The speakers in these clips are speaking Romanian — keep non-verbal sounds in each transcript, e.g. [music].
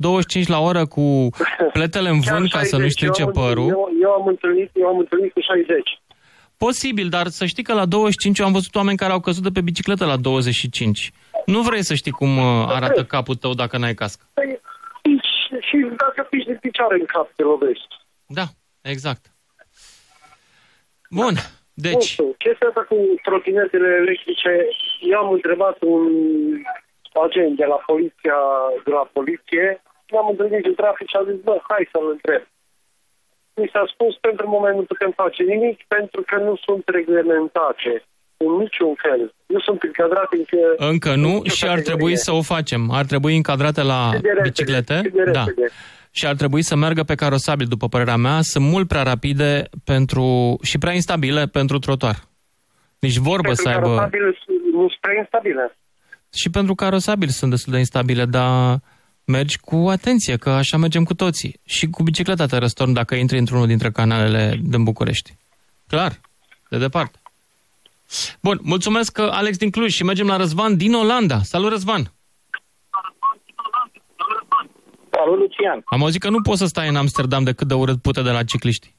25 la oră cu pletele în vânt ca să nu strice eu, părul. Eu, eu, am întâlnit, eu am întâlnit cu 60. Posibil, dar să știi că la 25 eu am văzut oameni care au căzut de pe bicicletă la 25. Nu vrei să știi cum uh, arată capul tău dacă n-ai cască. Păi, și, și dacă piși de picioare în cap, te lovești. Da, exact. Bun, Nu deci, știu, chestia asta cu trotinetele electrice, eu am întrebat un agent de la poliția, de la poliție, m-am întâlnit în trafic și a zis, bă, hai să-l întreb. Mi s-a spus, pentru moment nu putem face nimic, pentru că nu sunt reglementate în niciun fel. Nu sunt încadrate încă... încă în nu nicio și ar categorie. trebui să o facem. Ar trebui încadrate la Cât de repede, biciclete. cât de Da. repede. Și ar trebui să meargă pe carosabil, după părerea mea. Sunt mult prea rapide pentru și prea instabile pentru trotuar. Nici vorbă Pentru să că aibă... rotabil nu sunt prea instabile. Și pentru carosabil sunt destul de instabile, dar mergi cu atenție, că așa mergem cu toții. Și cu bicicleta te răstorni dacă intri într-unul dintre canalele din București. Clar, de departe. Bun, mulțumesc, Alex din Cluj și mergem la Răzvan din Olanda. Salut, Răzvan! Salut, Lucian. Am auzit că nu poți să stai în Amsterdam decât de urât pute de la cicliști.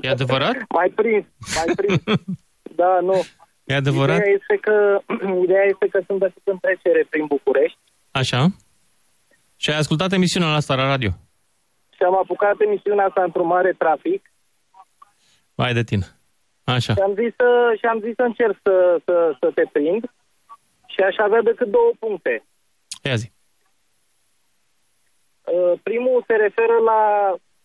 E adevărat? [laughs] Mai prins, mai prins. da, nu. E adevărat? Ideea este că, [clears throat] ideea este că sunt decât în trecere prin București Așa? Și ai ascultat emisiunea asta la radio? și am apucat emisiunea asta într-un mare trafic Vai de tine. Așa. și am zis să, și am zis să încerc să, să, să te prind și aș avea decât două puncte. Ia zi. Uh, Primul se referă la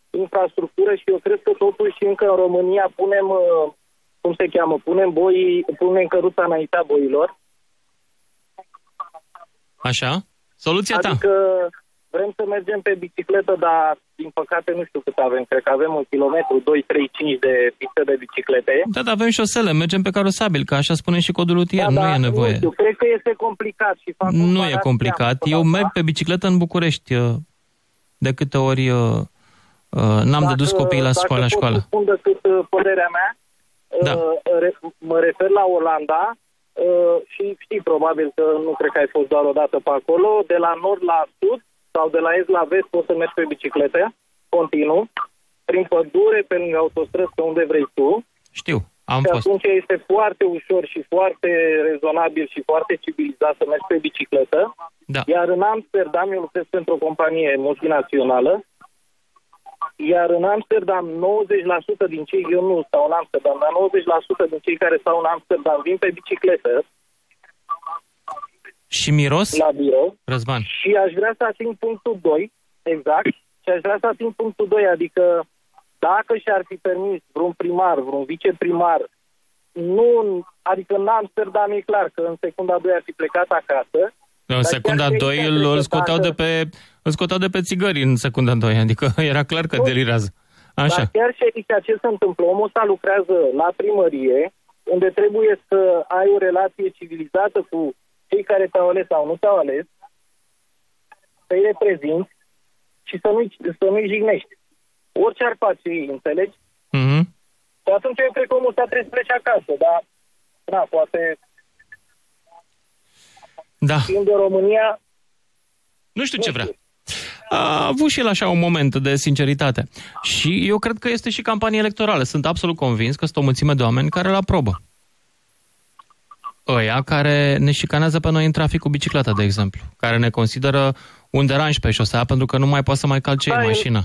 infrastructură și eu cred că totuși încă în România punem, uh, cum se cheamă, punem boi, punem căruța înaintea boilor. Așa? Soluția ta. Adică vrem să mergem pe bicicletă, dar din păcate nu știu cât avem. Cred că avem un kilometru, 2, 3, 5 de piste de biciclete. Da, dar avem șosele, mergem pe carosabil, că așa spune și codul rutier, nu dar e nevoie. Nu știu, cred că este complicat și fac Nu e comparația complicat. până Eu la merg urmă. pe bicicletă în București uh, de câte ori uh, uh, n-am de dus Dacă- copiii la școală la Dacă școală. pot să spun decât uh, părerea mea, Da. uh, re- mă refer la Olanda uh, și știi probabil că nu cred că ai fost doar o dată pe acolo, de la nord la sud sau de la est la vest poți să mergi pe biciclete, continuu, prin pădure, pe lângă autostrăzi, pe unde vrei tu. Știu, am și fost. atunci este foarte ușor și foarte rezonabil și foarte civilizat să mergi pe bicicletă. Da. Iar în Amsterdam, eu lucrez pentru o companie multinațională, iar în Amsterdam 90% din cei, eu nu stau în Amsterdam, dar 90% din cei care stau în Amsterdam vin pe bicicletă Și miros? la birou Răzvan. și aș vrea să ating punctul 2, exact, și aș vrea să ating punctul 2, adică dacă și-ar fi permis vreun primar, vreun viceprimar, nu, adică în Amsterdam e clar că în secunda 2 ar fi plecat acasă, În Dar secunda chiar 2 cred îl, că îl scoteau dacă- de pe îl scoteau de pe țigări în secunda 2, adică [laughs] era clar că Nu. delirează. Așa. Dar chiar și aici ce se întâmplă? Omul ăsta lucrează la primărie, unde trebuie să ai o relație civilizată cu cei care te-au ales sau nu te-au ales, să-i reprezinți și să nu-i, să nu-i jignești. Orice ar face ei, înțelegi? Mhm. Și atunci eu cred că omul ăsta trebuie să plece acasă, dar, na, poate, Da. fiind în România, Nu știu ce vrea. A avut și el așa un moment de sinceritate. Și eu cred că este și campanie electorală. Sunt absolut convins că sunt o mulțime de oameni care îl aprobă. Ăia care ne șicanează pe noi în trafic cu bicicleta, de exemplu. Care ne consideră un deranj pe șosea pentru că nu mai poate să mai calce Da, în eu- mașină.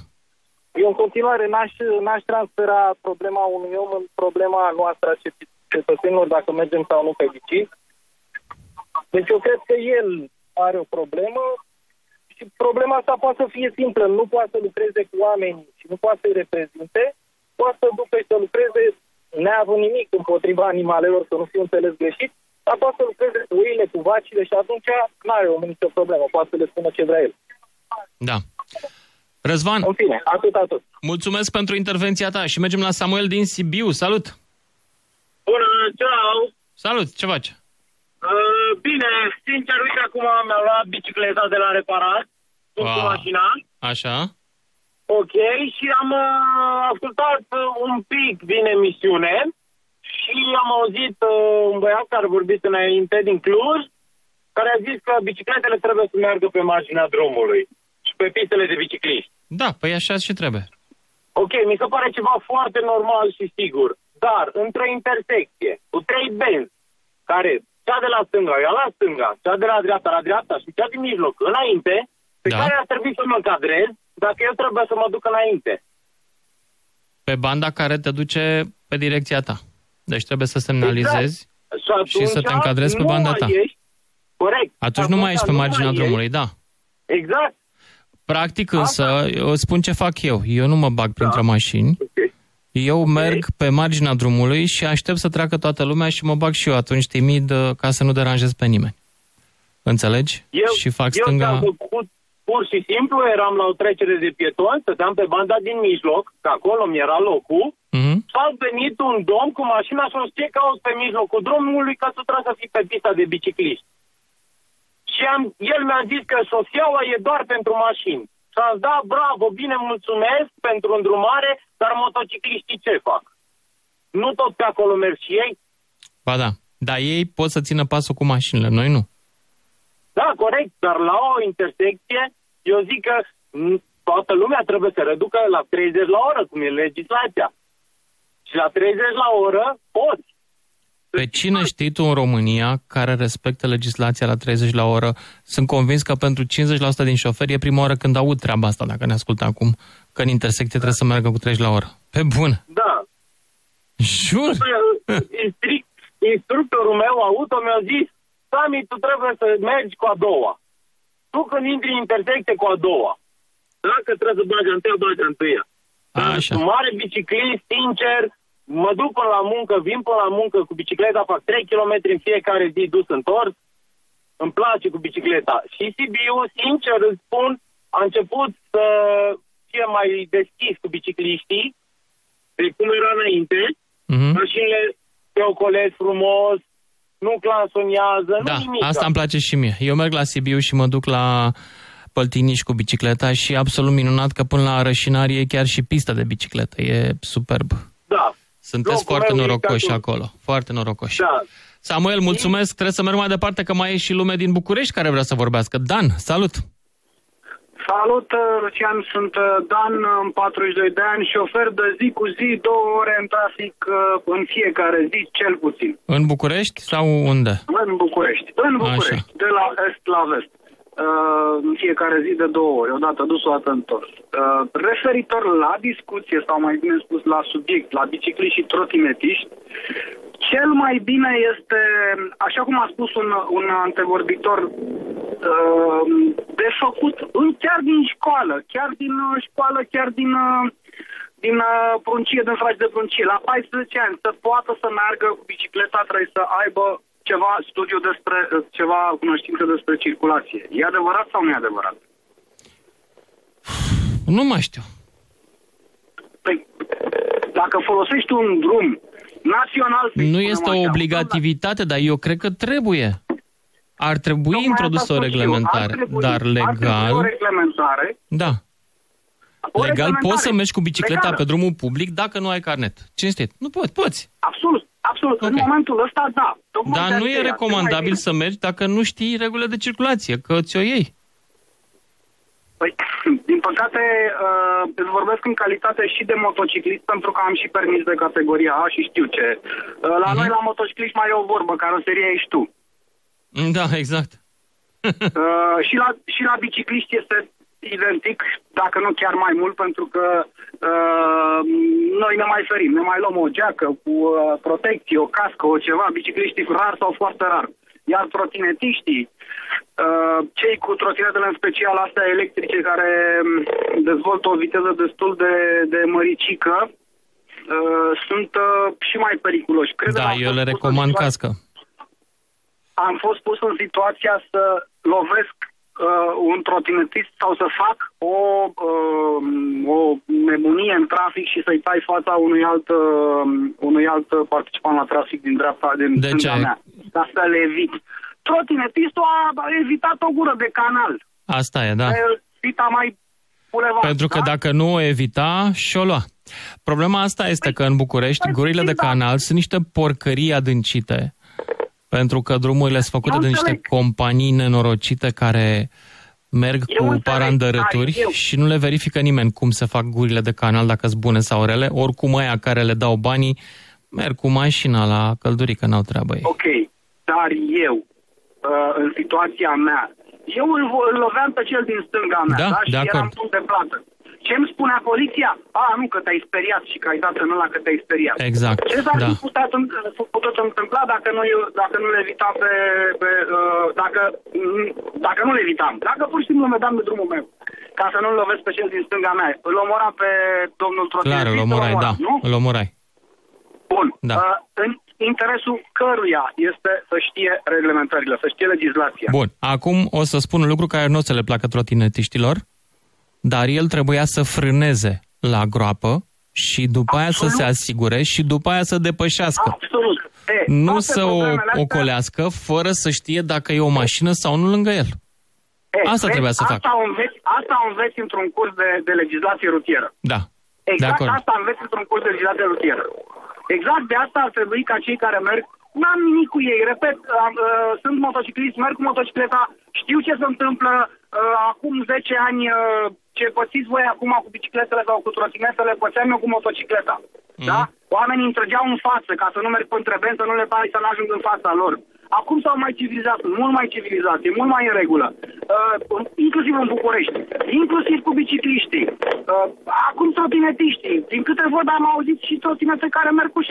Eu în continuare n-aș, n-aș transfera problema unui om în problema noastră a cet- cetățenilor dacă mergem sau nu pe bici. Deci eu cred că el are o problemă și problema asta poate să fie simplă. Nu poate să lucreze cu oameni și nu poate să-i reprezinte, poate să ducă și să lucreze neavând nimic împotriva animalelor, să nu fiu înțeles greșit, dar poate să lucreze cu oile, cu vacile și atunci nu are omul nicio problemă, poate să le spună ce vrea el. Da. Răzvan, În fine, atât, atât. mulțumesc pentru intervenția ta și mergem la Samuel din Sibiu. Salut! Bună, ceau! Salut, ce faci? Uh, bine, sincer, uite, acum mi-am luat bicicleta de la reparat, sunt cu Wow. mașina, Așa? ok, și am uh, ascultat uh, un pic din emisiune și am auzit uh, un băiat care a vorbit înainte din Cluj care a zis că bicicletele trebuie să meargă pe marginea drumului și pe pistele de bicicliști. Da, păi așa și trebuie. Ok, mi se pare ceva foarte normal și sigur. Dar într-o intersecție cu trei benzi, care cea de la stânga, ea la stânga, cea de la dreapta la dreapta și cea din mijloc înainte, pe Da. care ar trebui să mă încadrez dacă eu trebuie să mă duc înainte. Pe banda care te duce pe direcția ta. Deci trebuie să semnalizezi. Exact. Și, atunci Și să te încadrezi pe nu banda mai ta. Ești, corect. Atunci nu mai ești pe nu marginea mai drumului, da. Ești. Exact. Practic însă, eu îți spun ce fac eu. Eu nu mă bag printre mașini. Ok. Eu merg pe marginea drumului și aștept să treacă toată lumea și mă bag și eu atunci timid uh, ca să nu deranjez pe nimeni. Înțelegi? Eu, și fac eu stânga... ce-am făcut, pur și simplu, eram la o trecere de pietoni, stăteam pe banda din mijloc, că acolo mi era locul, Mhm. și a venit un domn cu mașina și a zis, ce cauți pe mijlocul drumului, că tu trebuie să fii pe pista de bicicliști. Și am, el mi-a zis că șoseaua e doar pentru mașini. Și am zis, da, bravo, bine, mulțumesc pentru îndrumare, dar motocicliștii ce fac? Nu tot pe acolo merg și ei? Ba da. Dar ei pot să țină pasul cu mașinile, noi nu. Da, corect, dar la o intersecție, eu zic că m, toată lumea trebuie să reducă la 30 la oră, cum e legislația. Și la 30 la oră poți. Pe cine știi tu în România care respectă legislația la 30 la oră? Sunt convins că pentru 50% din șoferi e prima oară când aud treaba asta, dacă ne ascultă acum, că în intersecție trebuie să meargă cu 30 la oră. Pe bun. Da. Jur? Instri- Instructorul meu auto mi-a zis, Sami, tu trebuie să mergi cu a doua. Tu când intri în intersecție cu a doua, dacă trebuie să bagi întâia, bagi întâia. Așa. Sunt mare biciclist, sincer, mă duc până la muncă, vin până la muncă cu bicicleta, fac 3 km în fiecare zi dus întors, îmi place cu bicicleta. Și Sibiu, sincer îți spun, a început să fie mai deschis cu bicicliștii, de cum era înainte, Mhm. mașinile te ocolesc frumos, nu clansonează, Da, nu nimic. asta îmi place și mie. Eu merg la Sibiu și mă duc la Păltiniș cu bicicleta și absolut minunat că până la Rășinari e chiar și pista de bicicletă. E superb. Da. Sunteți Locul foarte meu e norocoși atunci. acolo. Foarte norocoși. Da. Samuel, mulțumesc. Trebuie să merg mai departe că mai e și lume din București care vrea să vorbească. Dan, salut! Salut, uh, Lucian, sunt uh, Dan, am 42 de ani, șofer de zi cu zi, două ore în trafic uh, în fiecare zi, cel puțin. În București sau unde? În București, în București, de la est la vest. Uh, în fiecare zi de două ori, odată dus, o dată întors. Uh, referitor la discuție, sau mai bine spus la subiect, la bicicliști și trotinetiști, cel mai bine este, așa cum a spus un, un antevorbitor, uh, de făcut în, chiar din școală, chiar din uh, școală, chiar din, uh, din uh, pruncie, din fragi de pruncie. La 14 ani să poată să meargă cu bicicleta, trebuie să aibă ceva studiu despre, uh, ceva cunoștință despre circulație. E adevărat sau nu e adevărat? Nu mai știu. Păi, dacă folosești un drum național... să-i Nu spunem este așa, o obligativitate, dar eu cred că trebuie. Ar trebui Tocmai introdusă asta o spun și eu. reglementare, Ar trebui- dar Ar trebui o legal, reglementare. da. O Legal reglementare poți să mergi cu bicicleta legală. pe drumul public dacă nu ai carnet. Cinstit. Nu poți, poți. Absolut, absolut. Ok. În momentul ăsta, da. Tocmai Dar de nu e aceea, cel mai recomandabil bine- să mergi dacă nu știi regulile de circulație, că ți-o iei. Păi, [clears throat] din păcate, uh, îți vorbesc în calitate și de motociclist, pentru că am și permis de categoria A și știu ce. Uh, la Mhm. noi, la motocicliști, mai e o vorbă, caroseria ești tu. Da, exact. [laughs] Uh, și, la, și la bicicliști este identic, dacă nu chiar mai mult, pentru că uh, noi ne mai ferim, ne mai luăm o geacă cu uh, protecție, o cască, o ceva, bicicliștii rar sau foarte rar. Iar trotinetiștii, uh, cei cu trotinetele în special astea electrice care um, dezvoltă o viteză destul de, de măricică, uh, sunt uh, și mai periculoși. Cred că Da, am eu fost le pus în recomand situație- cască. am fost pus în situația să lovesc uh, un trotinetist sau să fac o, uh, o nebunie în trafic și să-i tai fața unui alt, uh, unui alt participant la trafic din dreapta, din De stânga ce? mea, ca să le evit. Trotinetistul a a evitat o gură de canal. Asta e, da. Vita mai bulevard. Pentru că da? dacă nu o evita, și-o lua. Problema asta este că în București păi, gurile de da. canal sunt niște porcării adâncite. Pentru că drumurile sunt făcute de niște companii nenorocite care merg eu cu parandărături da, și nu le verifică nimeni cum se fac gurile de canal, dacă sunt bune sau rele. Oricum aia care le dau banii merg cu mașina la căldurică, n-au treabă ei. Ok, dar eu, uh, în situația mea, eu îl, îl loveam pe cel din stânga mea, da, da? și de eram punct de plată. Ce îmi spunea poliția? A, nu, că te-ai speriat și că ai dat în ăla că te-ai speriat. Exact, Ce s-ar da. fi putut, putut întâmpla dacă nu, dacă nu le evitam pe... pe uh, dacă, dacă nu le evitam? Dacă pur și simplu dam de drumul meu ca să nu-l lovesc pe cel din stânga mea. Îl omoram pe domnul Trotin. Clar, îl omorai, da. Nu? Îl omorai. Bun. Da. Uh, în interesul căruia este să știe reglementările, să știe legislația. Bun. Acum o să spun un lucru care nu o să le placă trotinetiștilor dar el trebuia să frâneze la groapă și după Absolut. aia să se asigure și după aia să depășească. Absolut. E, nu să o ocolească fără să știe dacă e o mașină sau nu lângă el. E, asta trebuia să facă. Asta înveți, asta înveți într-un curs de, de legislație rutieră. Da. Exact de acord. asta înveți într-un curs de legislație rutieră. Exact de asta ar trebui ca cei care merg N-am nimic cu ei, repet, uh, sunt motociclist, merg cu motocicleta, știu ce se întâmplă, uh, acum 10 ani uh, ce pățiți voi acum cu bicicletele sau cu trotinetele, pățeam eu cu motocicleta. Mm. Da? Oamenii îmi trăgeau în față ca să nu merg pe întrebeni, să nu le pare să nu ajung în fața lor. Acum s-au mai civilizat, mult mai civilizat, e mult mai în regulă. Uh, inclusiv în București, inclusiv cu bicicliștii. Uh, acum trotinetiștii. Din câte văd am auzit și trotinete care merg cu 60-70,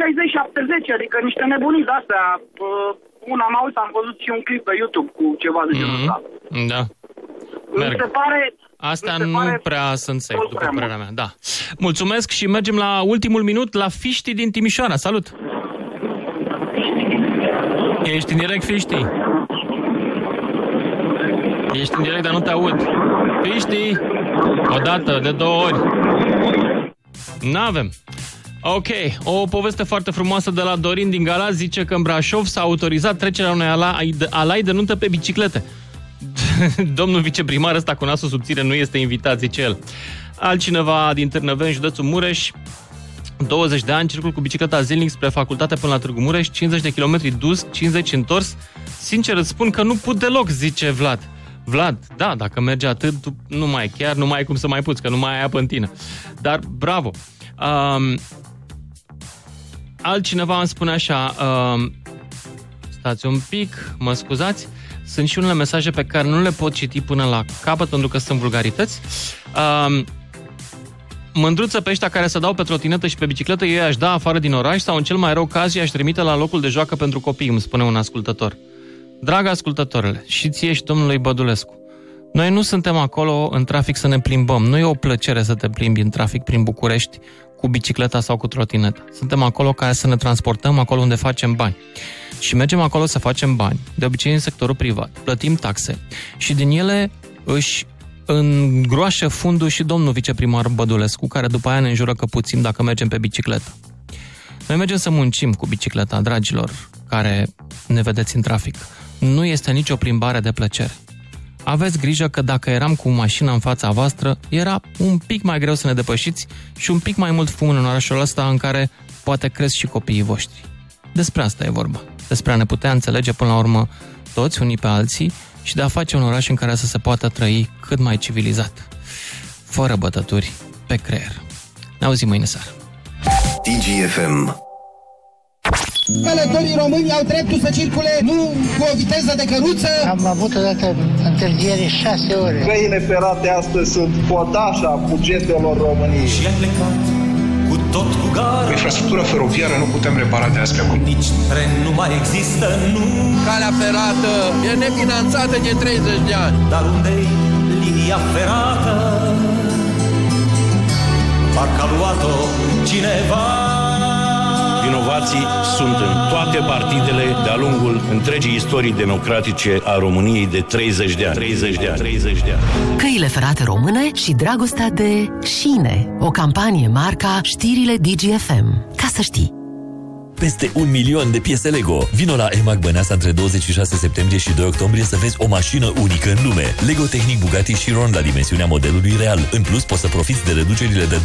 adică niște nebunii de-astea. Uh, una am auzit, am văzut și un clip pe YouTube cu ceva de genul mm-hmm. ăsta. Da. Merg. Mi se pare Asta nu prea sunt safe, după părerea mea. Da. Mulțumesc și mergem la ultimul minut la Fiști din Timișoara. Salut! Ești în direct, Fiști? Ești în direct, dar nu te aud. Fiști? O dată, de două ori. N-avem. Ok, o poveste foarte frumoasă de la Dorin din Galați zice că în Brașov s-a autorizat trecerea unui alai de nuntă pe biciclete. [laughs] domnul viceprimar ăsta cu nasul subțire nu este invitat, zice el. Altcineva din Târnăveni, județul Mureș, 20 de ani, circul cu bicicleta zilnic spre facultate până la Târgu Mureș, 50 de kilometri dus, 50 întors. Sincer îți spun că nu put deloc, zice Vlad. Vlad, da, dacă merge atât, nu mai chiar, nu mai ai cum să mai puți, că nu mai ai apă în tine. Dar, bravo! Um, altcineva îmi spune așa, um, stați un pic, mă scuzați, sunt și unele mesaje pe care nu le pot citi până la capăt pentru că sunt vulgarități. Um, mândruță pe ăștia care se dau pe trotinetă și pe bicicletă, ei aș da afară din oraș sau în cel mai rău caz i-aș trimite la locul de joacă pentru copii, îmi spune un ascultător. Dragă ascultătorule, și ție și domnului Bădulescu, noi nu suntem acolo în trafic să ne plimbăm. Nu e o plăcere să te plimbi în trafic prin București cu bicicleta sau cu trotineta. Suntem acolo ca să ne transportăm acolo unde facem bani și mergem acolo să facem bani, de obicei în sectorul privat, plătim taxe și din ele își îngroașă fundul și domnul viceprimar Bădulescu, care după aia ne înjură că puțin dacă mergem pe bicicletă. Noi mergem să muncim cu bicicleta, dragilor, care ne vedeți în trafic. Nu este nicio plimbare de plăcere. Aveți grijă că dacă eram cu mașina în fața voastră, era un pic mai greu să ne depășiți și un pic mai mult fum în orașul ăsta în care poate cresc și copiii voștri. Despre asta e vorba despre a ne putea înțelege până la urmă toți unii pe alții și de a face un oraș în care să se poată trăi cât mai civilizat, fără bătături pe creier. Ne auzim mâine seară. DGFM Călătorii români au dreptul să circule nu cu o viteză de căruță. Am avut odată întârziere șase ore. Căile ferate astăzi sunt podașa bugetelor României. Și a plecat cu tot cu gara. Infrastructura feroviară nu putem repara de azi pe acum. Nici tren nu mai există, nu. Calea ferată e nefinanțată de 30 de ani. Dar unde-i linia ferată? Parcă a luat-o cineva Vinovații sunt în toate partidele de-a lungul întregii istorii democratice a României de 30 de ani. 30 de ani. 30 de ani. Căile ferate române și dragostea de șine. O campanie marca Știrile DGFM. Ca să știi peste un milion de piese Lego. Vino la EMAG Băneasa între 26 septembrie și 2 octombrie să vezi o mașină unică în lume. Lego Technic Bugatti Chiron la dimensiunea modelului real. În plus, poți să profiți de reducerile de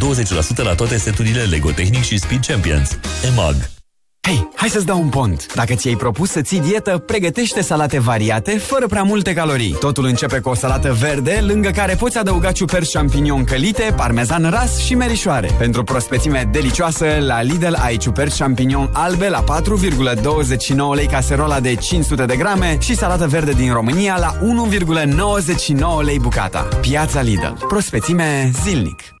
20% la toate seturile Lego Technic și Speed Champions. EMAG Hei, hai să-ți dau un pont! Dacă ți-ai propus să ții dietă, pregătește salate variate, fără prea multe calorii. Totul începe cu o salată verde, lângă care poți adăuga ciuperci champignon călite, parmezan ras și merișoare. Pentru prospețime delicioasă, la Lidl ai ciuperci champignon albe la 4,29 lei caserola de 500 de grame și salată verde din România la 1,99 lei bucata. Piața Lidl. Prospețime zilnic.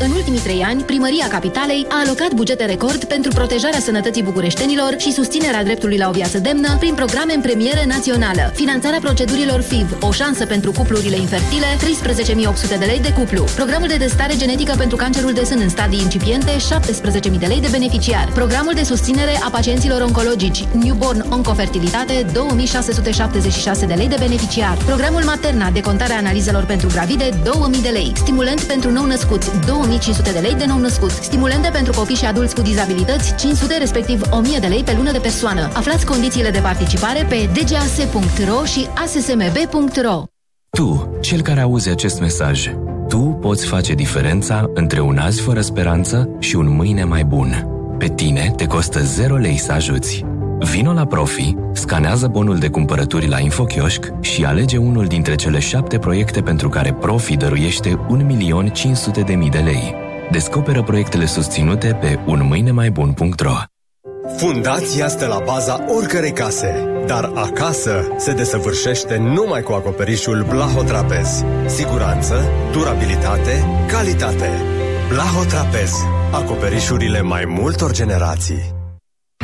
În ultimii trei ani, Primăria Capitalei a alocat bugete record pentru protejarea sănătății bucureștenilor și susținerea dreptului la o viață demnă prin programe în premieră națională. Finanțarea procedurilor FIV, o șansă pentru cuplurile infertile, 13.800 de lei de cuplu. Programul de testare genetică pentru cancerul de sân în stadii incipiente, 17.000 de lei de beneficiar. Programul de susținere a pacienților oncologici, Newborn Oncofertilitate, 2676 de lei de beneficiar. Programul Materna, decontarea analizelor pentru gravide, 2000 de lei. Stimulent pentru nou-născuți, 2500 de lei de nou-născut. Stimulente pentru copii și adulți cu dizabilități, 500 respectiv 1000 de lei pe lună de persoană. Aflați condițiile de participare pe dgas.ro și assmb.ro. Tu, cel care auzi acest mesaj, tu poți face diferența între un azi fără speranță și un mâine mai bun. Pe tine te costă 0 lei să ajuți. Vino la Profi, scanează bonul de cumpărături la Infochioșc și alege unul dintre cele șapte proiecte pentru care Profi dăruiește 1.500.000 de lei. Descoperă proiectele susținute pe unmâinemaibun.ro Fundația stă la baza oricărei case, dar acasă se desăvârșește numai cu acoperișul Blahotrapez. Siguranță, durabilitate, calitate. Blahotrapez. Acoperișurile mai multor generații.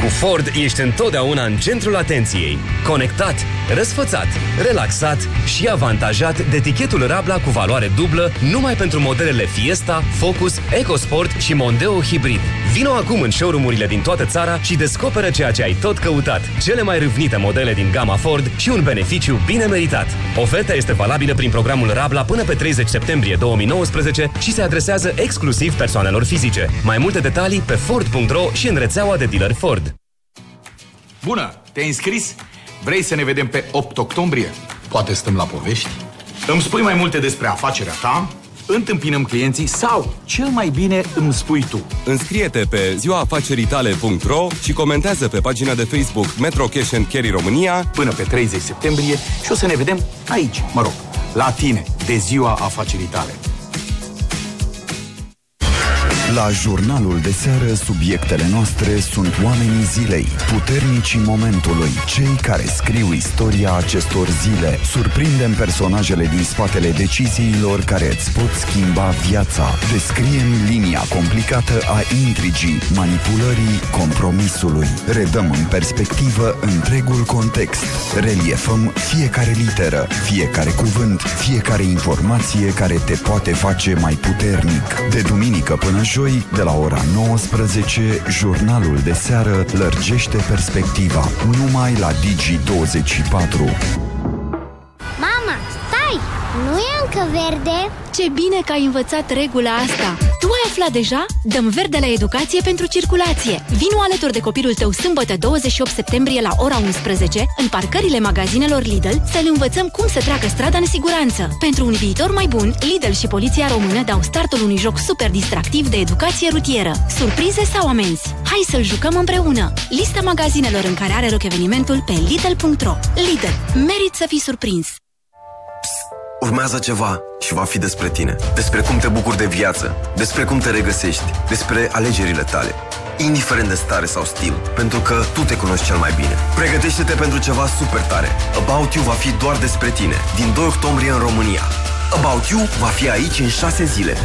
Cu Ford ești întotdeauna în centrul atenției. Conectat, răsfățat, relaxat și avantajat de etichetul Rabla cu valoare dublă numai pentru modelele Fiesta, Focus, EcoSport și Mondeo Hybrid. Vino acum în showroom-urile din toată țara și descoperă ceea ce ai tot căutat. Cele mai râvnite modele din gama Ford și un beneficiu bine meritat. Oferta este valabilă prin programul Rabla până pe 30 septembrie 2019 și se adresează exclusiv persoanelor fizice. Mai multe detalii pe Ford.ro și în rețeaua de dealer Ford. Bună! Te-ai înscris? Vrei să ne vedem pe 8 octombrie? Poate stăm la povești? Îmi spui mai multe despre afacerea ta? Întâmpinăm clienții sau, cel mai bine, îmi spui tu. Înscrie-te pe ziuaafaceritale.ro și comentează pe pagina de Facebook Metro Cash and Carry România până pe 30 septembrie și o să ne vedem aici, mă rog, la tine, de ziua afacerii tale. La jurnalul de seară, subiectele noastre sunt oamenii zilei, puternicii momentului, cei care scriu istoria acestor zile. Surprindem personajele din spatele deciziilor care îți pot schimba viața. Descriem linia complicată a intrigii, manipulării, compromisului. Redăm în perspectivă întregul context. Reliefăm fiecare literă, fiecare cuvânt, fiecare informație care te poate face mai puternic. De duminică până joi, joi, de la ora 19, jurnalul de seară lărgește perspectiva. Numai la Digi24. Mama, stai! Nu e încă verde? Ce bine că ai învățat regula asta! Tu ai aflat deja? Dăm verde la educație pentru circulație. Vino alături de copilul tău sâmbătă 28 septembrie la ora 11 în parcările magazinelor Lidl să-l învățăm cum să treacă strada în siguranță. Pentru un viitor mai bun, Lidl și Poliția Română dau startul unui joc super distractiv de educație rutieră. Surprize sau amenzi? Hai să-l jucăm împreună! Lista magazinelor în care are loc evenimentul pe Lidl.ro Lidl. Merit să fii surprins! Urmează ceva și va fi despre tine. Despre cum te bucuri de viață, despre cum te regăsești, despre alegerile tale. Indiferent de stare sau stil, pentru că tu te cunoști cel mai bine. Pregătește-te pentru ceva super tare. About You va fi doar despre tine, din 2 octombrie în România. About You va fi aici în 6 zile.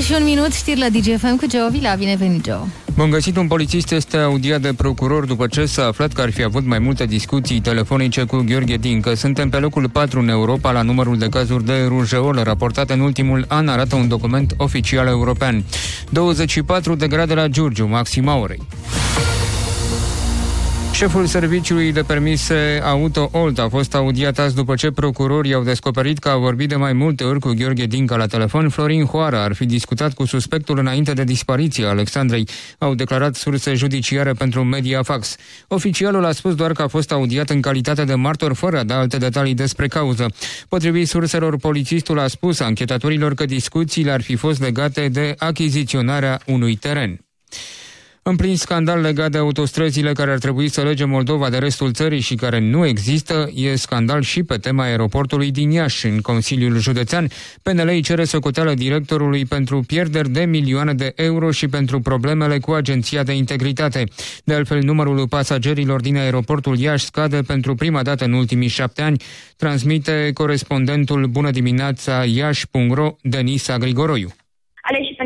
Și un minut, știri la DGFM cu Geo Vila. Bine venit, Geo! Bun găsit, un polițist este audiat de procuror după ce s-a aflat că ar fi avut mai multe discuții telefonice cu Gheorghe Dincă. Suntem pe locul 4 în Europa la numărul de cazuri de rujeolă raportate în ultimul an, arată un document oficial european. 24 de grade la Giurgiu, maxima orei. Șeful serviciului de permise Auto Olt a fost audiat azi după ce procurorii au descoperit că a vorbit de mai multe ori cu Gheorghe Dinca la telefon. Florin Hoara ar fi discutat cu suspectul înainte de dispariția Alexandrei, au declarat surse judiciare pentru Mediafax. Oficialul a spus doar că a fost audiat în calitate de martor fără a da alte detalii despre cauză. Potrivit surselor, polițistul a spus anchetatorilor că discuțiile ar fi fost legate de achiziționarea unui teren. În plin scandal legat de autostrăzile care ar trebui să lege Moldova de restul țării și care nu există, e scandal și pe tema aeroportului din Iași. În Consiliul Județean, PNL îi cere socoteală directorului pentru pierderi de milioane de euro și pentru problemele cu Agenția de Integritate. De altfel, numărul pasagerilor din aeroportul Iași scade pentru prima dată în ultimii șapte ani, transmite corespondentul Bună dimineața Iași.ro Denisa Grigoroiu.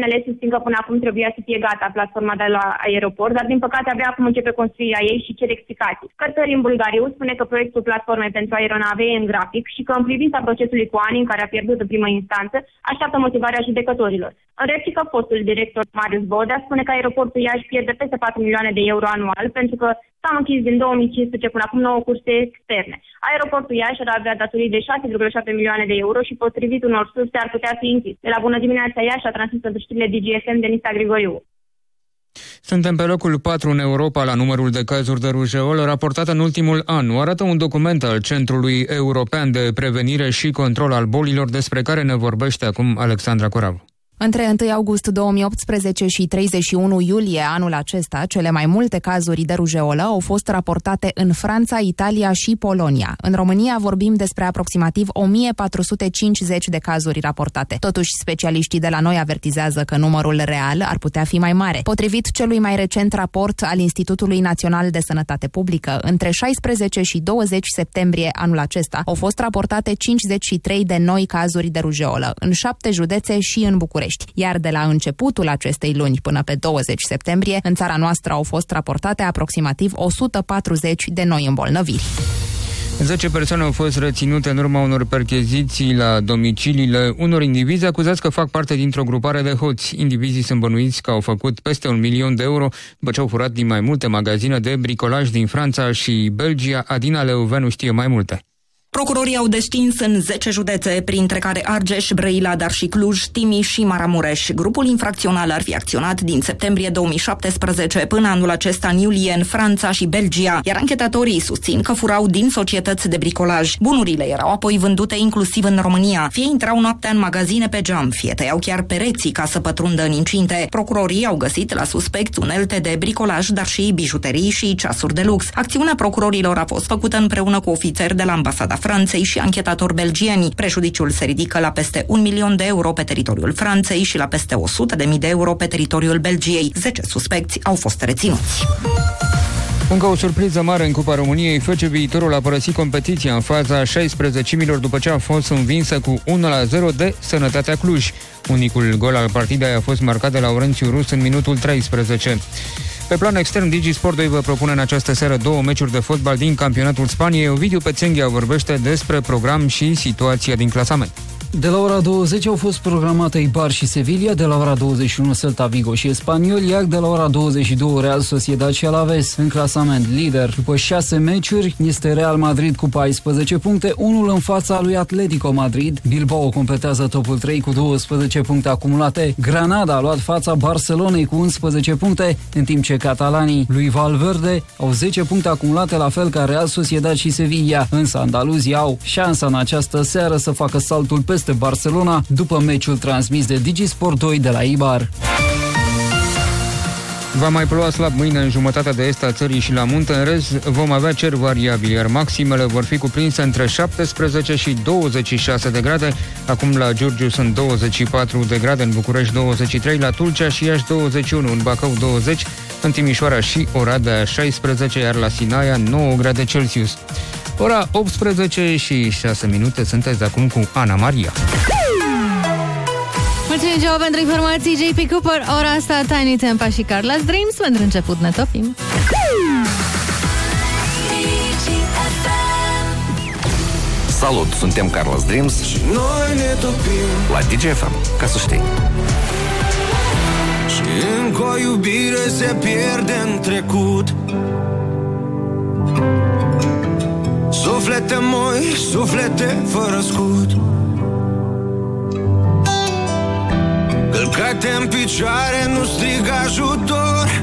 Aleși PNL susțin că până acum trebuia să fie gata platforma de la aeroport, dar din păcate abia acum începe construirea ei și cer explicații. Cătărin Bulgariu spune că proiectul platformei pentru aeronave e în grafic și că în privința procesului cu ani în care a pierdut în primă instanță, așteaptă motivarea judecătorilor. În replică, fostul director Marius Bodea spune că aeroportul Iași pierde peste 4 milioane de euro anual pentru că s-au închis din 2015 până acum 9 curse externe. Aeroportul Iași ar avea datorii de 6,7 milioane de euro și potrivit unor surse ar putea fi închis. De la Bună dimineața Iași a transmis pentru știrile DGFM Denisa Grigoriu. Suntem pe locul 4 în Europa la numărul de cazuri de rujeolă raportat în ultimul an. O arată un document al Centrului European de Prevenire și Control al Bolilor despre care ne vorbește acum Alexandra Coravu. Între 1 august 2018 și 31 iulie anul acesta, cele mai multe cazuri de rujeolă au fost raportate în Franța, Italia și Polonia. În România vorbim despre aproximativ 1450 de cazuri raportate. Totuși, specialiștii de la noi avertizează că numărul real ar putea fi mai mare. Potrivit celui mai recent raport al Institutului Național de Sănătate Publică, între 16 și 20 septembrie anul acesta au fost raportate 53 de noi cazuri de rujeolă în șapte județe și în București. București, iar de la începutul acestei luni până pe 20 septembrie, în țara noastră au fost raportate aproximativ 140 de noi îmbolnăviri. 10 persoane au fost reținute în urma unor percheziții la domiciliile unor indivizi acuzați că fac parte dintr-o grupare de hoți. Indivizii sunt bănuiți că au făcut peste un milion de euro după ce au furat din mai multe magazine de bricolaj din Franța și Belgia. Adina Leuvenu știe mai multe. Procurorii au destins în 10 județe, printre care Argeș, Brăila, dar și Cluj, Timiș și Maramureș. Grupul infracțional ar fi acționat din septembrie 2017 până anul acesta în iulie în Franța și Belgia, iar anchetatorii susțin că furau din societăți de bricolaj. Bunurile erau apoi vândute inclusiv în România. Fie intrau noaptea în magazine pe geam, fie tăiau chiar pereții ca să pătrundă în incinte. Procurorii au găsit la suspect unelte de bricolaj, dar și bijuterii și ceasuri de lux. Acțiunea procurorilor a fost făcută împreună cu ofițeri de la ambasada Franței și anchetatori belgieni. Prejudiciul se ridică la peste un milion de euro pe teritoriul Franței și la peste 100 de mii de euro pe teritoriul Belgiei. 10 suspecți au fost reținuți. Încă o surpriză mare în Cupa României, face viitorul a părăsit competiția în faza 16 milor după ce a fost învinsă cu 1-0 de Sănătatea Cluj. Unicul gol al partidei a fost marcat de Laurențiu Rus în minutul 13. Pe plan extern, Digisport 2 vă propune în această seară două meciuri de fotbal din campionatul Spaniei. Ovidiu Pețenghia vorbește despre program și situația din clasament. De la ora 20 au fost programate Ibar și Sevilla, de la ora 21 Celta Vigo și Espaniol, iar de la ora 22 Real Sociedad și Alaves. În clasament lider, după 6 meciuri, este Real Madrid cu 14 puncte, unul în fața lui Atletico Madrid. Bilbao completează topul 3 cu 12 puncte acumulate. Granada a luat fața Barcelonei cu 11 puncte, în timp ce catalanii lui Valverde au 10 puncte acumulate, la fel ca Real Sociedad și Sevilla. Însă Andaluzii au șansa în această seară să facă saltul pe peste Barcelona după meciul transmis de Digisport 2 de la Ibar. Va mai ploua slab mâine în jumătatea de est a țării și la munte. În rez vom avea cer variabil, iar maximele vor fi cuprinse între 17 și 26 de grade. Acum la Giurgiu sunt 24 de grade, în București 23, la Tulcea și Iași 21, în Bacău 20, în Timișoara și Oradea 16, iar la Sinaia 9 grade Celsius. Ora 18 și 6 minute sunteți acum cu Ana Maria. Mulțumim, Joe, pentru informații. JP Cooper, ora asta, Tiny Tempa și Carla's Dreams. Pentru început ne topim. Salut, suntem Carlos Dreams și noi ne topim la DGFM, ca să știi. Și încă o iubire se pierde în trecut Suflete moi, suflete fără scut. Călcate în picioare, nu strig ajutor.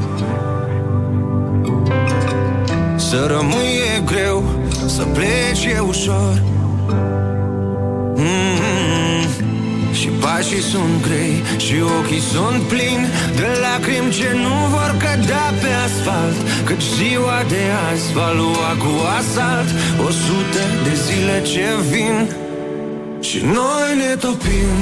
Să rămâi e greu, să pleci e ușor. Mm-hmm. Și pașii sunt grei și ochii sunt plini De lacrimi ce nu vor cădea pe asfalt. Căci ziua de azi va lua cu asalt O sută de zile ce vin. Și noi ne topim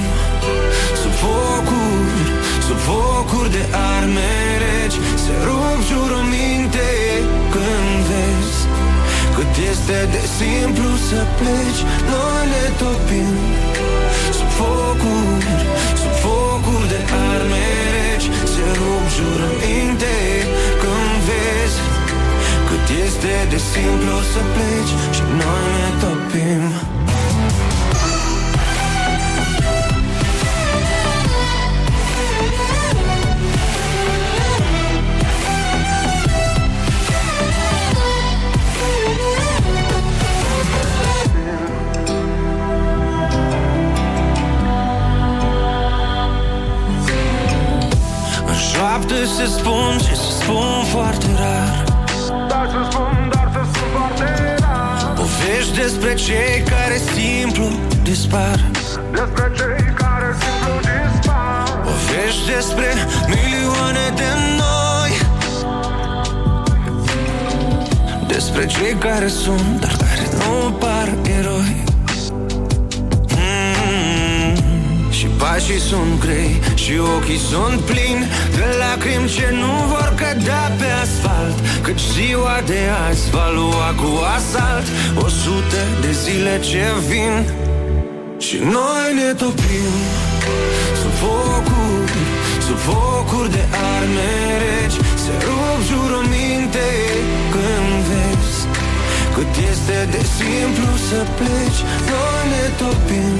Sub focuri, sub focuri de arme reci. Se rup jurăminte când vezi Cât este de simplu să pleci. Noi ne topim Sub focuri, sub focuri de arme reci. Se rup jurăminte când vezi Cât este de simplu să pleci Și noi ne topim În șoapte se spun și se spun foarte rar. Dar se spun, dar se spun foarte rar. Povești despre cei care simplu dispar. Despre cei care simplu dispar. Povești despre milioane de noi. Despre cei care sunt, dar care nu par eroi pașii sunt grei și ochii sunt plini De lacrimi ce nu vor cădea pe asfalt. Căci ziua de azi va lua cu asalt O sută de zile ce vin. Și noi ne topim Sub focuri, sub focuri de arme reci. Se rup jurăminte când vezi Cât este de simplu să pleci Noi ne topim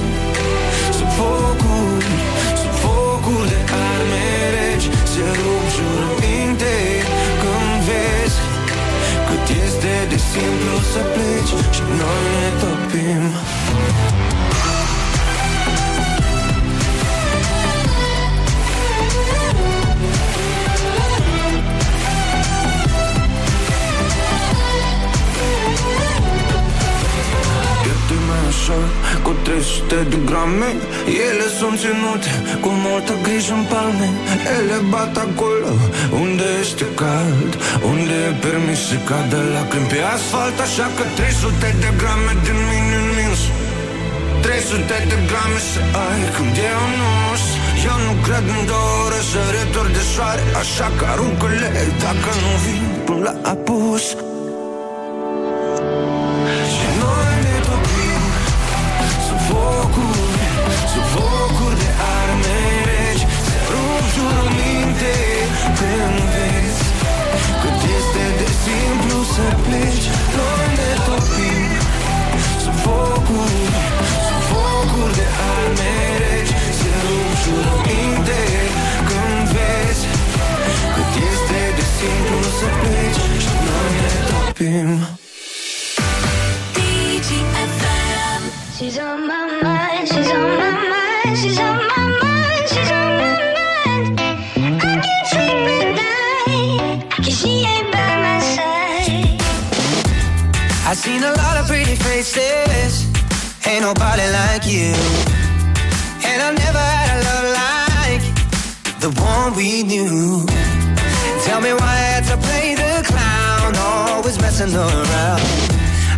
Sub focuri, sub focuri de arme reci Se rup jurăminte când vezi Cât este de simplu să pleci Și noi ne topim Pierde mai ușor cu 300 de grame. Ele sunt ținute cu multă grijă în palme. Ele bat acolo unde este cald Unde e permis să cadă lacrimi pe asfalt Așa că 300 de grame din mine în minus 300 de grame să ai când e un os. Eu nu cred în două ore săritori de soare Așa că aruncă-le dacă nu vin până la apus când vezi Cât este de simplu să pleci Noi ne topim Sub focuri, sub focuri de arme reci. Se rup jurăminte când vezi. Cât este de simplu să pleci Și noi ne topim She's on my mind, she's on my mind, she's on my mind, I've seen a lot of pretty faces, ain't nobody like you. And I never had a love like the one we knew. Tell me why I had to play the clown, always messing around.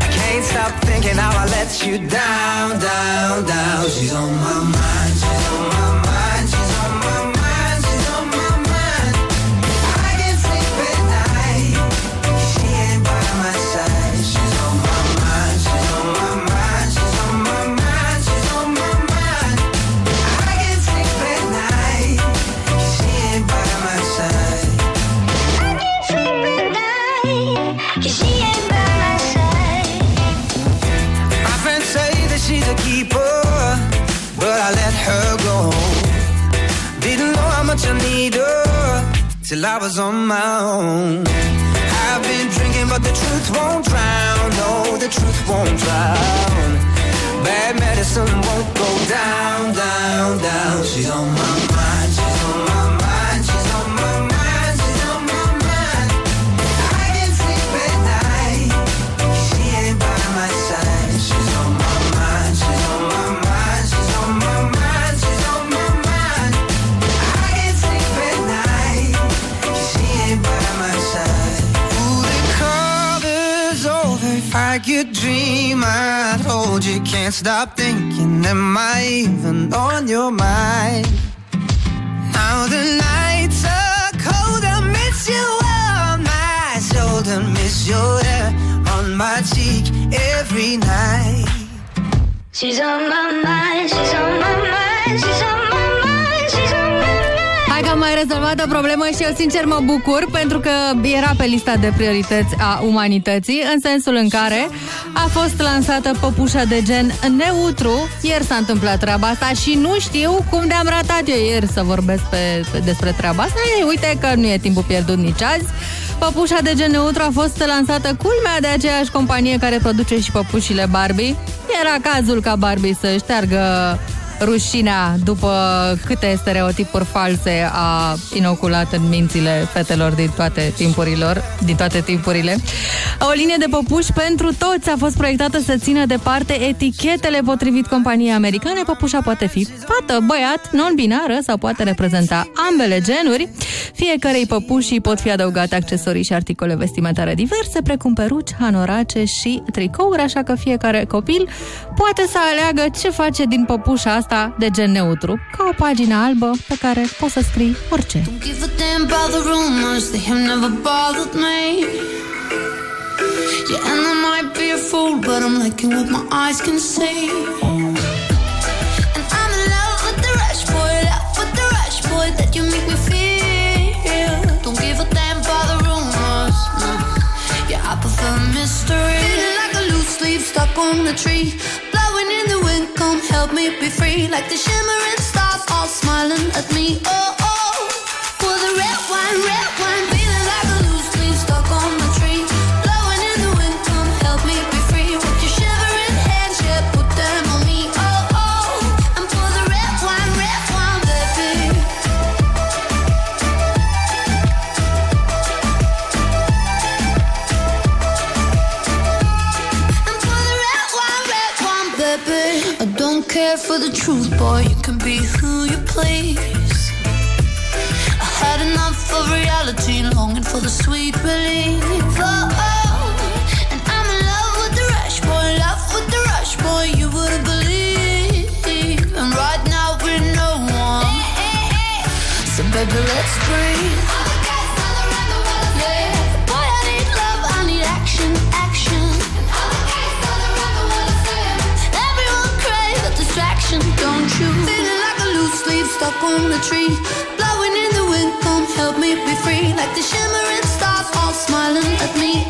I can't stop thinking how I let you down, down, down. She's on my mind, she's on my mind, till I was on my own. I've been drinking, but the truth won't drown. No, the truth won't drown. Bad medicine won't go down, down, down. She's on my dream, I'd hold you. Can't stop thinking. Am I even on your mind? Now the nights are cold. I miss you on my shoulder. Miss your hair on my cheek every night. She's on my mind, she's on my mind, she's on my mind, am mai rezolvat o problemă și eu sincer mă bucur pentru că era pe lista de priorități a umanității în sensul în care a fost lansată păpușa de gen neutru. Ieri s-a întâmplat treaba asta și nu știu cum de-am ratat eu ieri să vorbesc pe, pe, despre treaba asta. Ei, uite că nu e timpul pierdut nici azi. Păpușa de gen neutru a fost lansată culmea de aceeași companie care produce și păpușile Barbie. Era cazul ca Barbie să șteargă rușinea după câte stereotipuri false a inoculat în mințile fetelor din toate timpurilor, din toate timpurile. O linie de păpuși pentru toți a fost proiectată să țină departe etichetele potrivit companiei americane. Păpușa poate fi fată, băiat, non-binară sau poate reprezenta ambele genuri. Fiecarei păpușii pot fi adăugate accesorii și articole vestimentare diverse, precum peruci, hanorace și tricouri, așa că fiecare copil poate să aleagă ce face din păpușa asta de gen neutru, ca o pagină albă pe care poți să scrii orice. Give a damn about the rumors, they have never bothered me. Yeah, and I might be a fool, but I'm liking what my eyes can see. And I'm in love with the rush boy, love with the rush boy that you make me feel. Don't give a damn about the rumors, no. Yeah, I prefer mystery. Stuck on the tree, blowing in the wind. Come help me be free, like the shimmering stars all smiling at me. Oh oh, for the red wine, red wine. Care for the truth, boy. You can be who you please. I had enough of reality, longing for the sweet relief. Oh, oh. and I'm in love with the rush, boy. Love with the rush, boy. You wouldn't believe. And right now we're no one. So baby, let's breathe. Stuck on a tree. Blowing in the wind, come help me be free. Like the shimmering stars all smiling at me.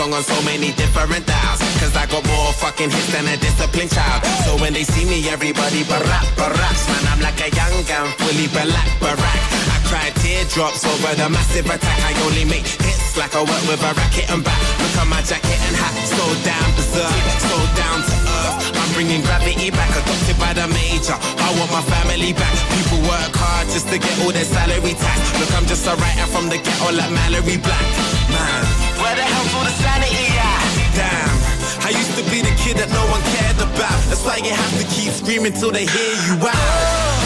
Song on so many different dials. Cause I got more fucking hits than a disciplined child. So when they see me, everybody barack, baracks. Man, I'm like a young gun, fully black, barack. I cry teardrops over the massive attack. I only make hits like I work with a racket and back. Look at my jacket and hat, so down berserk, so down to bringing gravity back, adopted by the major. I want my family back. People work hard just to get all their salary tax. Look, I'm just a writer from the ghetto like Mallory Black. Man, where the hell's all the sanity at? Damn. I used to be the kid that no one cared about. That's why you have to keep screaming till they hear you out.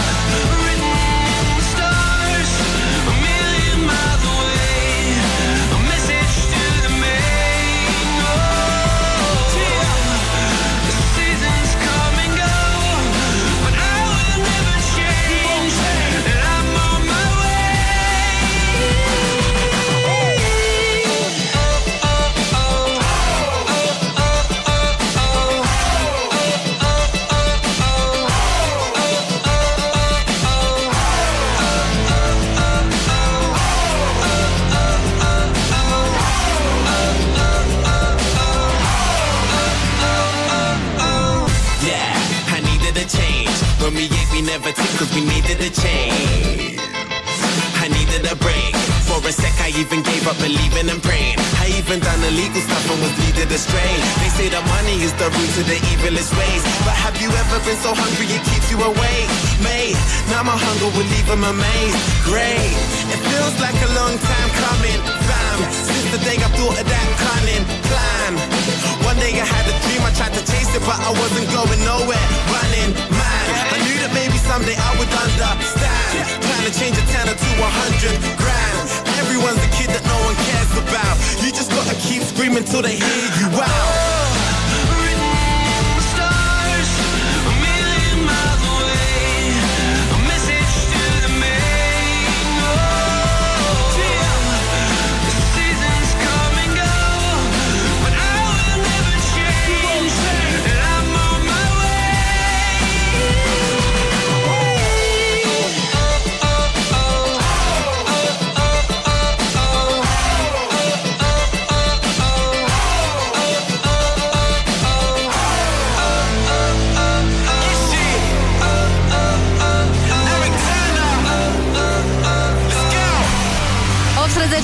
Took cause we needed a change. I needed a break. For a sec, I even gave up believing and praying. I even done illegal stuff and was leaded astray. They say that money is the root of the evilest ways. But have you ever been so hungry it keeps you awake? Mate, now my hunger will leave them amazed. Great, it feels like a long time coming. Fam, since the day I thought of that cunning plan. One day I had a dream, I tried to chase it, but I wasn't going nowhere. Running, man. Maybe someday I would understand. Trying to change a tenner to a hundred grand. Everyone's a kid that no one cares about. You just gotta keep screaming till they hear you out.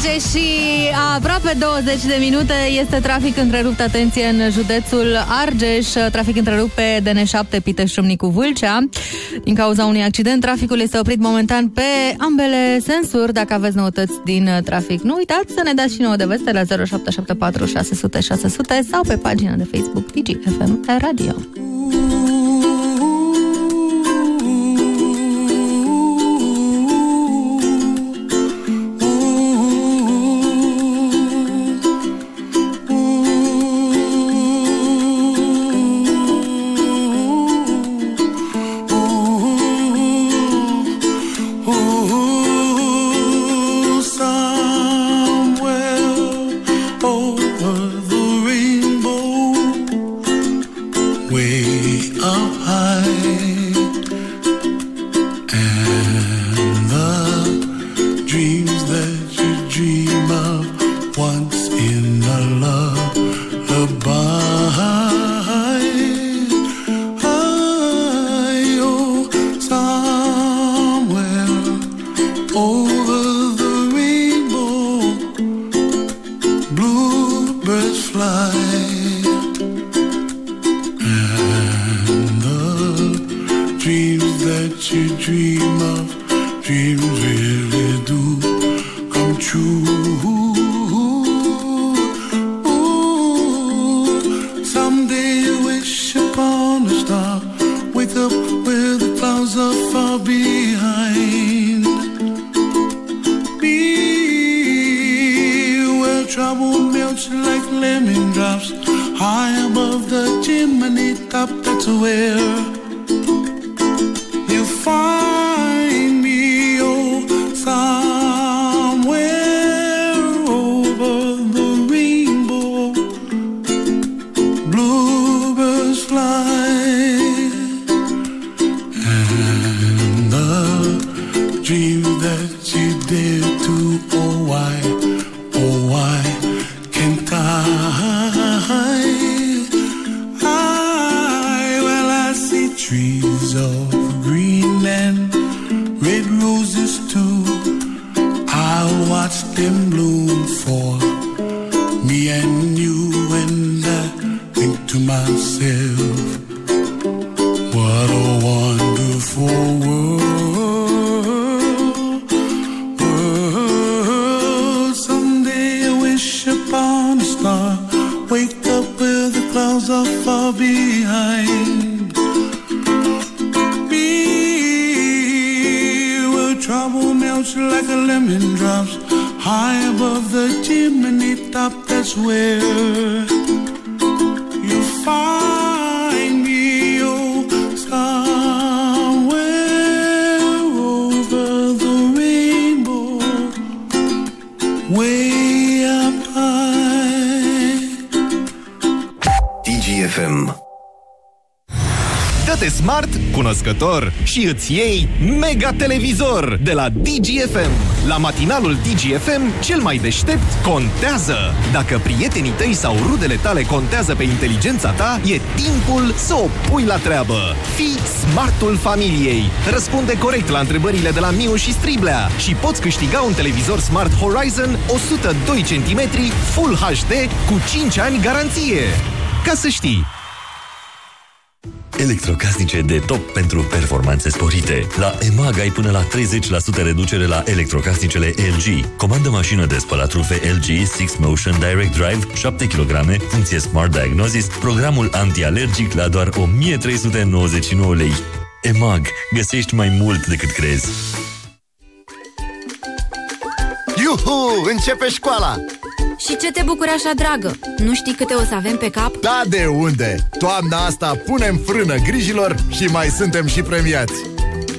Și aproape 20 de minute este trafic întrerupt, atenție, în județul Argeș, trafic întrerupt pe DN7 Piteș-Râmnicu Vâlcea. Din cauza unui accident, traficul este oprit momentan pe ambele sensuri. Dacă aveți noutăți din trafic, nu uitați să ne dați și nouă de veste la 0774 600 600 sau pe pagina de Facebook DGFM Radio. Și îți iei mega televizor de la DGFM. La matinalul DGFM, cel mai deștept contează. Dacă prietenii tăi sau rudele tale contează pe inteligența ta, e timpul să o pui la treabă. Fii smartul familiei. Răspunde corect la întrebările de la Miu și Striblea și poți câștiga un televizor Smart Horizon 102 cm Full HD cu 5 ani garanție. Ca să știi, Electrocasnice de top pentru performanțe sporite. La EMAG ai până la 30% reducere la electrocasnicele LG. Comandă mașină de spălat rufe LG Six Motion Direct Drive 7 kg, funcție Smart Diagnosis, programul antialergic la doar 1399 lei. EMAG. Găsești mai mult decât crezi. Iuhu! Începe școala! Și ce te bucuri așa, dragă? Nu știi câte o să avem pe cap? Da, de unde? Toamna asta punem frână grijilor și mai suntem și premiați!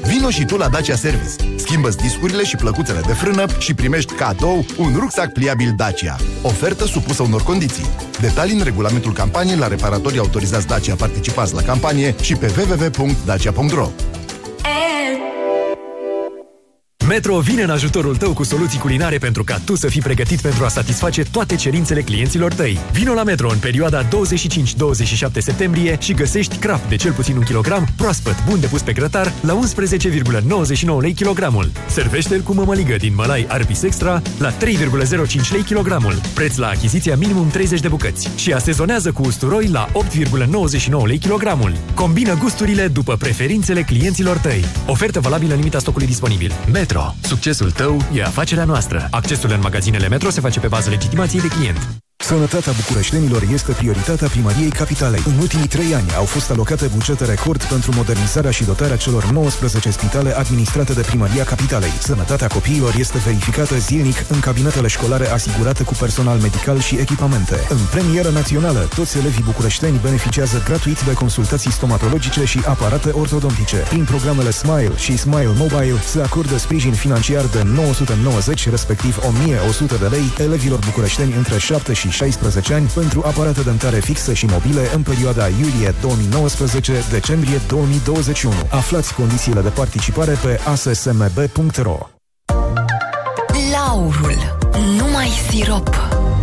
Vino și tu la Dacia Service. Schimbă-ți discurile și plăcuțele de frână și primești cadou un rucsac pliabil Dacia. Ofertă supusă unor condiții. Detalii în regulamentul campaniei la reparatorii autorizați Dacia participați la campanie și pe www.dacia.ro Metro vine în ajutorul tău cu soluții culinare pentru ca tu să fii pregătit pentru a satisface toate cerințele clienților tăi. Vino la Metro în perioada 25-27 septembrie și găsești craft de cel puțin un kilogram, proaspăt, bun de pus pe grătar, la 11,99 lei kilogramul. Servește-l cu mămăligă din mălai Arbis Extra la 3,05 lei kilogramul. Preț la achiziția minimum 30 de bucăți. Și asezonează cu usturoi la 8,99 lei kilogramul. Combină gusturile după preferințele clienților tăi. Ofertă valabilă în limita stocului disponibil. Metro. Succesul tău e afacerea noastră. Accesul în magazinele Metro se face pe bază legitimației de client. Sănătatea bucureștenilor este prioritatea primăriei capitalei. În ultimii trei ani au fost alocate bugete record pentru modernizarea și dotarea celor 19 spitale administrate de primăria capitalei. Sănătatea copiilor este verificată zilnic în cabinetele școlare asigurate cu personal medical și echipamente. În premieră națională, toți elevii bucureșteni beneficiazază gratuit de consultații stomatologice și aparate ortodontice. Prin programele Smile și Smile Mobile se acordă sprijin financiar de 990, respectiv 1100 de lei elevilor bucureșteni între 7 și 16 ani pentru aparate dentare fixe și mobile în perioada iulie 2019-decembrie 2021. Aflați condițiile de participare pe assmb.ro Laurul. Numai sirop.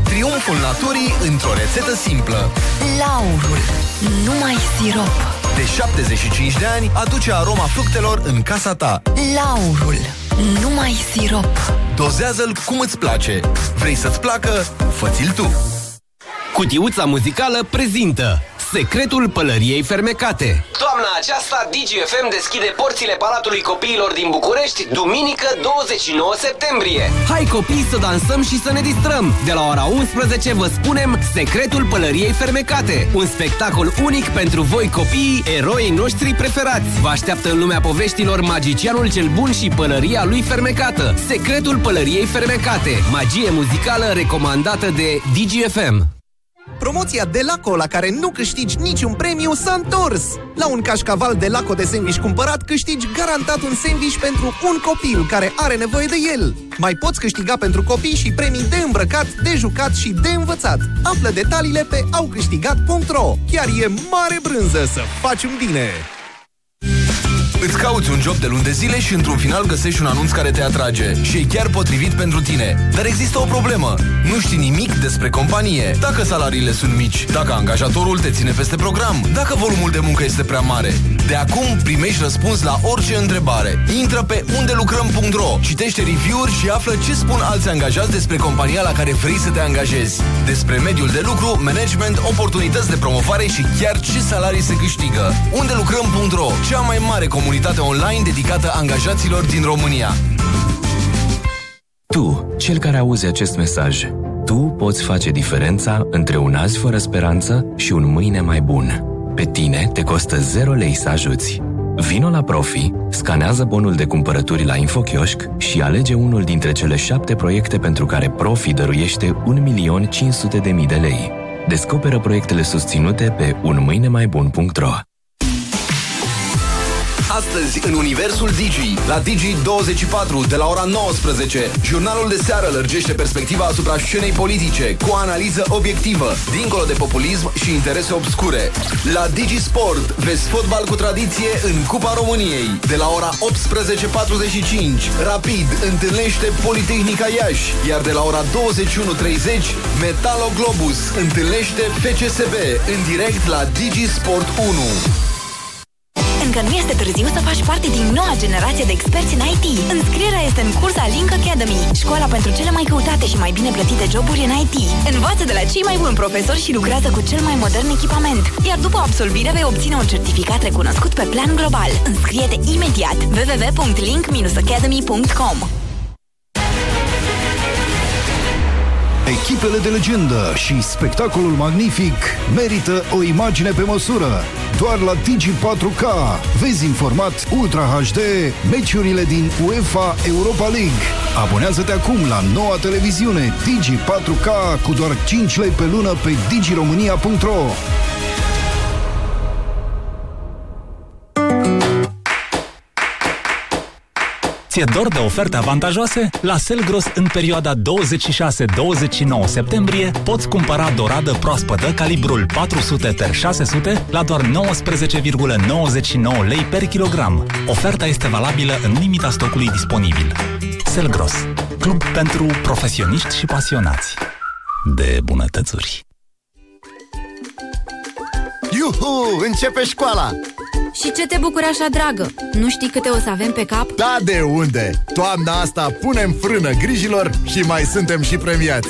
Triumful naturii într-o rețetă simplă. Laurul. Numai sirop. De 75 de ani aduce aroma fructelor în casa ta. Laurul. Numai sirop. Dozează-l cum îți place. Vrei să-ți placă? Fă-ți-l tu. Cutiuța muzicală prezintă Secretul pălăriei fermecate Toamna aceasta, DGFM deschide porțile Palatului Copiilor din București, duminică 29 septembrie. Hai copii să dansăm și să ne distrăm. De la ora 11 vă spunem Secretul pălăriei fermecate. Un spectacol unic pentru voi copiii, eroii noștri preferați. Vă așteaptă în lumea poveștilor Magicianul cel bun și pălăria lui fermecată. Secretul pălăriei fermecate. Magie muzicală recomandată de DGFM Promoția de Laco la care nu câștigi niciun premiu s-a întors! La un cașcaval de Laco de sandwich cumpărat câștigi garantat un sandwich pentru un copil care are nevoie de el. Mai poți câștiga pentru copii și premii de îmbrăcat, de jucat și de învățat. Află detaliile pe aucâștigat.ro Chiar e mare brânză să faci un bine! Îți cauți un job de luni de zile și într-un final găsești un anunț care te atrage și e chiar potrivit pentru tine. Dar există o problemă. Nu știi nimic despre companie. Dacă salariile sunt mici, dacă angajatorul te ține peste program, dacă volumul de muncă este prea mare. De acum primești răspuns la orice întrebare. Intră pe undelucrăm.ro, citește review-uri și află ce spun alți angajați despre compania la care vrei să te angajezi. Despre mediul de lucru, management, oportunități de promovare și chiar ce salarii se câștigă. Undelucrăm.ro, cea mai mare comunitate online dedicată angajaților din România. Tu, cel care auzi acest mesaj, tu poți face diferența între un azi fără speranță și un mâine mai bun. Pe tine te costă 0 lei să ajuți. Vino la Profi, scanează bonul de cumpărături la InfoKiosk și alege unul dintre cele șapte proiecte pentru care Profi dăruiește 1.500.000 de lei. Descoperă proiectele susținute pe unmâinemaiBun.ro Astăzi, în Universul Digi, la Digi24, de la ora 19, jurnalul de seară lărgește perspectiva asupra scenei politice, cu o analiză obiectivă, dincolo de populism și interese obscure. La Digi Sport, vezi fotbal cu tradiție în Cupa României, de la ora 18.45. Rapid, întâlnește Politehnica Iași, iar de la ora 21.30, Metalo Globus întâlnește FCSB, în direct la Digi Sport 1. Încă nu este târziu să faci parte din noua generație de experți în IT. Înscrierea este în cursa Link Academy, școala pentru cele mai căutate și mai bine plătite joburi în IT. Învață de la cei mai buni profesori și lucrează cu cel mai modern echipament. Iar după absolvire vei obține un certificat recunoscut pe plan global. Înscrie-te imediat www.link-academy.com Echipele de legendă și spectacolul magnific merită o imagine pe măsură. Doar la Digi 4K vezi în format Ultra HD meciurile din UEFA Europa League. Abonează-te acum la noua televiziune Digi 4K cu doar 5 lei pe lună pe digiromania.ro Ție dor de oferte avantajoase? La Selgros, în perioada 26-29 septembrie, poți cumpăra doradă proaspătă calibrul 400 x 600 la doar 19,99 lei per kilogram. Oferta este valabilă în limita stocului disponibil. Selgros, club pentru profesioniști și pasionați de bunătățuri. Iuhu! Începe școala! Și ce te bucuri așa, dragă? Nu știi câte o să avem pe cap? Da de unde? Toamna asta punem frână grijilor și mai suntem și premiați!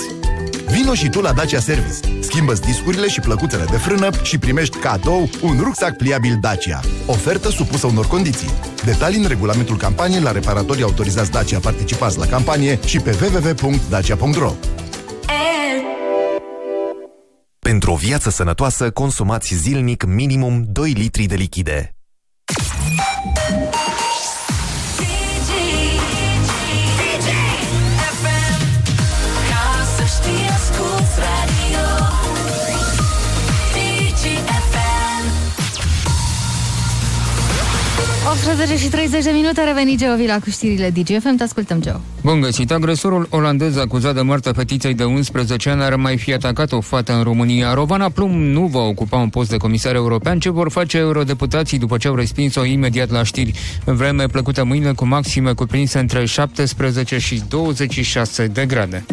Vino și tu la Dacia Service. schimbă discurile și plăcuțele de frână și primești cadou un rucsac pliabil Dacia. Ofertă supusă unor condiții. Detalii în regulamentul campaniei la reparatorii autorizați Dacia participați la campanie și pe www.dacia.ro Pentru o viață sănătoasă, consumați zilnic minimum 2 litri de lichide. 18 și 30 de minute, a revenit Geo Vila cu știrile DGFM. Te ascultăm, Geo. Bun găsit! Agresorul olandez acuzat de moartea fetiței de 11 ani ar mai fi atacat o fată în România. Rovana Plum nu va ocupa un post de comisar european. Ce vor face eurodeputații după ce au respins-o imediat la știri? Vreme plăcută mâine cu maxime cuprinse între 17 și 26 de grade.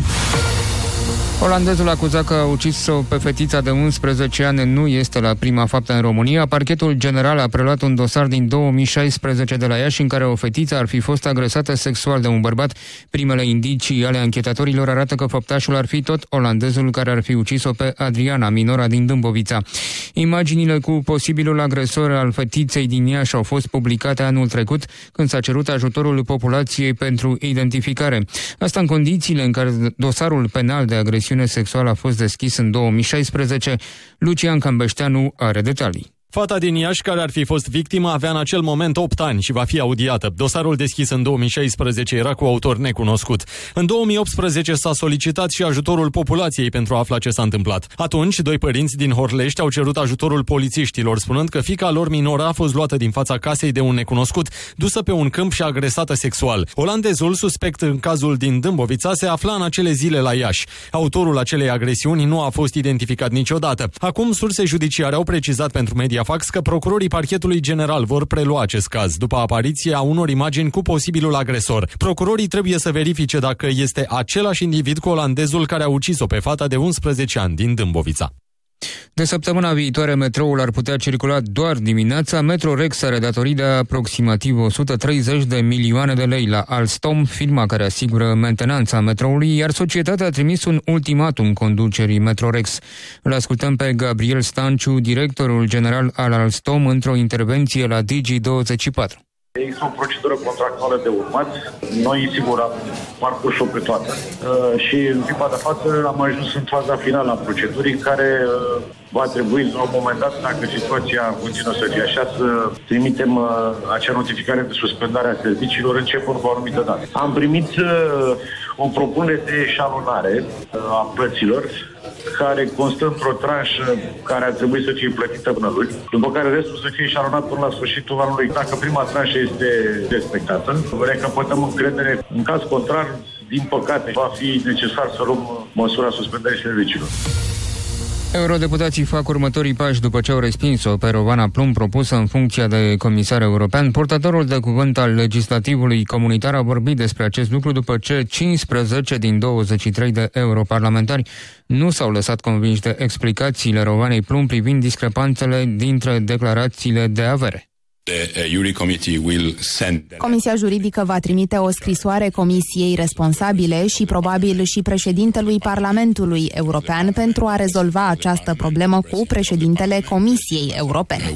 Olandezul acuzat că a ucis-o pe fetița de 11 ani nu este la prima faptă în România. Parchetul general a preluat un dosar din 2016 de la Iași în care o fetiță ar fi fost agresată sexual de un bărbat. Primele indicii ale anchetatorilor arată că făptașul ar fi tot olandezul care ar fi ucis-o pe Adriana, minora din Dâmbovița. Imaginile cu posibilul agresor al fetiței din Iași au fost publicate anul trecut când s-a cerut ajutorul populației pentru identificare. Asta în condițiile în care dosarul penal de agresiune sexuală a fost deschis în 2016. Lucian Cambeșteanu are detalii. Fata din Iași, care ar fi fost victimă, avea în acel moment 8 ani și va fi audiată. Dosarul deschis în 2016 era cu autor necunoscut. În 2018 s-a solicitat și ajutorul populației pentru a afla ce s-a întâmplat. Atunci, doi părinți din Horlești au cerut ajutorul polițiștilor, spunând că fica lor minoră a fost luată din fața casei de un necunoscut, dusă pe un câmp și agresată sexual. Olandezul, suspect în cazul din Dâmbovița, se afla în acele zile la Iași. Autorul acelei agresiuni nu a fost identificat niciodată. Acum, surse judiciare au precizat pentru media Mediafax că procurorii parchetului general vor prelua acest caz după apariția unor imagini cu posibilul agresor. Procurorii trebuie să verifice dacă este același individ cu olandezul care a ucis-o pe fata de 11 ani din Dâmbovița. De săptămâna viitoare, metroul ar putea circula doar dimineața. Metro Rex are datorii de aproximativ 130 de milioane de lei la Alstom, firma care asigură mentenanța metroului, iar societatea a trimis un ultimatum conducerii Metrorex. Îl ascultăm pe Gabriel Stanciu, directorul general al Alstom, într-o intervenție la Digi24. Există o procedură contractuală de urmat. Noi, sigur, am parcurs-o pe toată. Uh, și în clipa de față am ajuns în faza finală a procedurii care uh, va trebui la un moment dat, dacă situația continuă să fie așa, să trimitem uh, acea notificare de suspendare a serviciilor începând cu o anumită dată. Am primit uh, o propunere de eșalonare uh, a plăților care constă într-o tranșă care ar trebui să fie plătită până luni, după care restul să fie eșalonat până la sfârșitul anului. Dacă prima tranșă este respectată, recapătăm încredere. În caz contrar, din păcate, va fi necesar să luăm măsura suspendării serviciilor. Eurodeputații fac următorii pași după ce au respins-o pe Rovana Plum propusă în funcția de comisar european. Portatorul de cuvânt al legislativului comunitar a vorbit despre acest lucru după ce 15 din 23 de europarlamentari nu s-au lăsat convinși de explicațiile Rovanei Plum privind discrepanțele dintre declarațiile de avere. Comisia juridică va trimite o scrisoare comisiei responsabile și probabil și președintelui Parlamentului European pentru a rezolva această problemă cu președintele Comisiei Europene.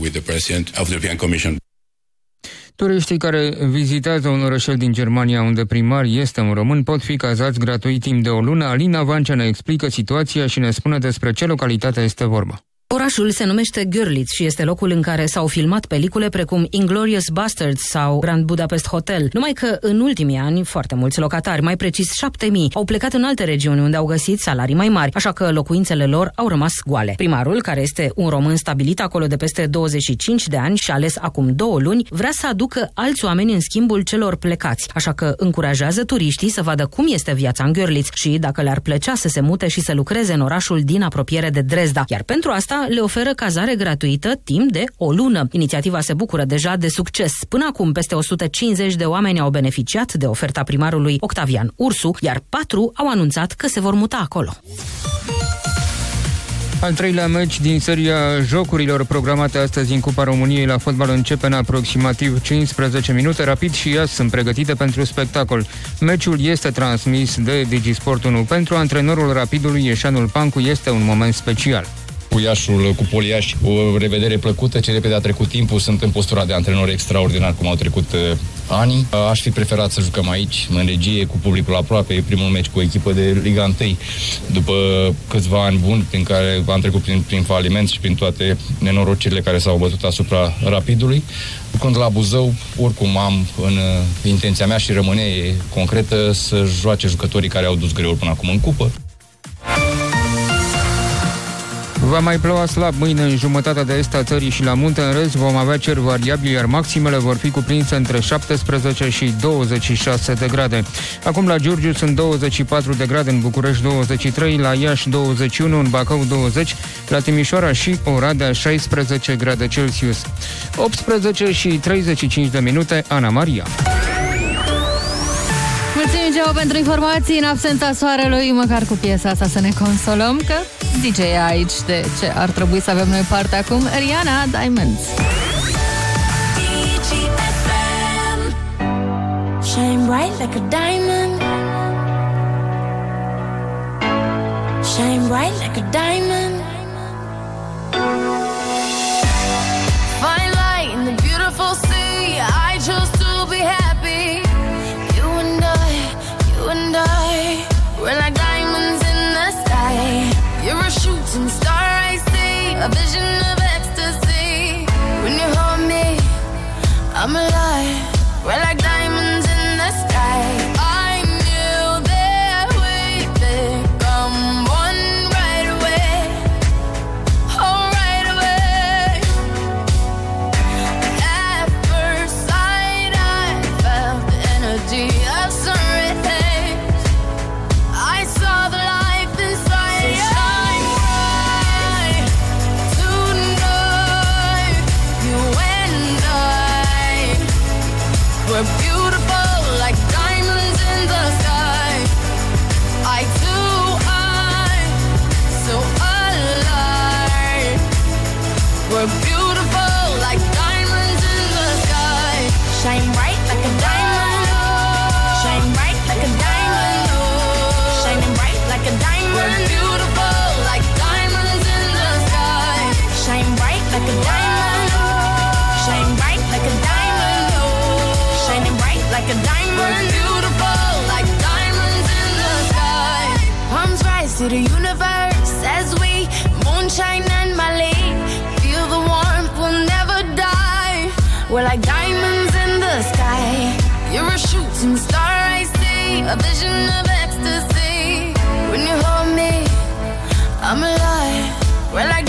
Turiștii care vizitează un orășel din Germania unde primar este un român pot fi cazați gratuit timp de o lună. Alina Vancea ne explică situația și ne spune despre ce localitate este vorba. Orașul se numește Görlitz și este locul în care s-au filmat pelicule precum Inglorious Bastards sau Grand Budapest Hotel. Numai că în ultimii ani, foarte mulți locatari, mai precis 7000, au plecat în alte regiuni unde au găsit salarii mai mari, așa că locuințele lor au rămas goale. Primarul, care este un român stabilit acolo de peste 25 de ani și ales acum două luni, vrea să aducă alți oameni în schimbul celor plecați, așa că încurajează turiștii să vadă cum este viața în Görlitz și dacă le-ar plăcea să se mute și să lucreze în orașul din apropiere de Dresda. Iar pentru asta le oferă cazare gratuită timp de o lună. Inițiativa se bucură deja de succes. Până acum, peste 150 de oameni au beneficiat de oferta primarului Octavian Ursu, iar patru au anunțat că se vor muta acolo. Al treilea meci din seria jocurilor programate astăzi în Cupa României la fotbal începe în aproximativ 15 minute. Rapid și ea sunt pregătite pentru spectacol. Meciul este transmis de Digisport 1. Pentru antrenorul Rapidului Ieșanul Pancu este un moment special cu Iașul, cu Poliaș, o revedere plăcută, ce repede a trecut timpul, sunt în postura de antrenor extraordinar cum au trecut uh, ani. Uh, aș fi preferat să jucăm aici, în regie, cu publicul aproape, e primul meci cu o echipă de Liga 1, după câțiva ani buni prin care am trecut prin, prin faliment și prin toate nenorocirile care s-au bătut asupra Rapidului. Când la Buzău, oricum am în uh, intenția mea și rămâne concretă să joace jucătorii care au dus greu până acum în cupă. Va mai ploua slab mâine în jumătatea de est a țării și la munte, în rest vom avea cer variabil, iar maximele vor fi cuprinse între 17 și 26 de grade. Acum la Giurgiu sunt 24 de grade, în București 23, la Iași 21, în Bacău 20, la Timișoara și Oradea 16 grade Celsius. 18 și 35 de minute, Ana Maria. Mulțumim, Geo, pentru informații în absența soarelui, măcar cu piesa asta să ne consolăm, că DJ aici de ce ar trebui să avem noi parte acum, Rihanna Diamonds. Shine bright like a diamond. Shine bright like a diamond. Fine light in the beautiful sea. I chose You're a shooting star, I see, a vision of the universe as we moonshine and Mali. Feel the warmth, we'll never die. We're like diamonds in the sky. You're a shooting star, I see. A vision of ecstasy. When you hold me, I'm alive. We're like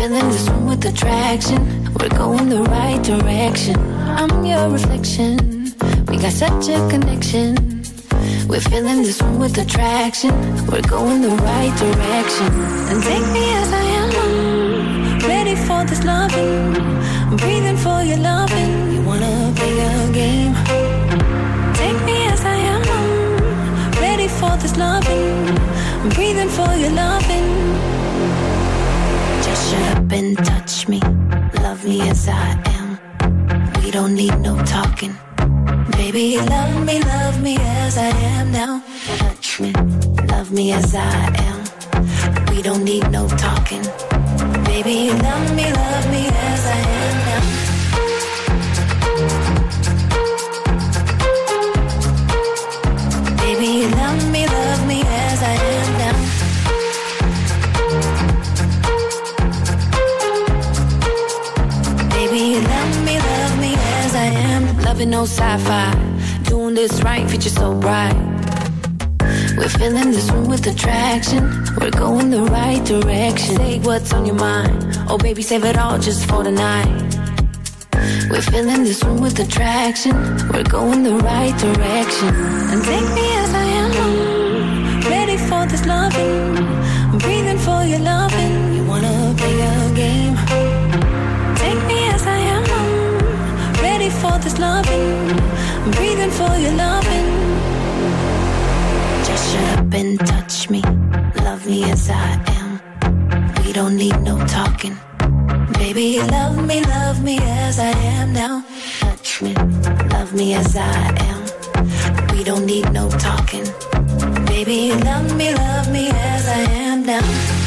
Feeling this room with attraction. We're going the right direction. I'm your reflection. We got such a connection. We're feeling this room with attraction. We're going the right direction. And take me as I am. Ready for this loving. I'm breathing for your loving. You wanna play a game? Take me as I am. Ready for this loving. I'm breathing for your loving. And touch me. Love me as I am. We don't need no talking. Baby, love me, love me as I am now. Touch me, love me as I am. We don't need no talking. Baby, love me, love me as am. Loving no sci-fi, doing this right, future so bright. We're filling this room with attraction. We're going the right direction. Say what's on your mind. Oh, baby, save it all just for tonight. We're filling this room with attraction. We're going the right direction. And take me as I am. Ready for this loving. I'm breathing for your loving. This loving. I'm breathing for your loving. Just shut up and touch me. Love me as I am. We don't need no talking. Baby, love me, love me as I am now. Touch me, love me as I am. We don't need no talking. Baby, love me, love me as I am now.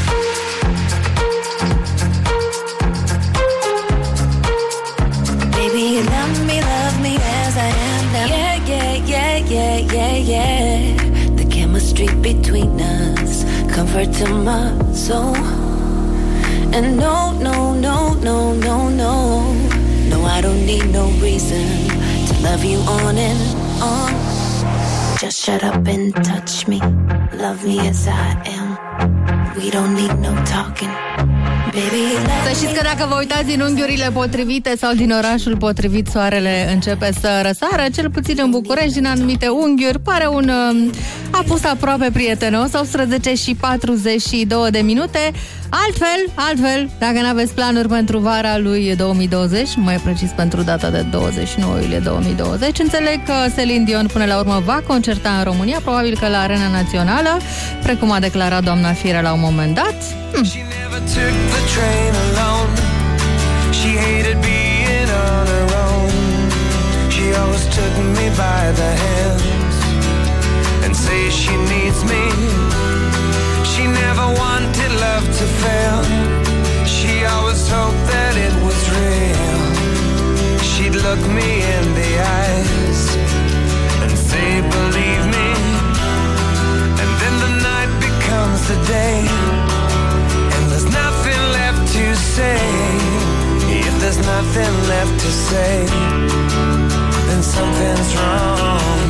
Yeah. The chemistry between us, comfort to my soul. And no, no, no, no, no, no. No, I don't need no reason to love you on and on. Just shut up and touch me. Love me as I am. We don't need no talking. Să știți că dacă vă uitați din unghiurile potrivite sau din orașul potrivit, soarele începe să răsară, cel puțin în București, din anumite unghiuri, pare un um, apus aproape prietenos, 18 și 42 de minute. Altfel, altfel, dacă nu aveți planuri pentru vara lui 2020, mai precis pentru data de 29 iulie 2020, înțeleg că Celine Dion până la urmă va concerta în România, probabil că la Arena Națională, precum a declarat doamna Fire la un moment dat. Hmm. Took the train alone. She hated being on her own. She always took me by the hands and say she needs me. She never wanted love to fail. She always hoped that it was real. She'd look me in the eyes and say, believe me. And then the night becomes the day. Say. If there's nothing left to say, then something's wrong.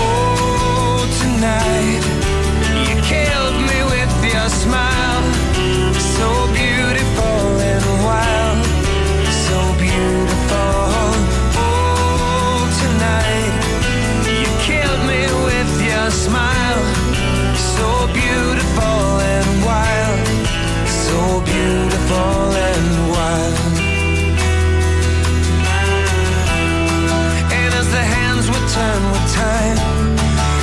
Oh, tonight you killed me with your smile, so beautiful and wild, so beautiful. Oh, tonight you killed me with your smile, so beautiful turn with time,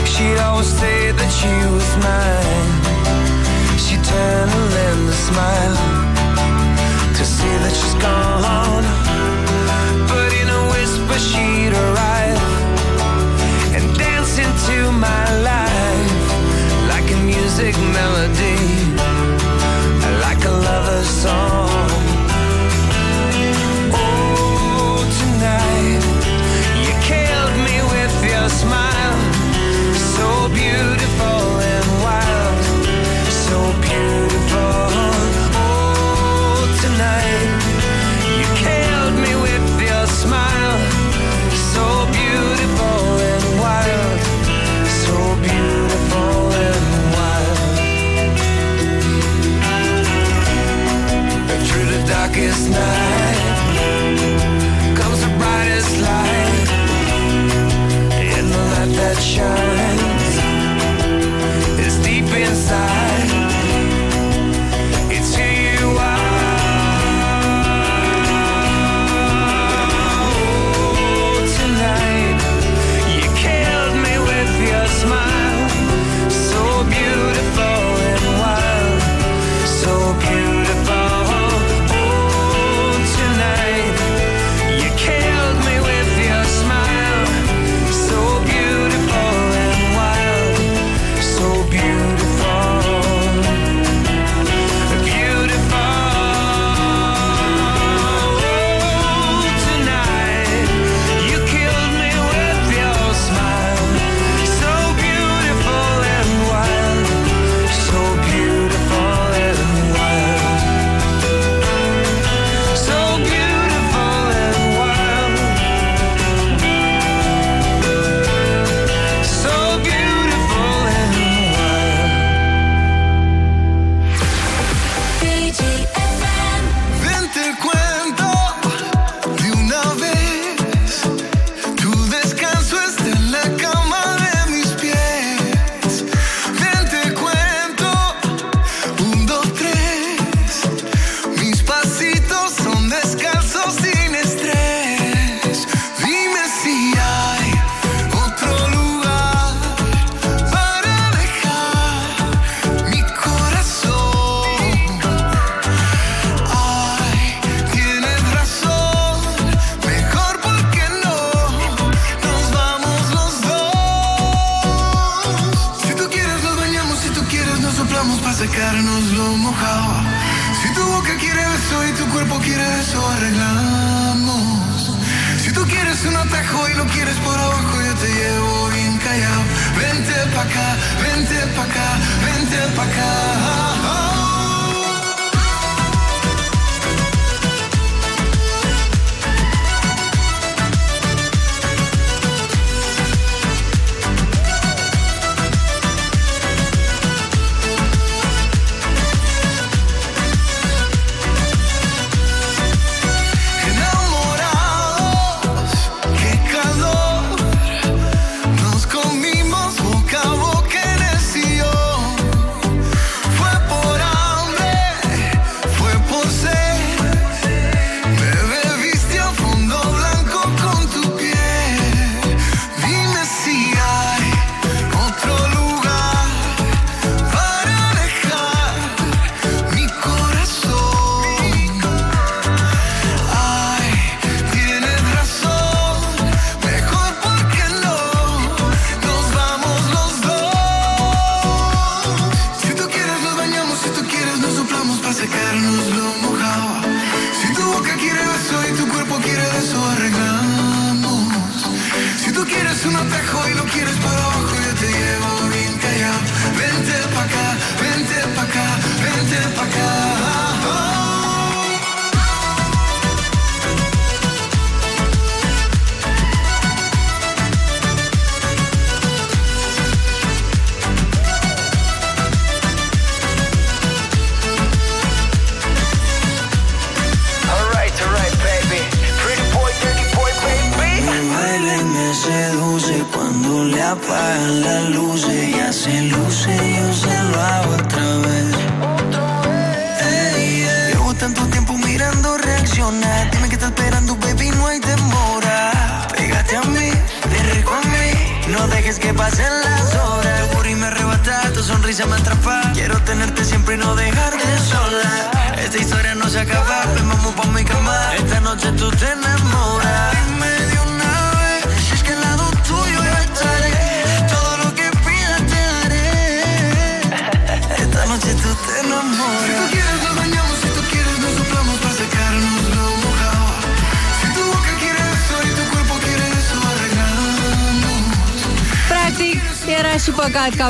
she'd always say that she was mine. She'd turn and lend a smile to see that she's gone. But in a whisper, she'd arrive and dance into my life like a music melody, like a lover's song. Beautiful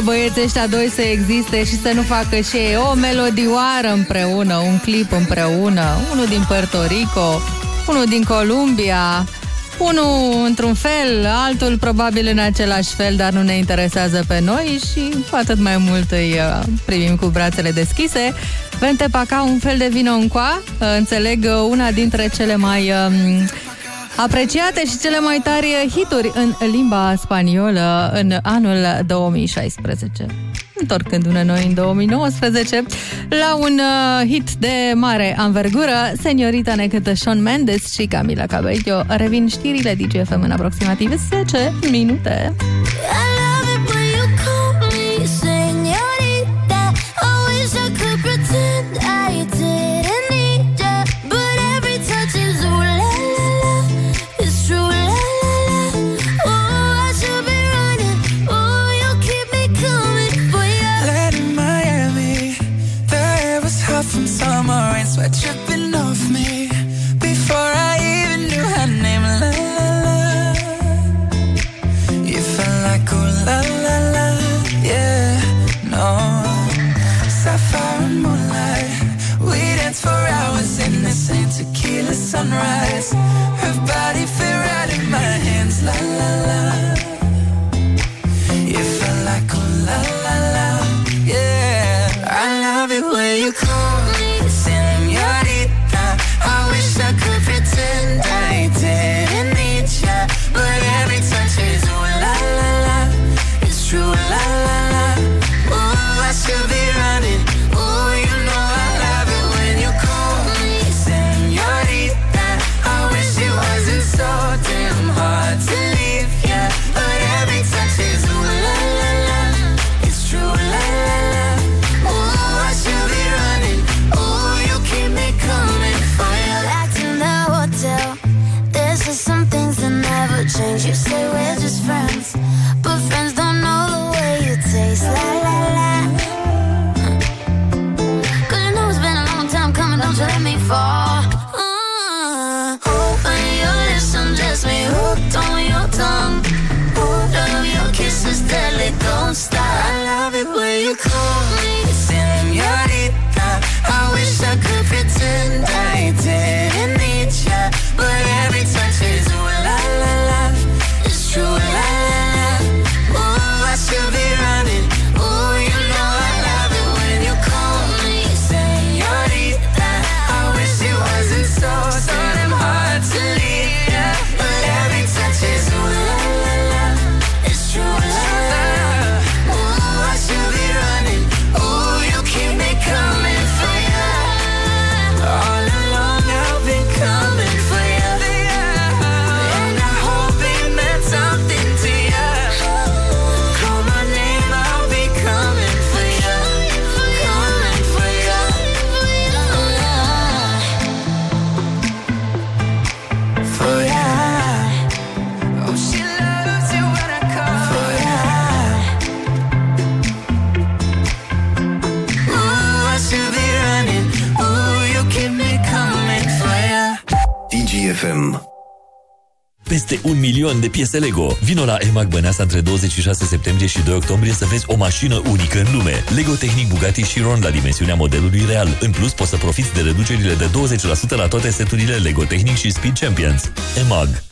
băieții ăștia doi să existe și să nu facă și ei o melodioară împreună, un clip împreună, unul din Puerto Rico, unul din Columbia, unul într-un fel, altul probabil în același fel, dar nu ne interesează pe noi și cu atât mai mult îi uh, primim cu brațele deschise. Vente Paca, un fel de vino încoa, uh, înțeleg uh, una dintre cele mai um, apreciate și cele mai tari hituri în limba spaniolă în anul 2016 întorcându-ne noi în 2019 la un uh, hit de mare anvergură, Seniorita ne Sean Mendes și Camila Cabello. Revin știrile DGFM în aproximativ 10 minute. De piese Lego. Vino la EMAG Băneasa între 26 septembrie și 2 octombrie să vezi o mașină unică în lume. Lego Technic Bugatti Chiron la dimensiunea modelului real. În plus, poți să profiți de reducerile de 20% la toate seturile Lego Technic și Speed Champions. EMAG.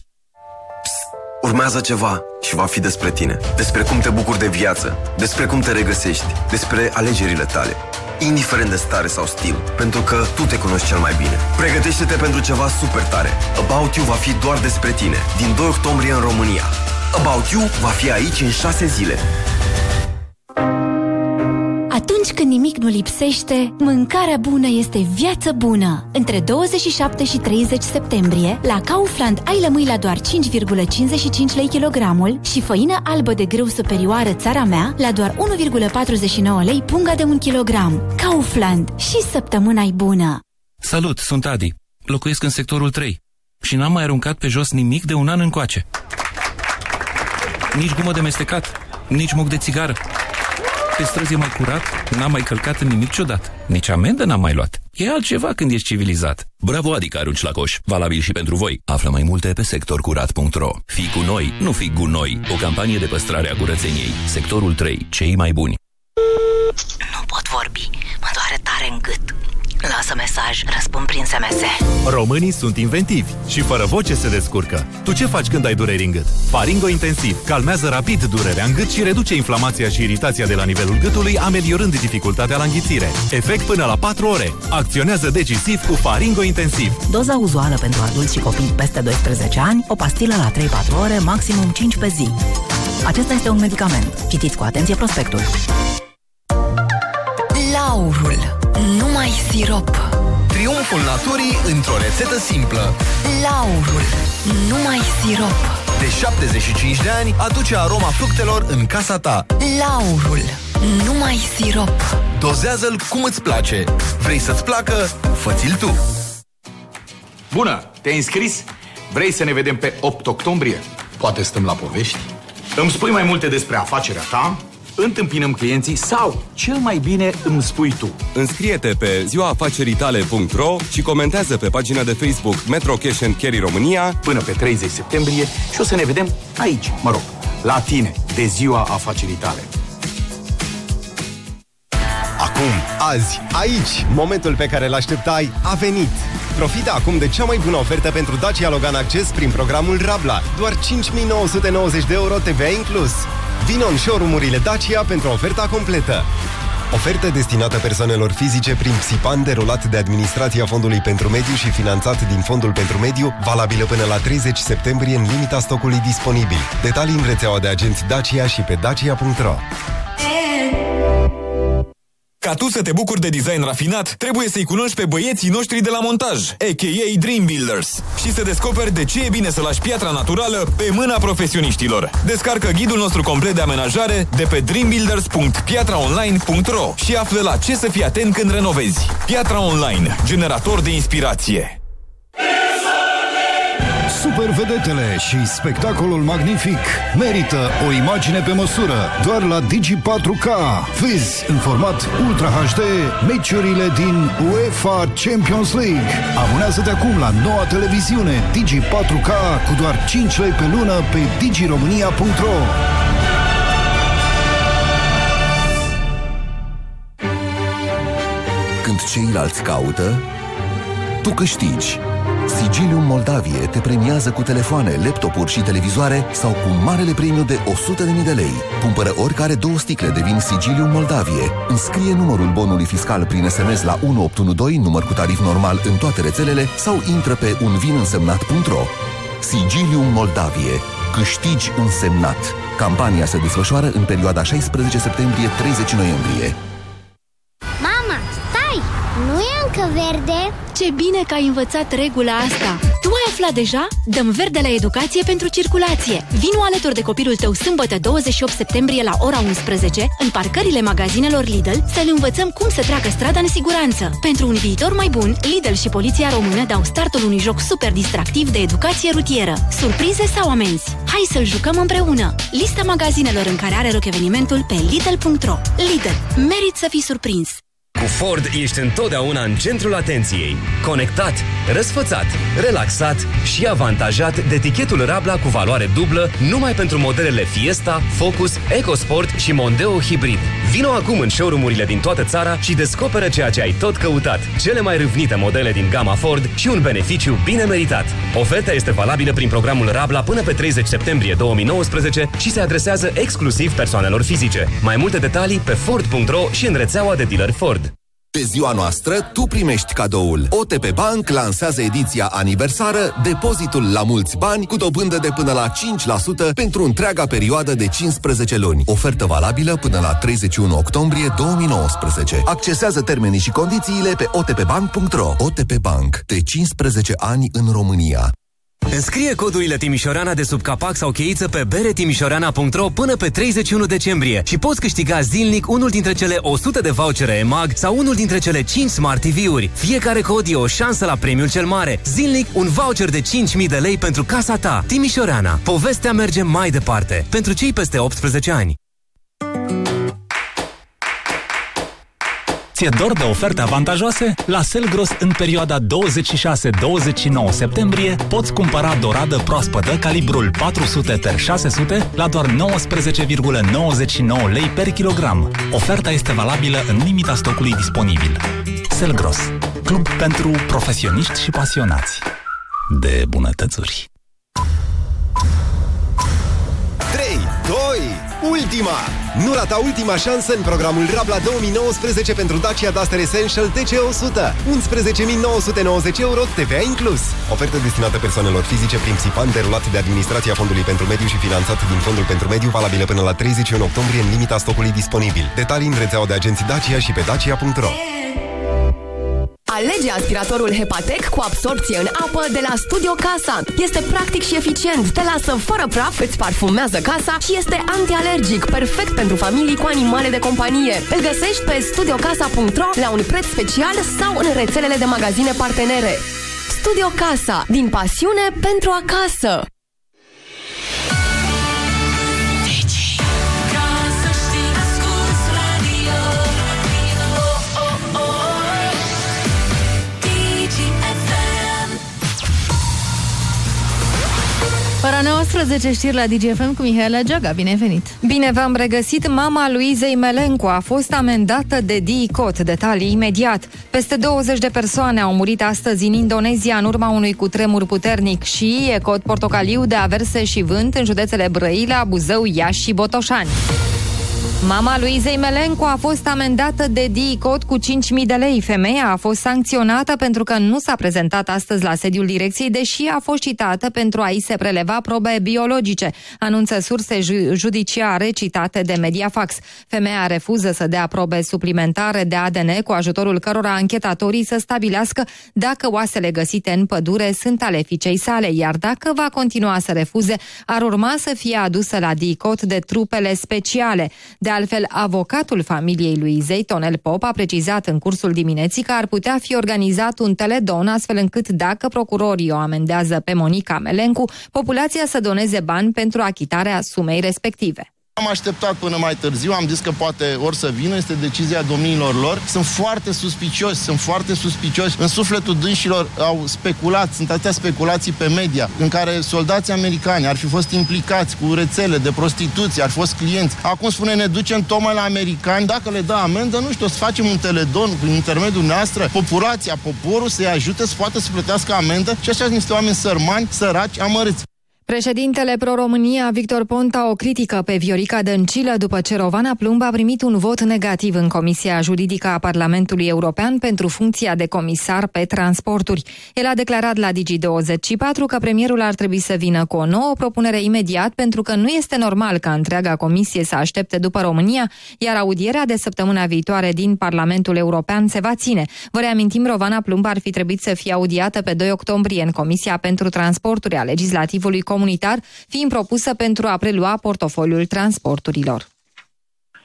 Urmează ceva și va fi despre tine. Despre cum te bucuri de viață, despre cum te regăsești, despre alegerile tale. Indiferent de stare sau stil, pentru că tu te cunoști cel mai bine. Pregătește-te pentru ceva super tare. About You va fi doar despre tine, din 2 octombrie în România. About You va fi aici în 6 zile. Atunci când nimic nu lipsește, mâncarea bună este viață bună. Între 27 și 30 septembrie, la Kaufland ai lămâi la doar 5,55 lei kilogramul și făină albă de grâu superioară țara mea la doar 1,49 lei punga de un kilogram. Kaufland. Și săptămâna e bună! Salut, sunt Adi. Locuiesc în sectorul 3 și n-am mai aruncat pe jos nimic de un an încoace. Nici gumă de mestecat, nici moc de țigară. Pe străzi e mai curat, n-am mai călcat în nimic ciudat. Nici amendă n-am mai luat. E altceva când ești civilizat. Bravo, adică arunci la coș. Valabil și pentru voi. Află mai multe pe sectorcurat.ro Fii cu noi, nu fii gunoi. O campanie de păstrare a curățeniei. Sectorul 3. Cei mai buni. Nu pot vorbi, mă doare tare în gât. Lasă mesaj, răspund prin SMS. Românii sunt inventivi și fără voce se descurcă. Tu ce faci când ai dureri în gât? Faringo Intensiv calmează rapid durerea în gât și reduce inflamația și iritația de la nivelul gâtului, ameliorând dificultatea la înghițire. Efect până la 4 ore. Acționează decisiv cu Faringo Intensiv. Doza uzuală pentru adulți și copii peste 12 ani, o pastilă la 3-4 ore, maximum 5 pe zi. Acesta este un medicament. Citiți cu atenție prospectul. Numai sirop. Triumful naturii într-o rețetă simplă. Laurul. Numai sirop. De 75 de ani aduce aroma fructelor în casa ta. Laurul. Numai sirop. Dozează-l cum îți place. Vrei să-ți placă? Fă-ți-l tu. Bună! Te-ai înscris? Vrei să ne vedem pe 8 octombrie? Poate stăm la povești? Îmi spui mai multe despre afacerea ta? Întâmpinăm clienții sau, cel mai bine, îmi spui tu. Înscrie-te pe ziuaafaceritale.ro și comentează pe pagina de Facebook Metro Cash and Carry România până pe 30 septembrie și o să ne vedem aici, mă rog, la tine, de ziua afacerii tale. Acum, azi, aici, momentul pe care l-așteptai a venit. Profită acum de cea mai bună ofertă pentru Dacia Logan Access prin programul Rabla. Doar 5.990 de euro TVA inclus. Vino în showroom-urile Dacia pentru oferta completă. Ofertă destinată persoanelor fizice prin PSIPAN derulat de Administrația Fondului pentru Mediu și finanțat din Fondul pentru Mediu, valabilă până la 30 septembrie în limita stocului disponibil. Detalii în rețeaua de agenți Dacia și pe dacia.ro Ca tu să te bucuri de design rafinat, trebuie să-i cunoști pe băieții noștri de la montaj, a.k.a. Dream Builders, și să descoperi de ce e bine să lași piatra naturală pe mâna profesioniștilor. Descarcă ghidul nostru complet de amenajare de pe dreambuilders.piatraonline.ro și află la ce să fii atent când renovezi. Piatra Online, generator de inspirație. Supervedetele și spectacolul magnific merită o imagine pe măsură doar la Digi4K. Vezi în format Ultra HD meciurile din UEFA Champions League. Abonează-te acum la noua televiziune Digi4K cu doar 5 lei pe lună pe digiromania.ro Când ceilalți caută, tu câștigi. Sigilium Moldavie te premiază cu telefoane, laptopuri și televizoare sau cu marele premiu de 100.000 de lei. Cumpără oricare două sticle de vin Sigilium Moldavie. Înscrie numărul bonului fiscal prin SMS la 1812, număr cu tarif normal în toate rețelele sau intră pe unvinînsemnat.ro. Sigilium Moldavie. Câștigi însemnat. Campania se desfășoară în perioada 16 septembrie-30 noiembrie. Mama, stai! Nu e încă verde? Ce bine că ai învățat regula asta! Tu ai aflat deja? Dăm verde la educație pentru circulație. Vino alături de copilul tău sâmbătă 28 septembrie la ora 11 în parcările magazinelor Lidl să-l învățăm cum să treacă strada în siguranță. Pentru un viitor mai bun, Lidl și Poliția Română dau startul unui joc super distractiv de educație rutieră. Surprize sau amenzi? Hai să-l jucăm împreună! Lista magazinelor în care are loc evenimentul pe Lidl.ro Lidl. Merit să fii surprins! Cu Ford ești întotdeauna în centrul atenției. Conectat, răsfățat, relaxat și avantajat de tichetul Rabla cu valoare dublă numai pentru modelele Fiesta, Focus, EcoSport și Mondeo Hybrid. Vino acum în showroom-urile din toată țara și descoperă ceea ce ai tot căutat. Cele mai râvnite modele din gama Ford și un beneficiu bine meritat. Oferta este valabilă prin programul Rabla până pe 30 septembrie 2019 și se adresează exclusiv persoanelor fizice. Mai multe detalii pe Ford.ro și în rețeaua de dealer Ford. Pe ziua noastră, tu primești cadoul. OTP Bank lansează ediția aniversară Depozitul la mulți bani cu dobândă de până la 5% pentru întreaga perioadă de 15 luni. Ofertă valabilă până la 31 octombrie 2019. Accesează termenii și condițiile pe otpbank.ro OTP Bank. De 15 ani în România. Înscrie codurile Timișoreana de sub capac sau cheiță pe beretimișoreana.ro până pe 31 decembrie și poți câștiga zilnic unul dintre cele 100 de vouchere EMAG sau unul dintre cele 5 Smart TV-uri. Fiecare cod e o șansă la premiul cel mare. Zilnic un voucher de 5.000 de lei pentru casa ta. Timișoreana. Povestea merge mai departe. Pentru cei peste 18 ani. Ți-e dor de oferte avantajoase? La Selgros, în perioada 26-29 septembrie, poți cumpăra doradă proaspătă calibrul 400 x 600 la doar 19,99 lei per kilogram. Oferta este valabilă în limita stocului disponibil. Selgros, club pentru profesioniști și pasionați de bunătățuri. Ultima! Nu rata ultima șansă în programul Rabla 2019 pentru Dacia Duster Essential TC100. 11.990 euro, TVA inclus. Ofertă destinată persoanelor fizice prin PSIPAN derulat de Administrația Fondului pentru Mediu și finanțat din Fondul pentru Mediu, valabilă până la 31 octombrie în limita stocului disponibil. Detalii în rețeaua de agenții Dacia și pe dacia.ro. Alege aspiratorul Hepatec cu absorpție în apă de la Studio Casa. Este practic și eficient, te lasă fără praf, îți parfumează casa și este antialergic, perfect pentru familii cu animale de companie. Îl găsești pe studiocasa.ro la un preț special sau în rețelele de magazine partenere. Studio Casa, din pasiune pentru acasă. Ora 19 știri la DGFM cu Mihaela Giaga. Bine ai venit! Bine v-am regăsit! Mama Luizei Melencu a fost amendată de DICOT. Detalii imediat. Peste 20 de persoane au murit astăzi în Indonezia în urma unui cutremur puternic și e cod portocaliu de averse și vânt în județele Brăila, Buzău, Iași și Botoșani. Mama Luizei Melencu a fost amendată de DICOT cu 5.000 de lei. Femeia a fost sancționată pentru că nu s-a prezentat astăzi la sediul direcției, deși a fost citată pentru a-i se preleva probe biologice, anunță surse ju- judiciare citate de Mediafax. Femeia refuză să dea probe suplimentare de ADN, cu ajutorul cărora anchetatorii să stabilească dacă oasele găsite în pădure sunt ale fiicei sale, iar dacă va continua să refuze, ar urma să fie adusă la DICOT de trupele speciale. De altfel, avocatul familiei lui Zei, Tonel Pop, a precizat în cursul dimineții că ar putea fi organizat un teledon astfel încât dacă procurorii o amendează pe Monica Melencu, populația să doneze bani pentru achitarea sumei respective. Am așteptat până mai târziu, am zis că poate ori să vină, este decizia domnilor lor. Sunt foarte suspicioși, sunt foarte suspicioși. În sufletul dânșilor au speculat, sunt atâtea speculații pe media, în care soldații americani ar fi fost implicați cu rețele de prostituție, ar fi fost clienți. Acum spune, ne ducem tocmai la americani, dacă le dă amendă, nu știu, o să facem un teledon prin intermediul noastră, populația, poporul să-i ajute să poată să plătească amendă și așa sunt niște oameni sărmani, săraci, amărâți. Președintele Pro-România, Victor Ponta, o critică pe Viorica Dăncilă după ce Rovana Plumb a primit un vot negativ în Comisia Juridică a Parlamentului European pentru funcția de comisar pe transporturi. El a declarat la Digi24 că premierul ar trebui să vină cu o nouă propunere imediat pentru că nu este normal ca întreaga comisie să aștepte după România, iar audierea de săptămâna viitoare din Parlamentul European se va ține. Vă reamintim, Rovana Plumb ar fi trebuit să fie audiată pe 2 octombrie în Comisia pentru Transporturi a Legislativului comunitar, fiind propusă pentru a prelua portofoliul transporturilor.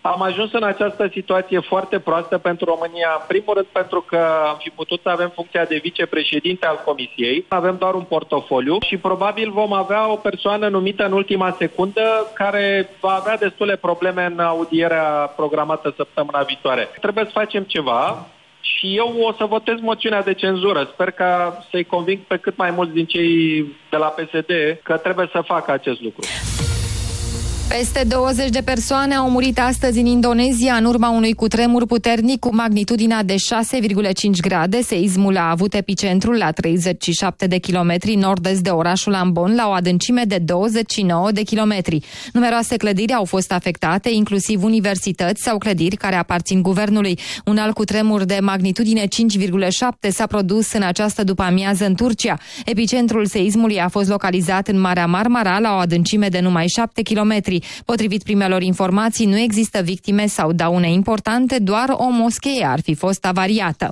Am ajuns în această situație foarte proastă pentru România, în primul rând pentru că am fi putut să avem funcția de vicepreședinte al Comisiei, avem doar un portofoliu și probabil vom avea o persoană numită în ultima secundă care va avea destule probleme în audierea programată săptămâna viitoare. Trebuie să facem ceva, și eu o să votez moțiunea de cenzură. Sper ca să-i conving pe cât mai mulți din cei de la PSD că trebuie să facă acest lucru. Peste 20 de persoane au murit astăzi în Indonezia în urma unui cutremur puternic cu magnitudinea de 6,5 grade. Seismul a avut epicentrul la 37 de kilometri nord-est de orașul Ambon, la o adâncime de 29 de kilometri. Numeroase clădiri au fost afectate, inclusiv universități sau clădiri care aparțin guvernului. Un alt cutremur de magnitudine 5,7 s-a produs în această după-amiază în Turcia. Epicentrul seismului a fost localizat în Marea Marmara, la o adâncime de numai 7 kilometri metri. Potrivit primelor informații, nu există victime sau daune importante, doar o moschee ar fi fost avariată.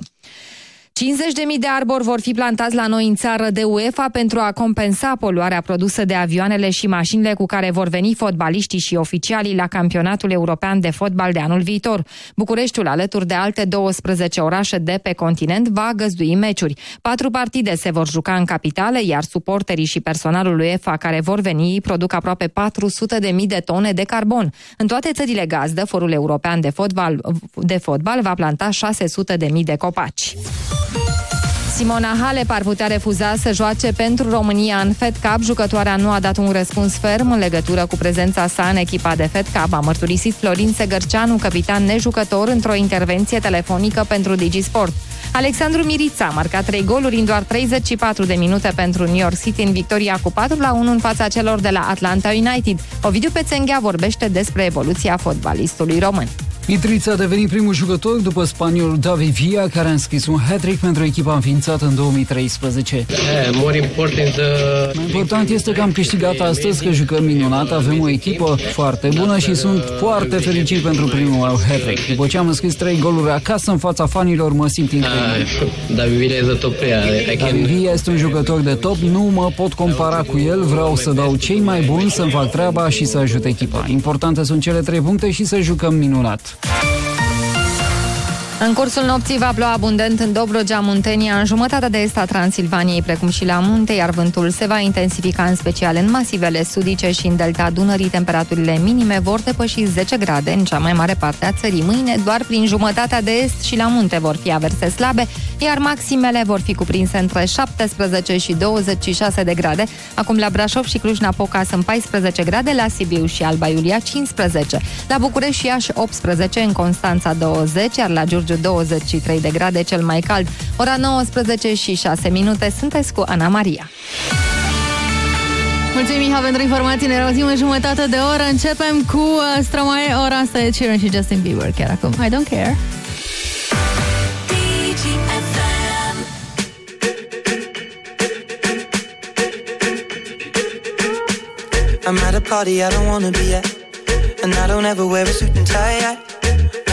50.000 de arbori vor fi plantați la noi în țară de UEFA pentru a compensa poluarea produsă de avioanele și mașinile cu care vor veni fotbaliștii și oficialii la campionatul european de fotbal de anul viitor. Bucureștiul, alături de alte 12 orașe de pe continent, va găzdui meciuri. Patru partide se vor juca în capitale, iar suporterii și personalul UEFA care vor veni produc aproape 400.000 de tone de carbon. În toate țările gazdă, Forul European de Fotbal, de fotbal va planta 600.000 de copaci. Simona Halep ar putea refuza să joace pentru România în Fed Cup. Jucătoarea nu a dat un răspuns ferm în legătură cu prezența sa în echipa de Fed Cup. A mărturisit Florin Segărceanu, capitan nejucător, într-o intervenție telefonică pentru Digisport. Alexandru Mirița a marcat 3 goluri în doar 34 de minute pentru New York City în victoria cu 4 la 1 în fața celor de la Atlanta United. Ovidiu Pețenghea vorbește despre evoluția fotbalistului român. Mitrița a devenit primul jucător după spaniolul David Villa, care a înscris un hat-trick pentru echipa înființată în 2013. Mai important este că am câștigat astăzi, că jucăm minunat, avem o echipă foarte bună și sunt foarte fericit pentru primul meu hat-trick. După ce am înscris trei goluri acasă în fața fanilor, mă simt incredibil. David Villa este top David Villa este un jucător de top, nu mă pot compara cu el, vreau să dau cei mai buni, să-mi fac treaba și să ajut echipa. Importante sunt cele trei puncte și să jucăm minunat. Live. În cursul nopții va ploua abundent în Dobrogea, Muntenia, în jumătatea de est a Transilvaniei, precum și la munte, iar vântul se va intensifica în special în masivele sudice și în delta Dunării. Temperaturile minime vor depăși 10 grade în cea mai mare parte a țării. Mâine, doar prin jumătatea de est și la munte vor fi averse slabe, iar maximele vor fi cuprinse între 17 și 26 de grade. Acum la Brașov și Cluj-Napoca sunt 14 grade, la Sibiu și Alba Iulia 15. La București și Iași 18, în Constanța 20, iar la Giurgiu 23 de grade cel mai cald. Ora 19 și 6 minute, sunteți cu Ana Maria. Mulțumim, Miha, pentru informații. Ne reauzim în jumătate de oră. Începem cu uh, Stromae. Ora asta e Sheeran și Justin Bieber chiar acum. I don't care. I'm at a party I don't wanna be at And I don't ever wear a suit and tie at.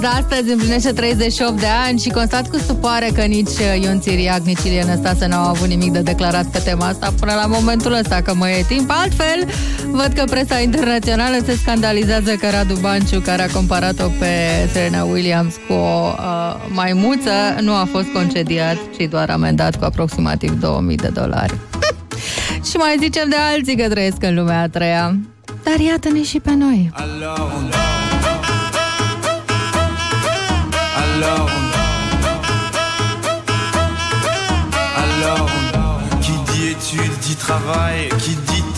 Williams astăzi, împlinește 38 de ani și constat cu stupoare că nici uh, Ion Țiriac, nici Ilie Năstase n-au avut nimic de declarat pe tema asta până la momentul ăsta, că mai e timp. Altfel, văd că presa internațională se scandalizează că Radu Banciu, care a comparat-o pe Serena Williams cu o uh, maimuță, nu a fost concediat, ci doar amendat cu aproximativ 2000 de dolari. [laughs] Și mai zicem de alții că trăiesc în lumea a treia. Dar iată-ne și pe noi. Alors études dit travail Qui dit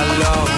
I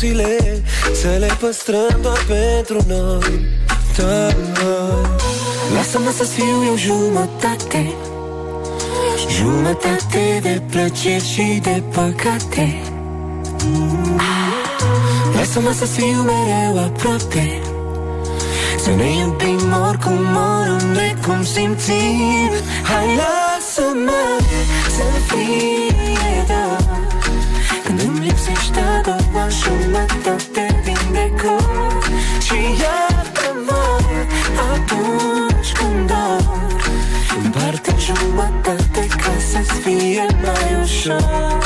toate nopțile Să le păstrăm doar pentru noi. Da, Lasă-mă să fiu eu jumătate. Jumătate de plăceri și de păcate. Lasă-mă să fiu mereu aproape. Să ne iubim oricum, oriunde, cum simțim. Hai, lasă-mă să fie a doua jumătate din decor Și iartă-mă atunci când dor Împarte jumătate ca să-ți fie mai ușor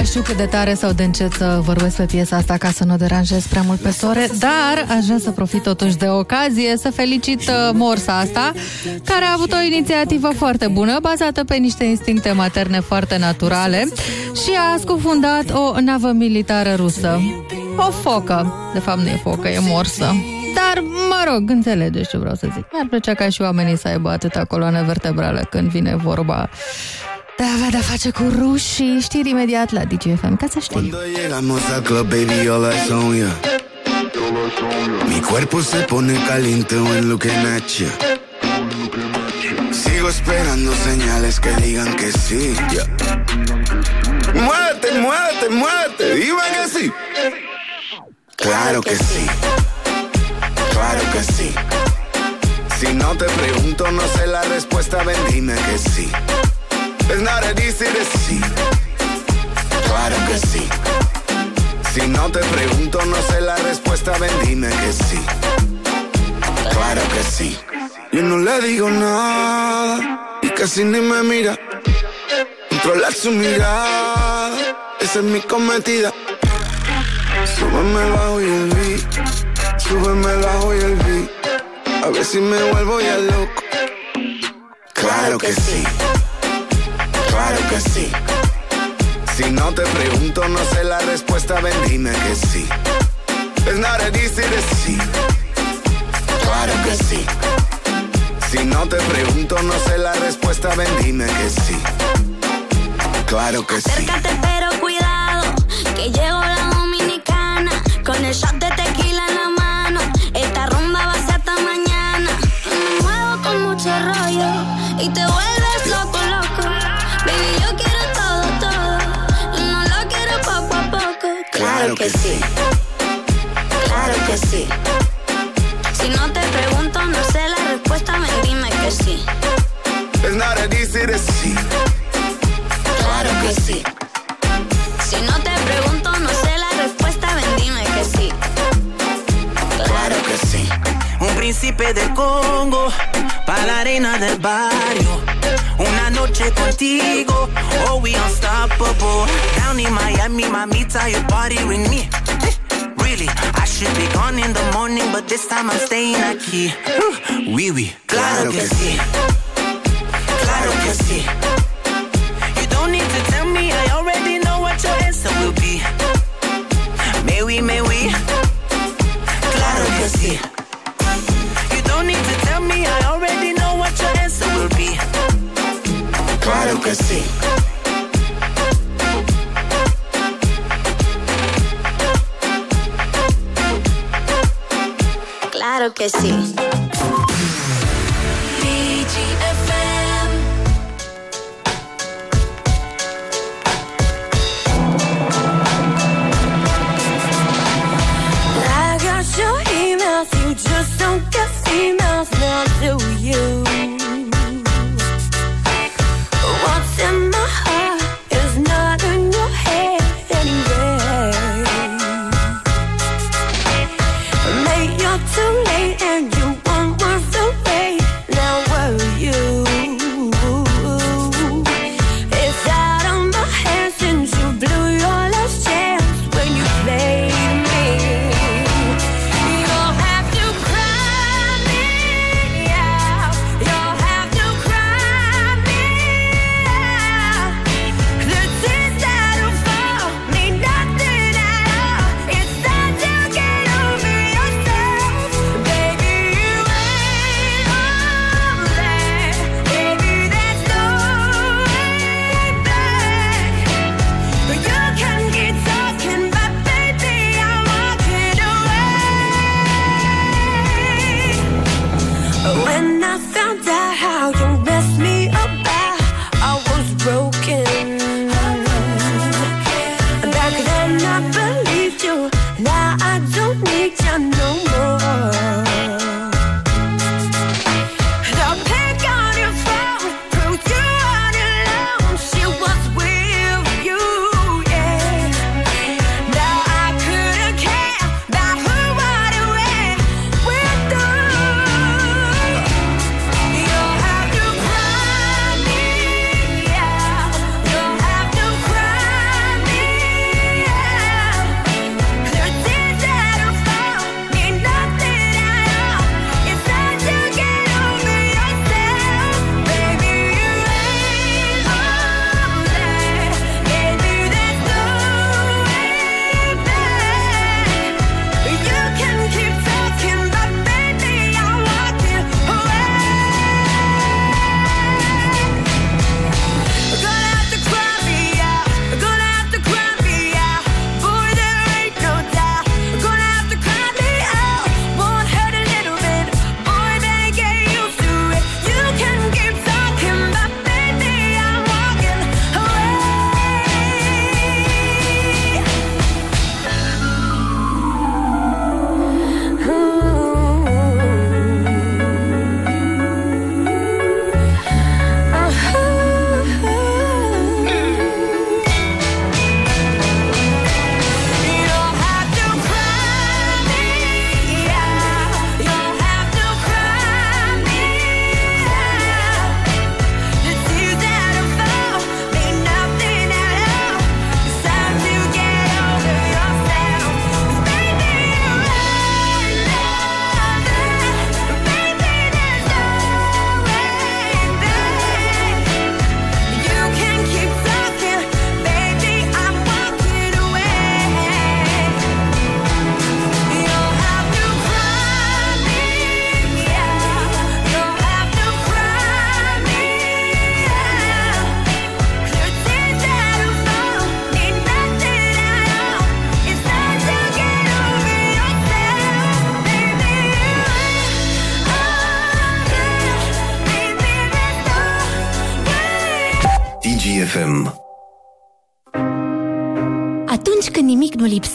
prea știu cât de tare sau de încet să vorbesc pe piesa asta ca să nu deranjez prea mult pe sore, dar aș vrea să profit totuși de ocazie să felicit uh, Morsa asta, care a avut o inițiativă foarte bună, bazată pe niște instincte materne foarte naturale și a scufundat o navă militară rusă. O focă. De fapt nu e focă, e morsă. Dar, mă rog, înțelegeți ce vreau să zic. Mi-ar plăcea ca și oamenii să aibă atâta coloană vertebrală când vine vorba de a avea de-a face cu rușii. Știri imediat la DGFM, ca să știi. Mi cuerpo se pone caliente looking at you. Sigo esperando señales que digan que sí. yeah. Muévete, muévete, muévete, dime que sí. Claro que sí. Claro que sí. Si no te pregunto, no sé la respuesta, ven, dime que sí. Es not a easy to see. Claro que sí. Si no te pregunto, no sé la respuesta, ven, dime que sí. Claro que sí. Yo no le digo nada y casi ni me mira. Controlar su mirada, esa es mi cometida. Súbeme bajo y el beat, súbeme bajo y el beat. A ver si me vuelvo ya loco. Claro que sí. Claro que sí. Si no te pregunto, no sé la respuesta, ven, dime que sí. Es not a easy see. Claro que sí. Si no te pregunto, no sé la respuesta, ven, dime que sí. Claro que sí. Acércate pero cuidado, que llegó la dominicana con el shot de tequila en la mano. Esta rumba va a ser hasta mañana. Me muevo con mucho rollo y te vuelves Claro que sí. Claro que sí. Si no te pregunto, no sé la respuesta, ven, dime que sí. Es not a easy to see. Claro que sí. Si no te pregunto, no sé la respuesta, ven, dime que sí. Claro que sí. Un príncipe del Congo, pa' la arena del barrio. Noche contigo, oh we unstoppable. Down in Miami, mamita, you party with me. Really, I should be gone in the morning, but this time I'm staying aquí. Oui, oui, claro que sí. Claro que sí. You don't need to tell me, I already know what your answer will be. May we, may we? Claro que. Claro sí. Your emails, you just don't get females now, do you?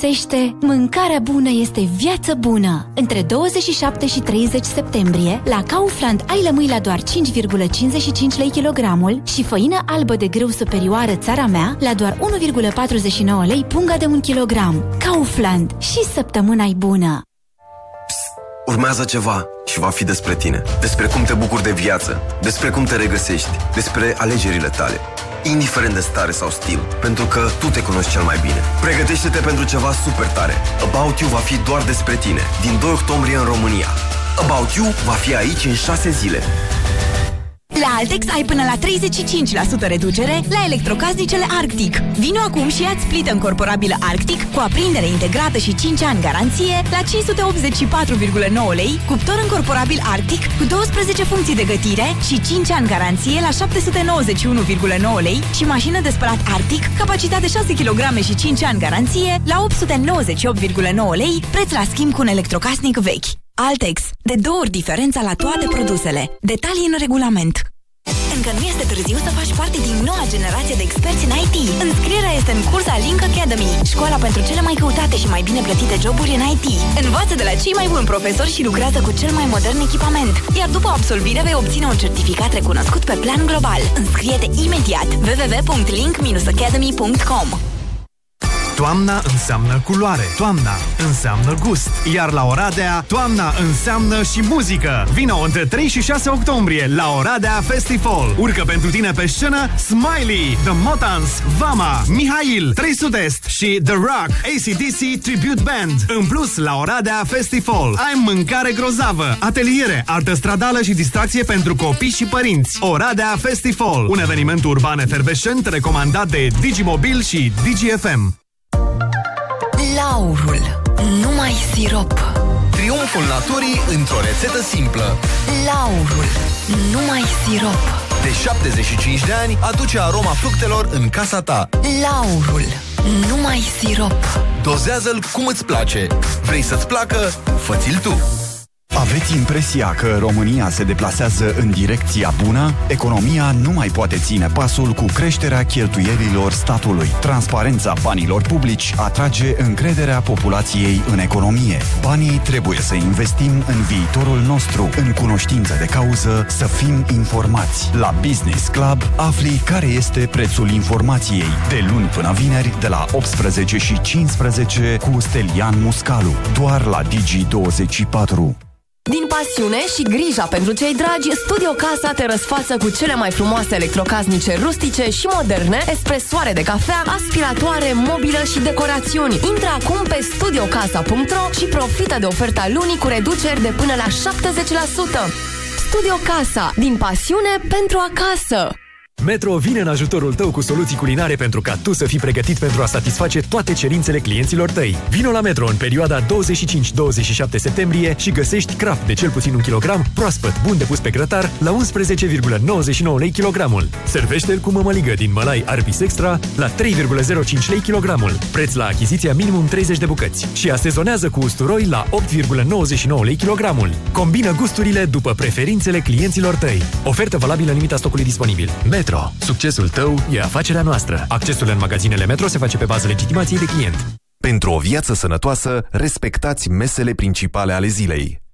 Nimic nu lipsește, mâncarea bună este viață bună. Între 27 și 30 septembrie, la Kaufland ai lămâi la doar 5,55 lei kilogramul și făină albă de grâu superioară țara mea la doar 1,49 lei punga de un kilogram. Kaufland. Și săptămâna bună! Urmează ceva și va fi despre tine. Despre cum te bucuri de viață, despre cum te regăsești, despre alegerile tale. Indiferent de stare sau stil, pentru că tu te cunoști cel mai bine. Pregătește-te pentru ceva super tare. About You va fi doar despre tine, din 2 octombrie în România. About You va fi aici în 6 zile. La Altex ai până la 35% reducere la electrocasnicele Arctic. Vino acum și ia-ți plită încorporabilă Arctic cu aprindere integrată și 5 ani garanție la 584,9 lei, cuptor încorporabil Arctic cu 12 funcții de gătire și 5 ani garanție la 791,9 lei și mașină de spălat Arctic, capacitate 6 kg și 5 ani garanție la 898,9 lei, preț la schimb cu un electrocasnic vechi. Altex. De două ori diferența la toate produsele. Detalii în regulament. Încă nu este târziu să faci parte din noua generație de experți în IT. Înscrierea este în cursa Link Academy, școala pentru cele mai căutate și mai bine plătite joburi în IT. Învață de la cei mai buni profesori și lucrează cu cel mai modern echipament. Iar după absolvire vei obține un certificat recunoscut pe plan global. Înscrie-te imediat www.link-academy.com Toamna înseamnă culoare, toamna înseamnă gust, iar la Oradea, toamna înseamnă și muzică. Vino între 3 și 6 octombrie la Oradea Festival. Urcă pentru tine pe scenă Smiley, The Motans, Vama, Mihail, 300 Est și The Rock, ACDC Tribute Band. În plus, la Oradea Festival ai mâncare grozavă, ateliere, artă stradală și distracție pentru copii și părinți. Oradea Festival, un eveniment urban efervescent recomandat de Digimobil și DGFM. Laurul. Numai sirop. Triumful naturii într-o rețetă simplă. Laurul. Numai sirop. De 75 de ani aduce aroma fructelor în casa ta. Laurul. Numai sirop. Dozează-l cum îți place. Vrei să-ți placă? Fă-ți-l tu! Aveți impresia că România se deplasează în direcția bună? Economia nu mai poate ține pasul cu creșterea cheltuielilor statului. Transparența banilor publici atrage încrederea populației în economie. Banii trebuie să investim în viitorul nostru, în cunoștință de cauză, să fim informați. La Business Club afli care este prețul informației. De luni până vineri, de la 18 și 15 cu Stelian Muscalu. Doar la Digi24. Din pasiune și grija pentru cei dragi, Studio Casa te răsfață cu cele mai frumoase electrocasnice rustice și moderne, espresoare de cafea, aspiratoare, mobilă și decorațiuni. Intră acum pe studiocasa.ro și profită de oferta lunii cu reduceri de până la 70%. Studio Casa. Din pasiune pentru acasă. Metro vine în ajutorul tău cu soluții culinare pentru ca tu să fii pregătit pentru a satisface toate cerințele clienților tăi. Vino la Metro în perioada 25-27 septembrie și găsești craft de cel puțin un kilogram, proaspăt, bun de pus pe grătar, la 11,99 lei kilogramul. Servește-l cu mămăligă din mălai Arbis Extra la 3,05 lei kilogramul. Preț la achiziția minimum 30 de bucăți. Și asezonează cu usturoi la 8,99 lei kilogramul. Combină gusturile după preferințele clienților tăi. Ofertă valabilă în limita stocului disponibil. Metro. Succesul tău e afacerea noastră. Accesul în magazinele Metro se face pe bază legitimației de client. Pentru o viață sănătoasă, respectați mesele principale ale zilei.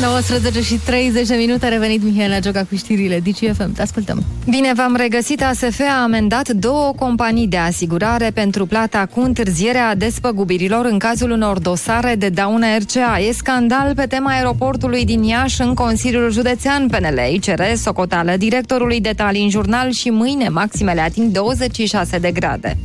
19 și 30 de minute a revenit Mihaela Joca cu știrile DGFM. Te ascultăm. Bine v-am regăsit. ASF a amendat două companii de asigurare pentru plata cu întârzierea despăgubirilor în cazul unor dosare de daună RCA. E scandal pe tema aeroportului din Iași în Consiliul Județean PNL. Îi cere socotală directorului detalii în jurnal și mâine maximele ating 26 de grade.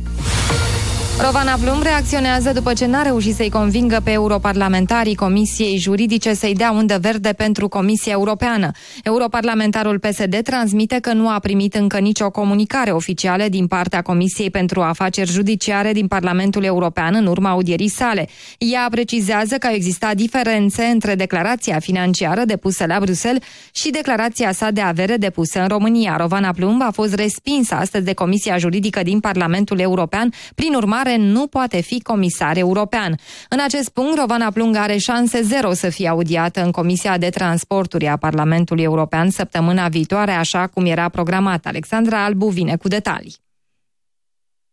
Rovana Blum reacționează după ce n-a reușit să-i convingă pe europarlamentarii Comisiei Juridice să-i dea undă verde pentru Comisia Europeană. Europarlamentarul PSD transmite că nu a primit încă nicio comunicare oficială din partea Comisiei pentru Afaceri Judiciare din Parlamentul European în urma audierii sale. Ea precizează că au existat diferențe între declarația financiară depusă la Bruxelles și declarația sa de avere depusă în România. Rovana Plumb a fost respinsă astăzi de Comisia Juridică din Parlamentul European, prin urmare nu poate fi comisar european. În acest punct, Rovana Plung are șanse zero să fie audiată în Comisia de Transporturi a Parlamentului European săptămâna viitoare, așa cum era programat. Alexandra Albu vine cu detalii.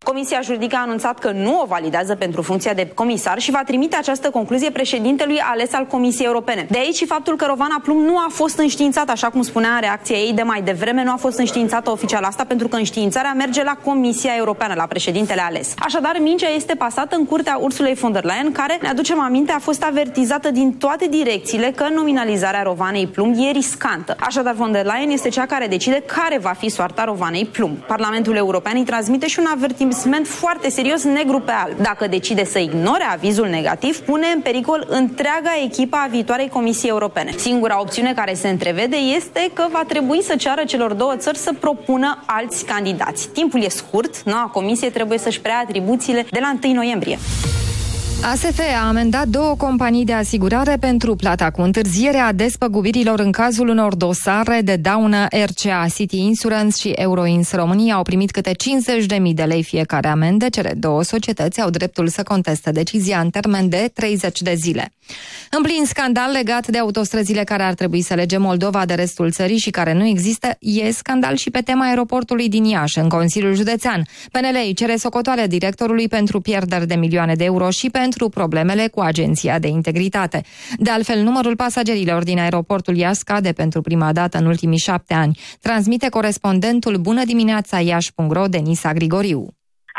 Comisia juridică a anunțat că nu o validează pentru funcția de comisar și va trimite această concluzie președintelui ales al Comisiei Europene. De aici și faptul că Rovana Plum nu a fost înștiințată, așa cum spunea în reacția ei de mai devreme, nu a fost înștiințată oficial asta pentru că înștiințarea merge la Comisia Europeană, la președintele ales. Așadar, mingea este pasată în curtea Ursulei von der Leyen, care, ne aducem aminte, a fost avertizată din toate direcțiile că nominalizarea Rovanei Plum e riscantă. Așadar, von der Leyen este cea care decide care va fi soarta Rovanei Plum. Parlamentul European îi transmite și un avertisment foarte serios negru pe alb. Dacă decide să ignore avizul negativ, pune în pericol întreaga echipă a viitoarei Comisii Europene. Singura opțiune care se întrevede este că va trebui să ceară celor două țări să propună alți candidați. Timpul e scurt, noua comisie trebuie să-și preia atribuțiile de la 1 noiembrie. ASF a amendat două companii de asigurare pentru plata cu întârzierea despăgubirilor în cazul unor dosare de daună RCA. City Insurance și Euroins România au primit câte 50.000 de lei fiecare amende. Cele două societăți au dreptul să conteste decizia în termen de 30 de zile. În plin scandal legat de autostrăzile care ar trebui să lege Moldova de restul țării și care nu există, e scandal și pe tema aeroportului din Iași, în Consiliul Județean. PNL îi cere socotoare directorului pentru pierderi de milioane de euro și pentru problemele cu Agenția de Integritate. De altfel, numărul pasagerilor din aeroportul Iași scade pentru prima dată în ultimii șapte ani, transmite corespondentul Bună dimineața Iași.ro Denisa Grigoriu.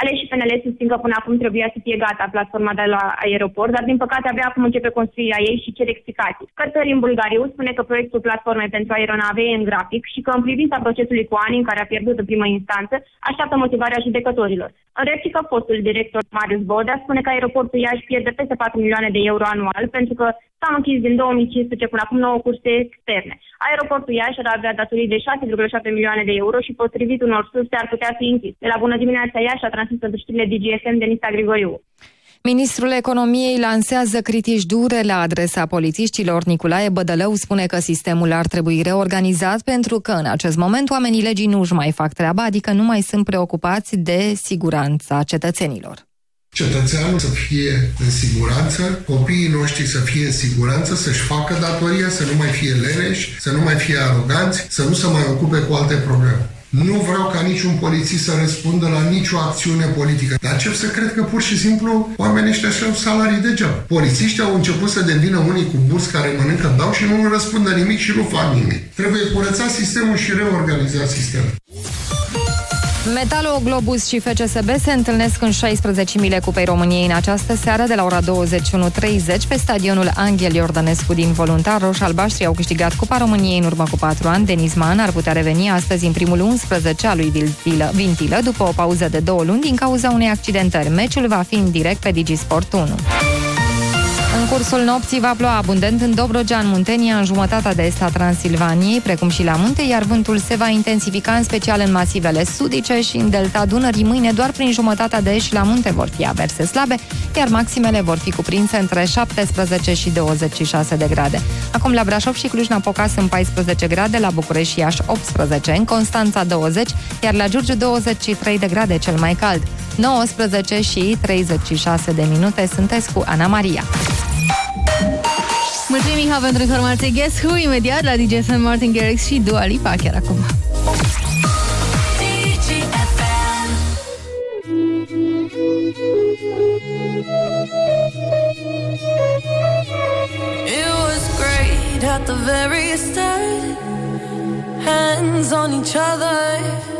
Ale și PNL susțin că până acum trebuia să fie gata platforma de la aeroport, dar din păcate abia acum începe construirea ei și cer explicații. Cătărin Bulgariu spune că proiectul platformei pentru aeronave e în grafic și că în privința procesului cu ani în care a pierdut în primă instanță, așteaptă motivarea judecătorilor. În replică, fostul director Marius Bodea spune că aeroportul Iași pierde peste 4 milioane de euro anual pentru că s-au închis din 2015 până acum 9 curse externe. Aeroportul Iași ar avea datorii de 6,7 milioane de euro și potrivit unor surse ar putea fi închis. De la Bună dimineața Iași a transmis pentru știrile DGSM Denisa Grigoriu. Ministrul Economiei lansează critici dure la adresa polițiștilor. Nicolae Bădălău spune că sistemul ar trebui reorganizat pentru că în acest moment oamenii legii nu își mai fac treaba, adică nu mai sunt preocupați de siguranța cetățenilor. Cetățeanul să fie în siguranță, copiii noștri să fie în siguranță, să-și facă datoria, să nu mai fie leneși, să nu mai fie aroganți, să nu se mai ocupe cu alte probleme. Nu vreau ca niciun polițist să răspundă la nicio acțiune politică. Dar încep să cred că pur și simplu oamenii ăștia și-au salarii degeaba. Polițiștii au început să devină unii cu burți care mănâncă dau și nu răspundă nimic și nu fac nimic. Trebuie curățat sistemul și reorganizat sistemul. Metalo, Globus și FCSB se întâlnesc în 16.000 Cupei României în această seară de la ora 21.30 pe stadionul Angel Iordănescu din Voluntar. Roș albaștri au câștigat Cupa României în urmă cu 4 ani. Denis Man ar putea reveni astăzi în primul 11 al lui Vintilă, Vintilă după o pauză de două luni din cauza unei accidentări. Meciul va fi în direct pe Digisport 1. În cursul nopții va ploua abundent în Dobrogea, în Muntenia, în jumătatea de est a Transilvaniei, precum și la munte, iar vântul se va intensifica în special în masivele sudice și în delta Dunării. Mâine doar prin jumătatea de est și la munte vor fi averse slabe, iar maximele vor fi cuprinse între 17 și 26 de grade. Acum la Brașov și Cluj-Napoca sunt 14 grade, la București și Iași 18, în Constanța 20, iar la Giurgiu 23 de grade cel mai cald. 19 și 36 de minute sunteți cu Ana Maria. Mulțumim, Miha, pentru informație. Guess Who, imediat la DJFM Martin Garrix și Dua Lipa, chiar acum. It was great at the very start. Hands on each other.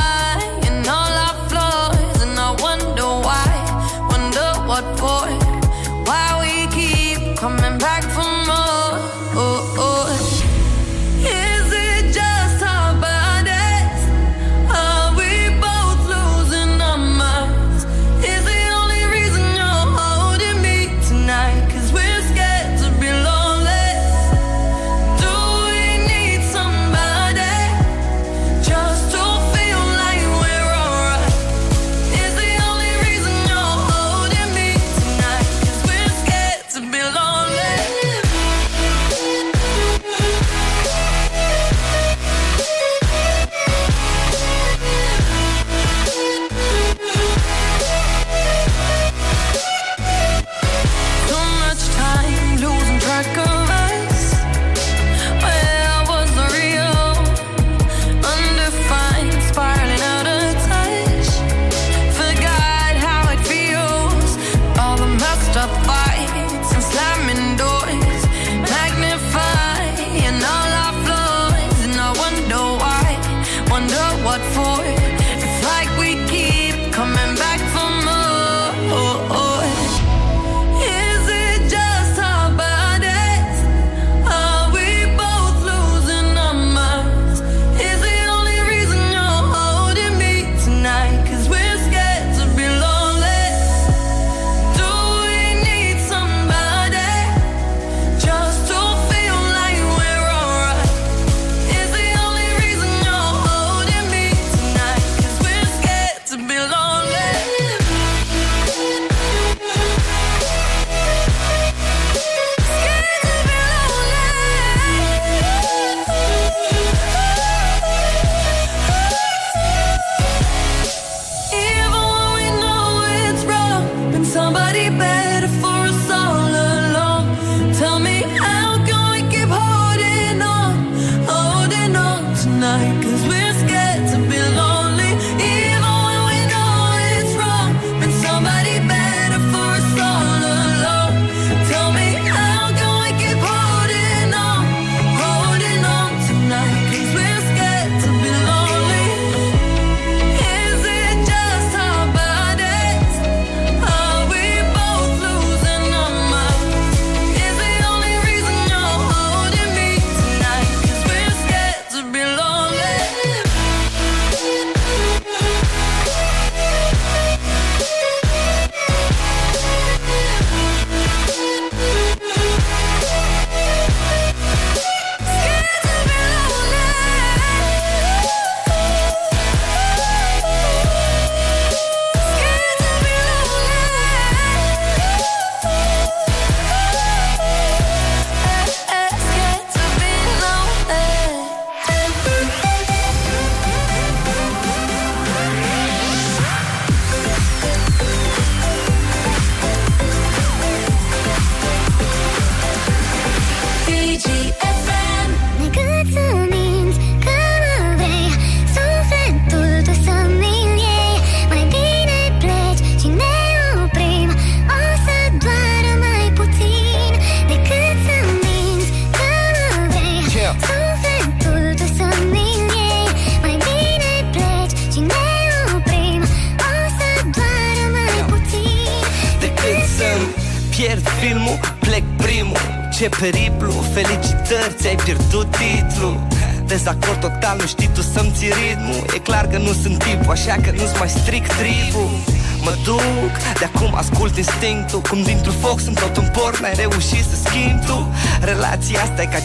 instinctul Cum dintr-un foc sunt tot un porc N-ai reușit să schimbi tu. Relația asta e ca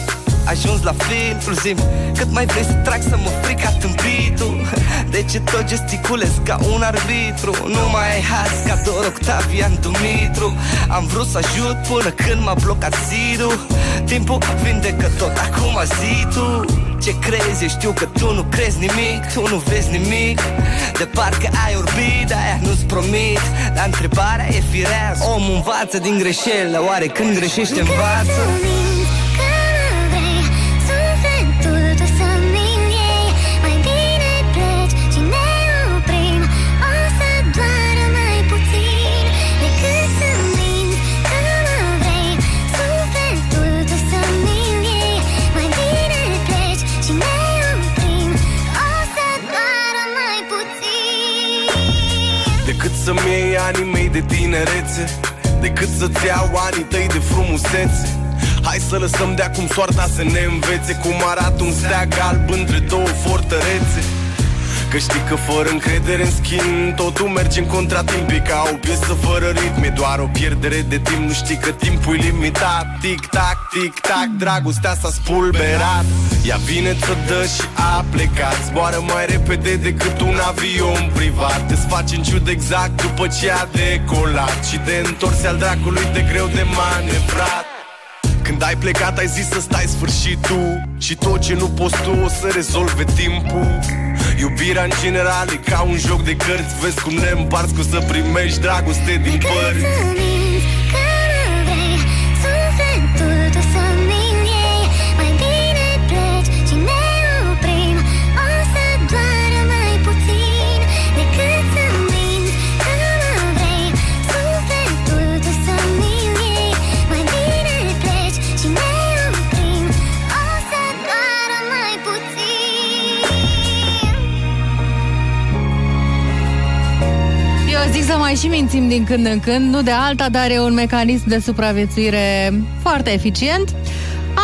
ajuns la filtru Zim, cât mai vrei să trag să mă fric ca tâmpitul. De ce tot gesticulez ca un arbitru? Nu mai ai haz ca Dor Octavian Dumitru. Am vrut să ajut până când m-a blocat zidul. Timpul vindecă tot acum zi tu ce crezi, eu știu că tu nu crezi nimic Tu nu vezi nimic. De parcă ai orbit, aia nu-ți promit. Dar întrebarea e firească. Omul învață din greșeli Oare când greșește învață? De tinerețe Decât să-ți iau anii tăi de frumusețe. Hai să lăsăm de acum soarta să ne învețe Cum arată un steag alb între două fortărețe. Că știi că fără încredere în schimb Totul merge în contratimp E ca o piesă fără ritm. E doar o pierdere de timp Nu știi că timpul e limitat. Tic-tac, tic-tac Dragostea s-a spulberat Ea vine să dă și a plecat. Zboară mai repede decât un avion privat. Îți faci în ciud exact după ce a decolat. Și de întors al dracului de greu de manevrat. Când ai plecat ai zis să stai sfârșitul Și tot ce nu poți tu o să rezolve timpul. Iubirea în general e ca un joc de cărți. Vezi cum ne împarți cu să primești dragoste din părți să mai și mințim din când în când, nu de alta, dar e un mecanism de supraviețuire foarte eficient.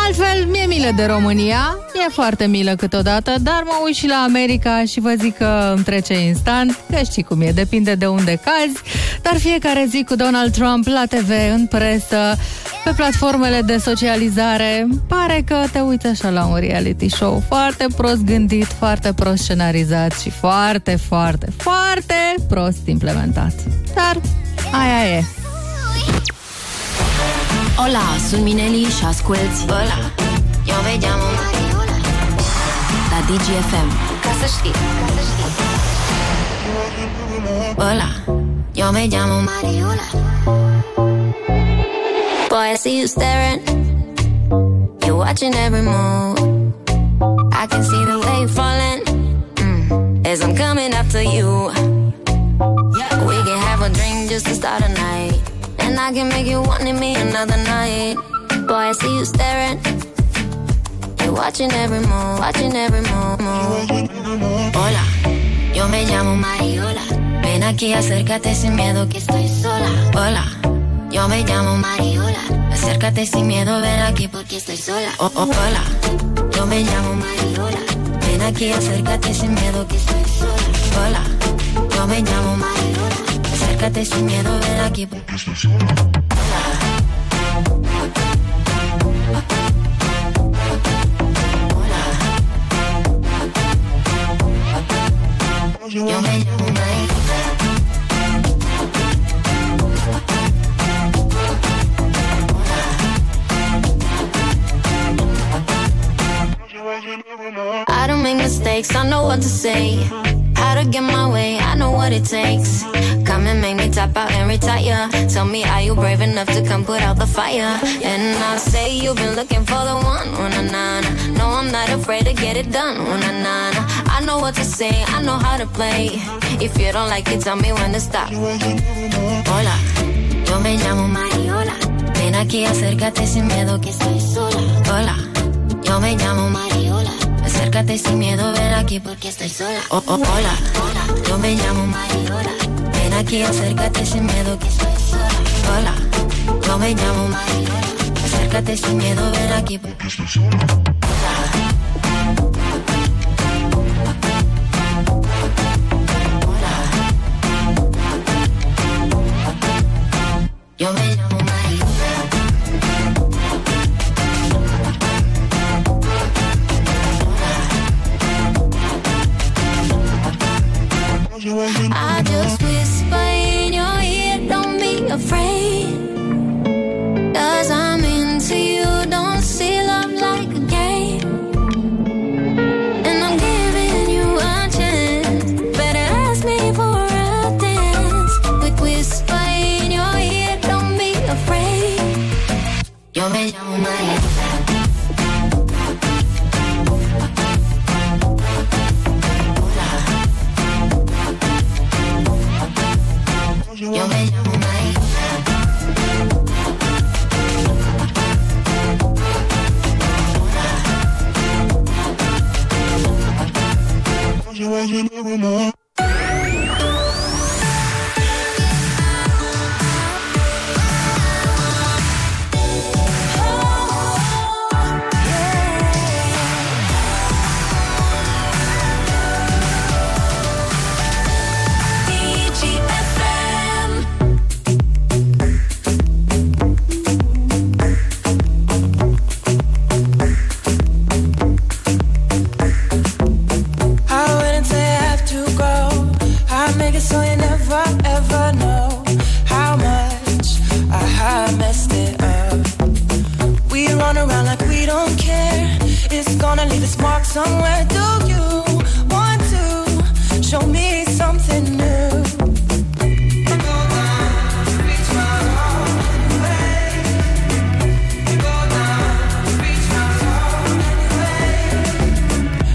Altfel, mi-e milă de România, e foarte milă câteodată, dar mă uit și la America și vă zic că îmi trece instant, că știi cum e, depinde de unde cazi, dar fiecare zi cu Donald Trump la TV, în presă, pe platformele de socializare, pare că te uiți așa la un reality show foarte prost gândit, foarte prost scenarizat și foarte, foarte, foarte prost implementat. Dar aia e. Hola, sunt Mineli și asculti Hola, eu me llamo Mariola La DGFM Ca să știi, ca să știi. Hola, yo me llamo Mariola Boy, I see you staring. You're watching every move. I can see the way you're falling. Mm, As I'm coming after you. We can have a drink just to start a night And I can make you want me another night. Boy, I see you staring. You're watching every move, watching every move. Hola, yo me llamo Mariola. Ven aquí, acércate sin miedo que estoy sola. Hola, yo me llamo Mariola. Acércate sin miedo, ven aquí porque estoy sola. Oh, oh, Hola, yo me llamo Mariola. Ven aquí, acércate sin miedo que estoy sola. Hola, yo me llamo Mariola Acércate sin miedo, aquí porque estoy sola Yo me llamo Mariola I don't make mistakes, I know what to say. How to get my way, I know what it takes. Come and make me tap out and retire. Tell me, are you brave enough to come put out the fire? And I'll say you've been looking for the one. Oh, na, na, na. No, I'm not afraid to get it done. Oh, na, na, na. I know what to say, I know how to play. If you don't like it, tell me when to stop. Hola, yo me llamo Mariola. Ven aquí, acércate sin miedo que estoy sola. Hola, yo me llamo Mariola. Acércate sin miedo, ven aquí porque estoy sola. Oh, oh, hola, yo me llamo Mariola. Aquí, acércate sin miedo que estoy sola. Hola, yo me llamo Mariola. acércate sin miedo, ven aquí. Yo me llamo María. Whisper in your ear, I Gonna leave its mark somewhere. Do you want to show me something new?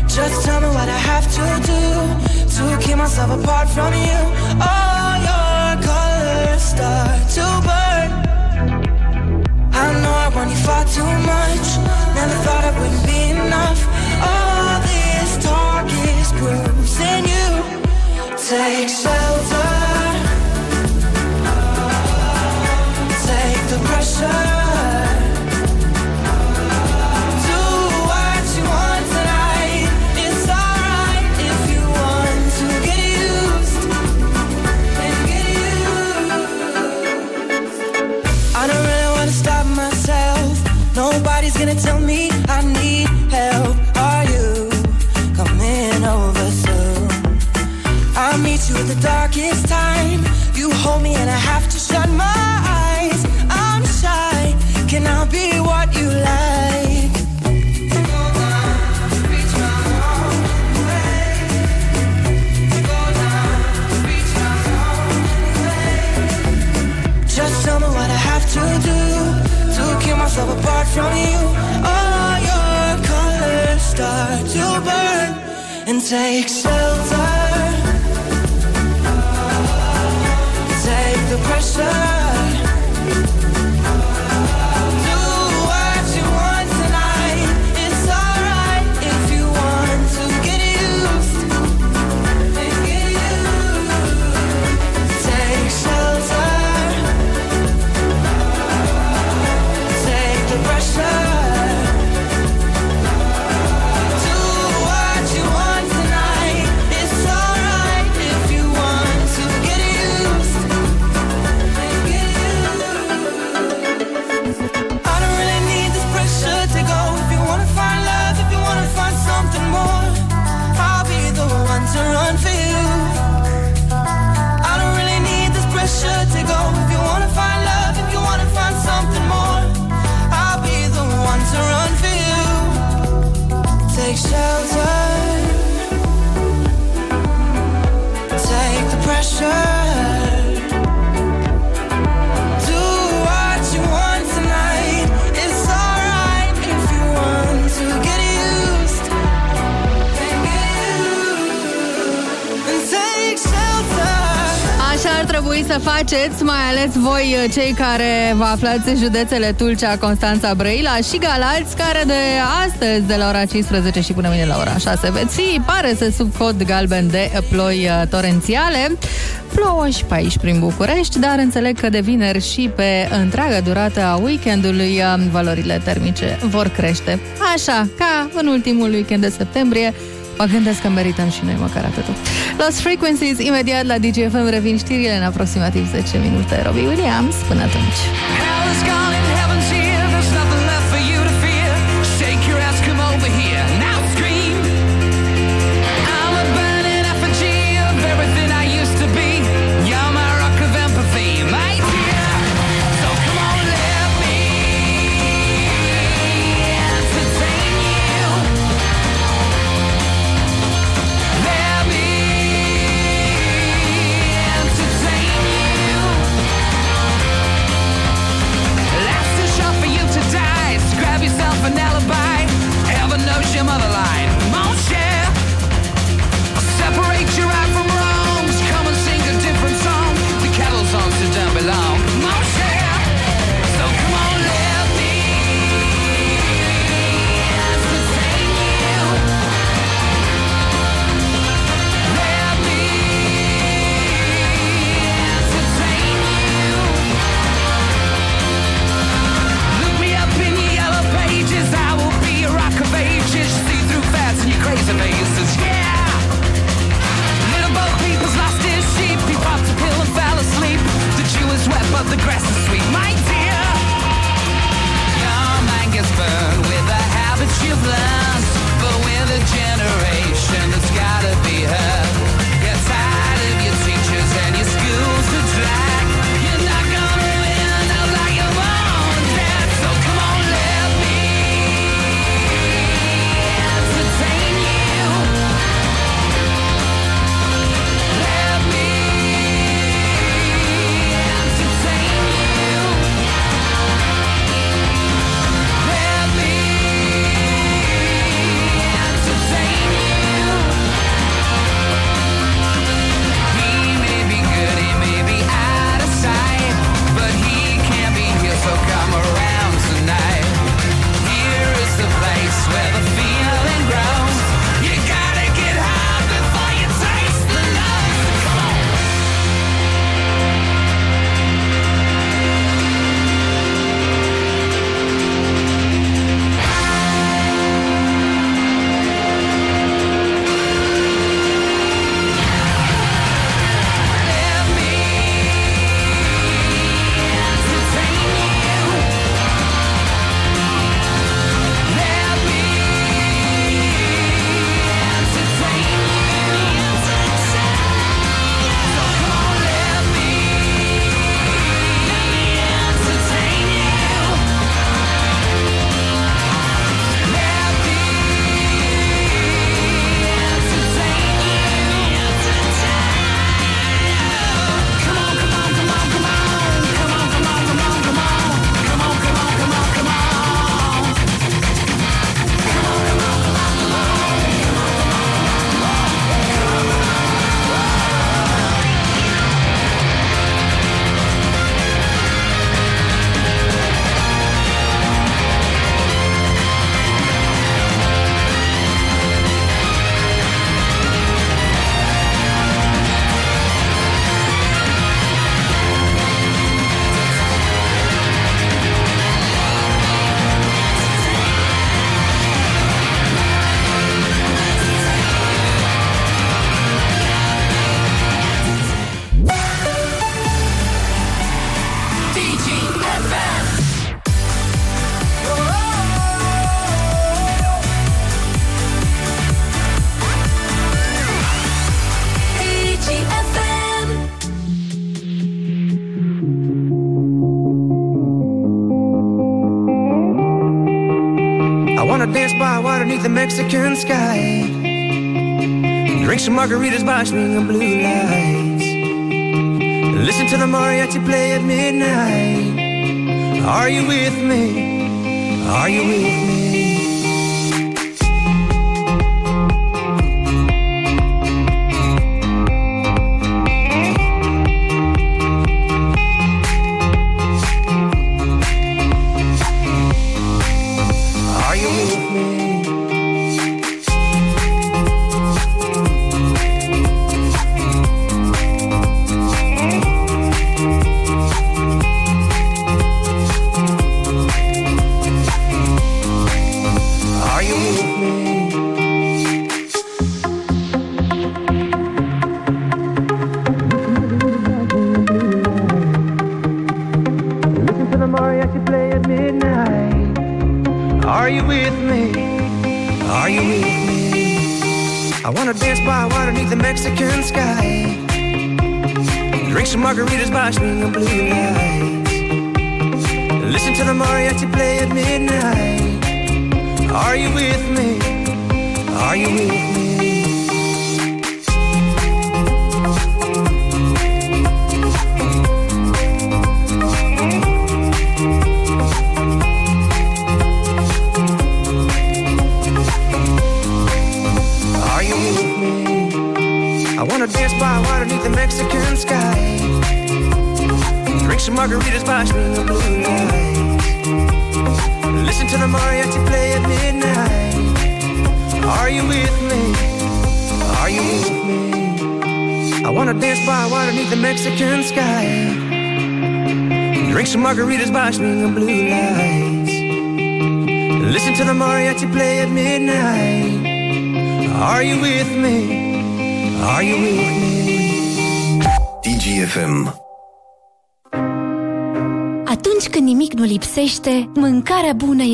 Just tell me what I have to do to keep myself apart from you. All your colors start to burn. I know I want you far too much. Never thought it wouldn't enough. All this talk is bruising you. Take shelter. Take the pressure. Take shelter. Take the pressure. să faceți, mai ales voi uh, cei care vă aflați în județele Tulcea, Constanța, Brăila și Galați, care de astăzi, de la ora 15 și până mâine la ora 6, veți fi, pare să sub cod galben de ploi uh, torențiale. Plouă și pe aici prin București, dar înțeleg că de vineri și pe întreaga durată a weekendului uh, valorile termice vor crește. Așa, ca în ultimul weekend de septembrie, mă gândesc că merităm și noi măcar atât. Lost Frequencies, imediat la DGFM revin știrile în aproximativ 10 minute. Robbie Williams, până atunci. Mexican sky. Drink some margaritas by a blue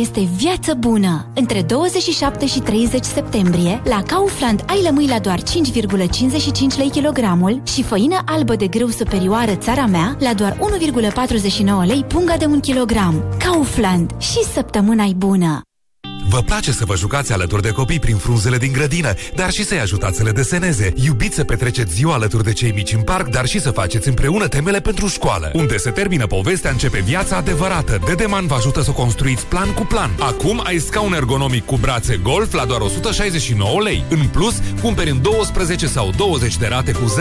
este viață bună. Între 27 și 30 septembrie, la Kaufland ai lămâi la doar 5,55 lei kilogramul și făină albă de grâu superioară țara mea la doar 1,49 lei punga de un kilogram. Kaufland. Și săptămâna bună! Vă place să vă jucați alături de copii prin frunzele din grădină, dar și să-i ajutați să le deseneze. Iubiți să petreceți ziua alături de cei mici în parc, dar și să faceți împreună temele pentru școală. Unde se termină povestea, începe viața adevărată. Dedeman vă ajută să construiți plan cu plan. Acum ai scaun ergonomic cu brațe golf la doar 169 lei. În plus, cumperi în 12 sau 20 de rate cu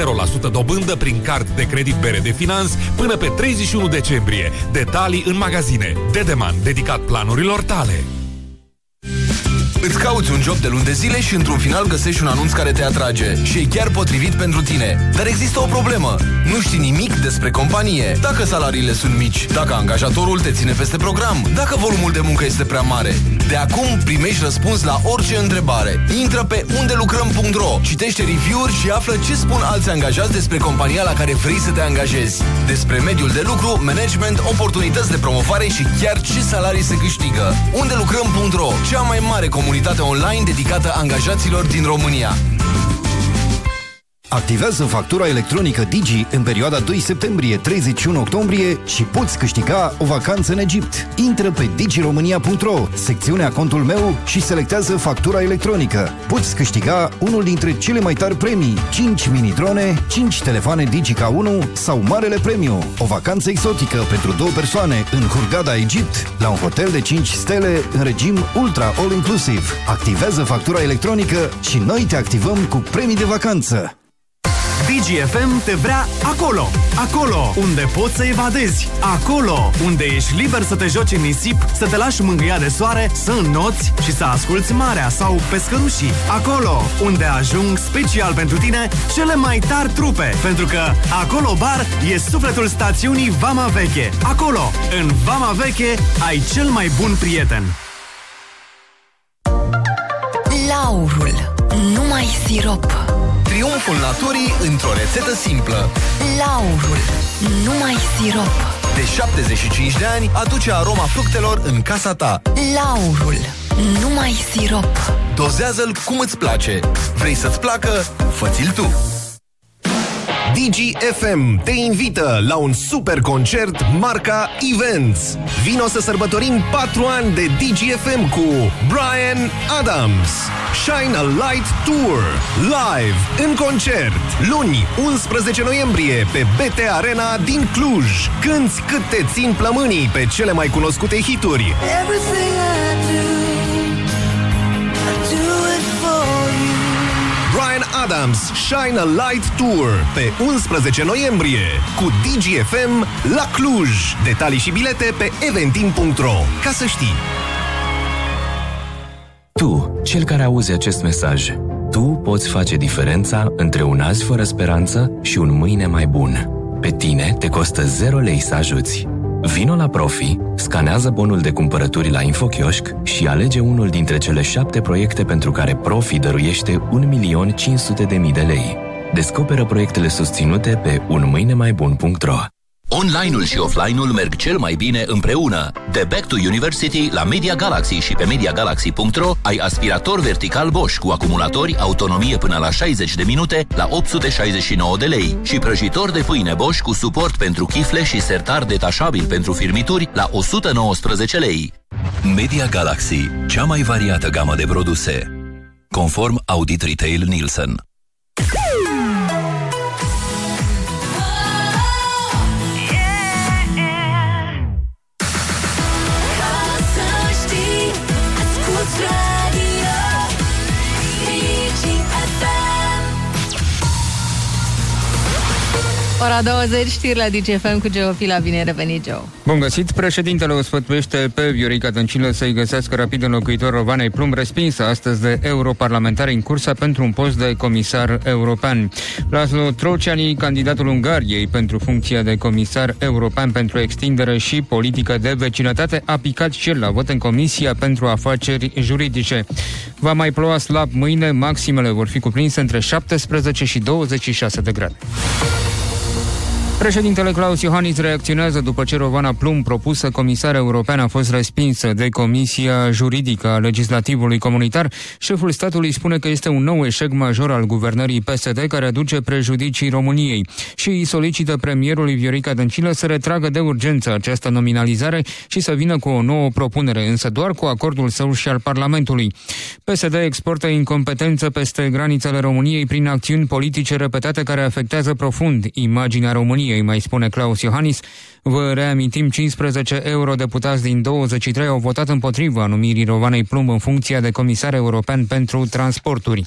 0% dobândă prin card de credit bere de finanț până pe 31 decembrie. Detalii în magazine. Dedeman, dedicat planurilor tale. Thank you Îți cauți un job de luni de zile și într-un final găsești un anunț care te atrage și e chiar potrivit pentru tine. Dar există o problemă. Nu știi nimic despre companie. Dacă salariile sunt mici, dacă angajatorul te ține peste program, dacă volumul de muncă este prea mare. De acum primești răspuns la orice întrebare. Intră pe undelucrăm.ro, citește review-uri și află ce spun alți angajați despre compania la care vrei să te angajezi. Despre mediul de lucru, management, oportunități de promovare și chiar ce salarii se câștigă. Undelucrăm.ro, cea mai mare comunitate online dedicată angajaților din România. Activează factura electronică Digi în perioada 2 septembrie-31 octombrie și poți câștiga o vacanță în Egipt. Intră pe digiromania.ro, secțiunea contul meu și selectează factura electronică. Poți câștiga unul dintre cele mai tari premii, 5 mini-drone, 5 telefoane Digi K1 sau Marele Premiu. O vacanță exotică pentru două persoane în Hurghada, Egipt, la un hotel de 5 stele în regim ultra all-inclusive. Activează factura electronică și noi te activăm cu premii de vacanță. DGFM te vrea acolo, acolo unde poți să evadezi, acolo unde ești liber să te joci în nisip, să te lași mângâia de soare, să înnoți și să asculți marea sau pescărușii, acolo unde ajung special pentru tine cele mai tari trupe, pentru că acolo bar e sufletul stațiunii Vama Veche. Acolo, în Vama Veche, ai cel mai bun prieten. Laurul. Numai sirop. Triumful naturii într-o rețetă simplă. Laurul. Numai sirop. De 75 de ani aduce aroma fructelor în casa ta. Laurul. Numai sirop. Dozează-l cum îți place. Vrei să-ți placă? Fă-ți-l tu! Digi FM te invită la un super concert marca Events. Vino să sărbătorim 4 ani de Digi FM cu Brian Adams. Shine a Light Tour live în concert luni 11 noiembrie pe BT Arena din Cluj. Cânți cât te țin plămânii pe cele mai cunoscute hituri. Everything I do, Adams Shine a Light Tour pe 11 noiembrie cu DGFM la Cluj. Detalii și bilete pe eventim.ro. Ca să știi. Tu, cel care auzi acest mesaj, tu poți face diferența între un azi fără speranță și un mâine mai bun. Pe tine te costă 0 lei să ajuți. Vino la Profi, scanează bonul de cumpărături la InfoChioșc și alege unul dintre cele șapte proiecte pentru care Profi dăruiește 1.500.000 de lei. Descoperă proiectele susținute pe unmâinemaiBun.ro Online-ul și offline-ul merg cel mai bine împreună. De Back to University la Media Galaxy și pe MediaGalaxy.ro ai aspirator vertical Bosch cu acumulatori, autonomie până la 60 de minute la 869 de lei și prăjitor de pâine Bosch cu suport pentru chifle și sertar detașabil pentru firmituri la 119 lei. Media Galaxy, cea mai variată gamă de produse. Conform Audit Retail Nielsen. Ora 20, știri la DGFM cu Geofila. Bine ai revenit, Geo. Bun găsit, președintele o sfătuiește pe Viorica Dăncilă să-i găsească rapid înlocuitor Rovanei Plum, respinsă astăzi de europarlamentari în cursa pentru un post de comisar european. Laszlo Trociani, candidatul Ungariei pentru funcția de comisar european pentru extindere și politică de vecinătate, a picat și el la vot în Comisia pentru Afaceri Juridice. Va mai ploua slab mâine, maximele vor fi cuprinse între 17 și 26 de grade. Președintele Claus Iohannis reacționează după ce Rovana Plum, propusă comisar european, a fost respinsă de Comisia Juridică a Legislativului Comunitar. Șeful statului spune că este un nou eșec major al guvernării PSD care aduce prejudicii României și îi solicită premierului Viorica Dăncilă să retragă de urgență această nominalizare și să vină cu o nouă propunere, însă doar cu acordul său și al Parlamentului. PSD exportă incompetență peste granițele României prin acțiuni politice repetate care afectează profund imaginea României României, mai spune Claus Iohannis. Vă reamintim, 15 eurodeputați din 23 au votat împotriva numirii Rovanei Plumb în funcția de comisar european pentru transporturi.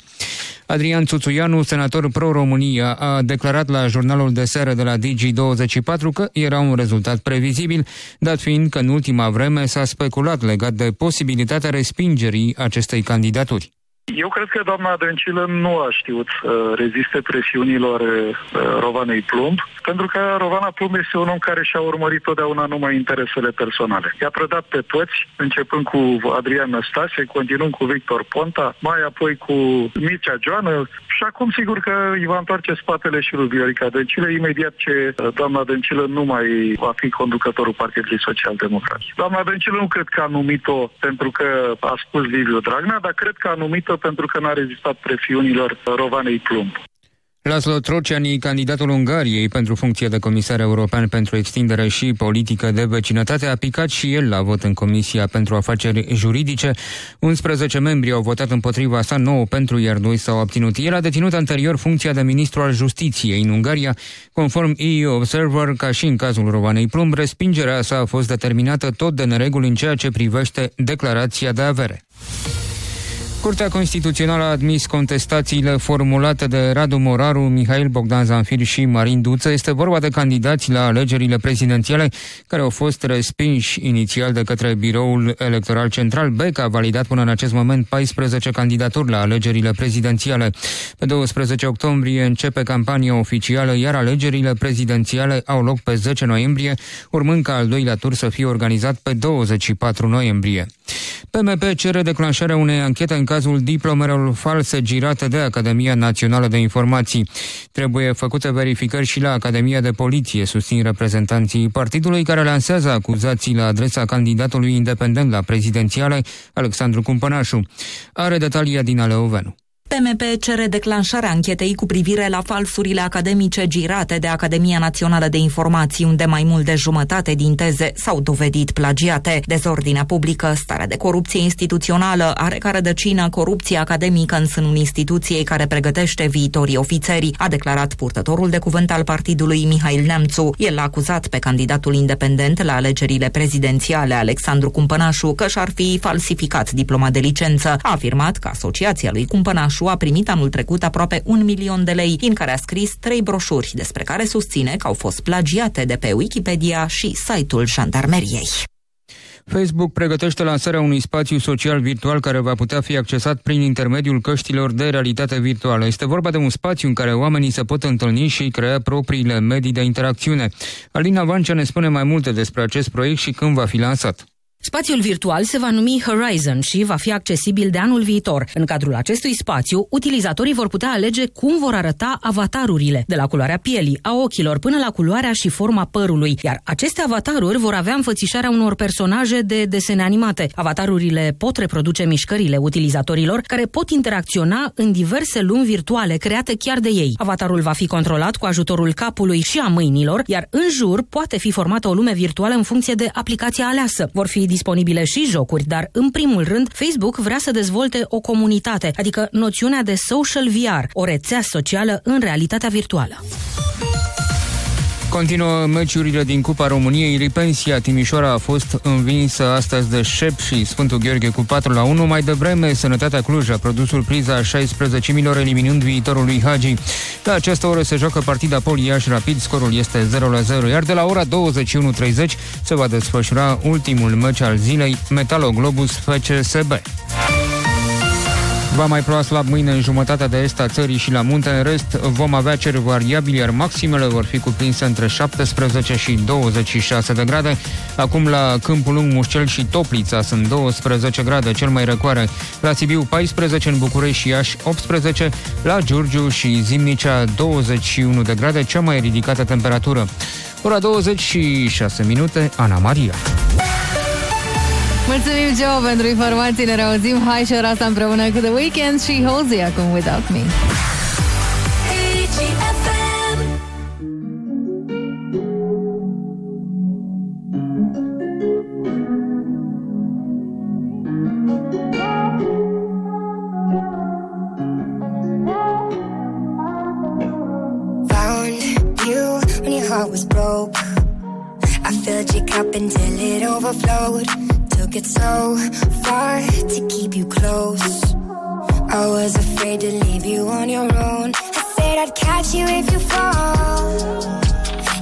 Adrian Țuțuianu, senator pro-România, a declarat la jurnalul de seară de la Digi24 că era un rezultat previzibil, dat fiind că în ultima vreme s-a speculat legat de posibilitatea respingerii acestei candidaturi. Eu cred că doamna Dăncilă nu a știut să reziste presiunilor uh, Rovanei Plumb, pentru că Rovana Plumb este un om care și-a urmărit totdeauna numai interesele personale. I-a prădat pe toți, începând cu Adrian Năstase, continuând cu Victor Ponta, mai apoi cu Mircea Joană și acum sigur că îi va întoarce spatele și lui Viorica Dăncilă imediat ce uh, doamna Dăncilă nu mai va fi conducătorul Partidului Social Democrat. Doamna Dăncilă nu cred că a numit-o pentru că a spus Liviu Dragnea, dar cred că a numit-o pentru că n-a rezistat presiunilor Rovanei Plumb. Laszlo Trociani, candidatul Ungariei pentru funcție de comisar european pentru extindere și politică de vecinătate, a picat și el la vot în Comisia pentru Afaceri Juridice. 11 membri au votat împotriva sa, 9 pentru, iar 2 s-au abținut. El a deținut anterior funcția de ministru al justiției în Ungaria. Conform EU Observer, ca și în cazul Rovanei Plumb, respingerea sa a fost determinată tot de nereguli în ceea ce privește declarația de avere. Curtea Constituțională a admis contestațiile formulate de Radu Moraru, Mihail Bogdan Zanfir și Marin Duță. Este vorba de candidați la alegerile prezidențiale care au fost respinși inițial de către Biroul Electoral Central. BEC a validat până în acest moment 14 candidaturi la alegerile prezidențiale. Pe 12 octombrie începe campania oficială, iar alegerile prezidențiale au loc pe 10 noiembrie, urmând ca al doilea tur să fie organizat pe 24 noiembrie. PMP cere declanșarea unei anchete în cazul diplomelor false girate de Academia Națională de Informații. Trebuie făcute verificări și la Academia de Poliție, susțin reprezentanții partidului care lansează acuzații la adresa candidatului independent la prezidențiale, Alexandru Cumpănașu. Are detalii din Aleovenu. PMP cere declanșarea anchetei cu privire la falsurile academice girate de Academia Națională de Informații, unde mai mult de jumătate din teze s-au dovedit plagiate. Dezordinea publică, starea de corupție instituțională, are ca rădăcină corupția academică în sânul instituției care pregătește viitorii ofițeri, a declarat purtătorul de cuvânt al partidului Mihail Nemțu. El a acuzat pe candidatul independent la alegerile prezidențiale Alexandru Cumpănașu că și-ar fi falsificat diploma de licență. A afirmat că asociația lui Cumpănașu Mișu a primit anul trecut aproape un milion de lei, în care a scris trei broșuri despre care susține că au fost plagiate de pe Wikipedia și site-ul jandarmeriei. Facebook pregătește lansarea unui spațiu social virtual care va putea fi accesat prin intermediul căștilor de realitate virtuală. Este vorba de un spațiu în care oamenii se pot întâlni și crea propriile medii de interacțiune. Alina Vancea ne spune mai multe despre acest proiect și când va fi lansat. Spațiul virtual se va numi Horizon și va fi accesibil de anul viitor. În cadrul acestui spațiu, utilizatorii vor putea alege cum vor arăta avatarurile, de la culoarea pielii, a ochilor, până la culoarea și forma părului, iar aceste avataruri vor avea înfățișarea unor personaje de desene animate. Avatarurile pot reproduce mișcările utilizatorilor, care pot interacționa în diverse lumi virtuale create chiar de ei. Avatarul va fi controlat cu ajutorul capului și a mâinilor, iar în jur poate fi formată o lume virtuală în funcție de aplicația aleasă. Vor fi disponibile și jocuri, dar în primul rând Facebook vrea să dezvolte o comunitate, adică noțiunea de social VR, o rețea socială în realitatea virtuală. Continuă meciurile din Cupa României. Ripensia Timișoara a fost învinsă astăzi de Șep și Sfântul Gheorghe cu 4 la 1. Mai devreme, Sănătatea Cluj a produs surpriza 16 milor eliminând viitorul lui Hagi. La această oră se joacă partida Poli Iași Rapid, scorul este 0 la 0, iar de la ora 21.30 se va desfășura ultimul meci al zilei, Metalo Globus FCSB. Va mai ploua slab mâine în jumătatea de est a țării și la munte. În rest, vom avea cer variabil, iar maximele vor fi cuprinse între 17 și 26 de grade. Acum la Câmpul Lung, Mușcel și Toplița sunt 12 grade, cel mai răcoare. La Sibiu 14, în București și Iași 18, la Giurgiu și Zimnicea 21 de grade, cea mai ridicată temperatură. Ora 26 minute, Ana Maria. Mulțumim, Joe, pentru informații. Ne reauzim. Hai și ora asta împreună cu The Weeknd și Halsey acum Without Me. Found you when your heart was broke. I filled your cup until it overflowed. It so far to keep you close. I was afraid to leave you on your own. I said I'd catch you if you fall.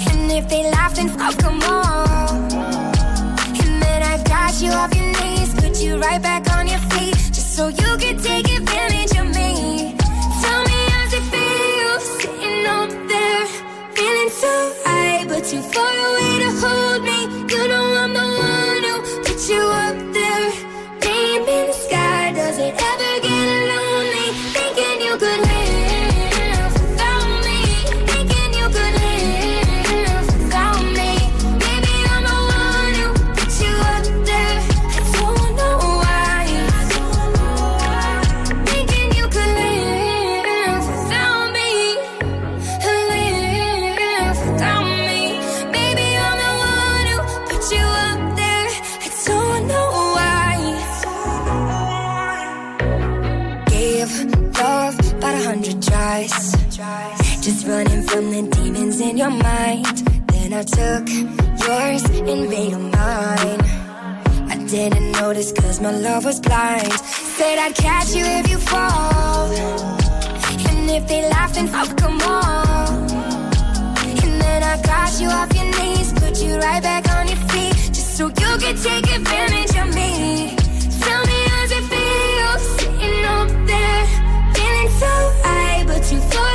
And if they laugh, then fuck 'em all. And then I got you off your knees, put you right back on your feet, just so you could take advantage of me. Tell me how's it feel sitting up there, feeling so high, but too far away to hold you up from the demons in your mind. Then I took yours and made them mine. I didn't notice cause my love was blind. Said I'd catch you if you fall. And if they laugh, then fuck 'em all. And then I got you off your knees, put you right back on your feet, just so you could take advantage of me. Tell me how's it feel sitting up there, feeling so high, but too far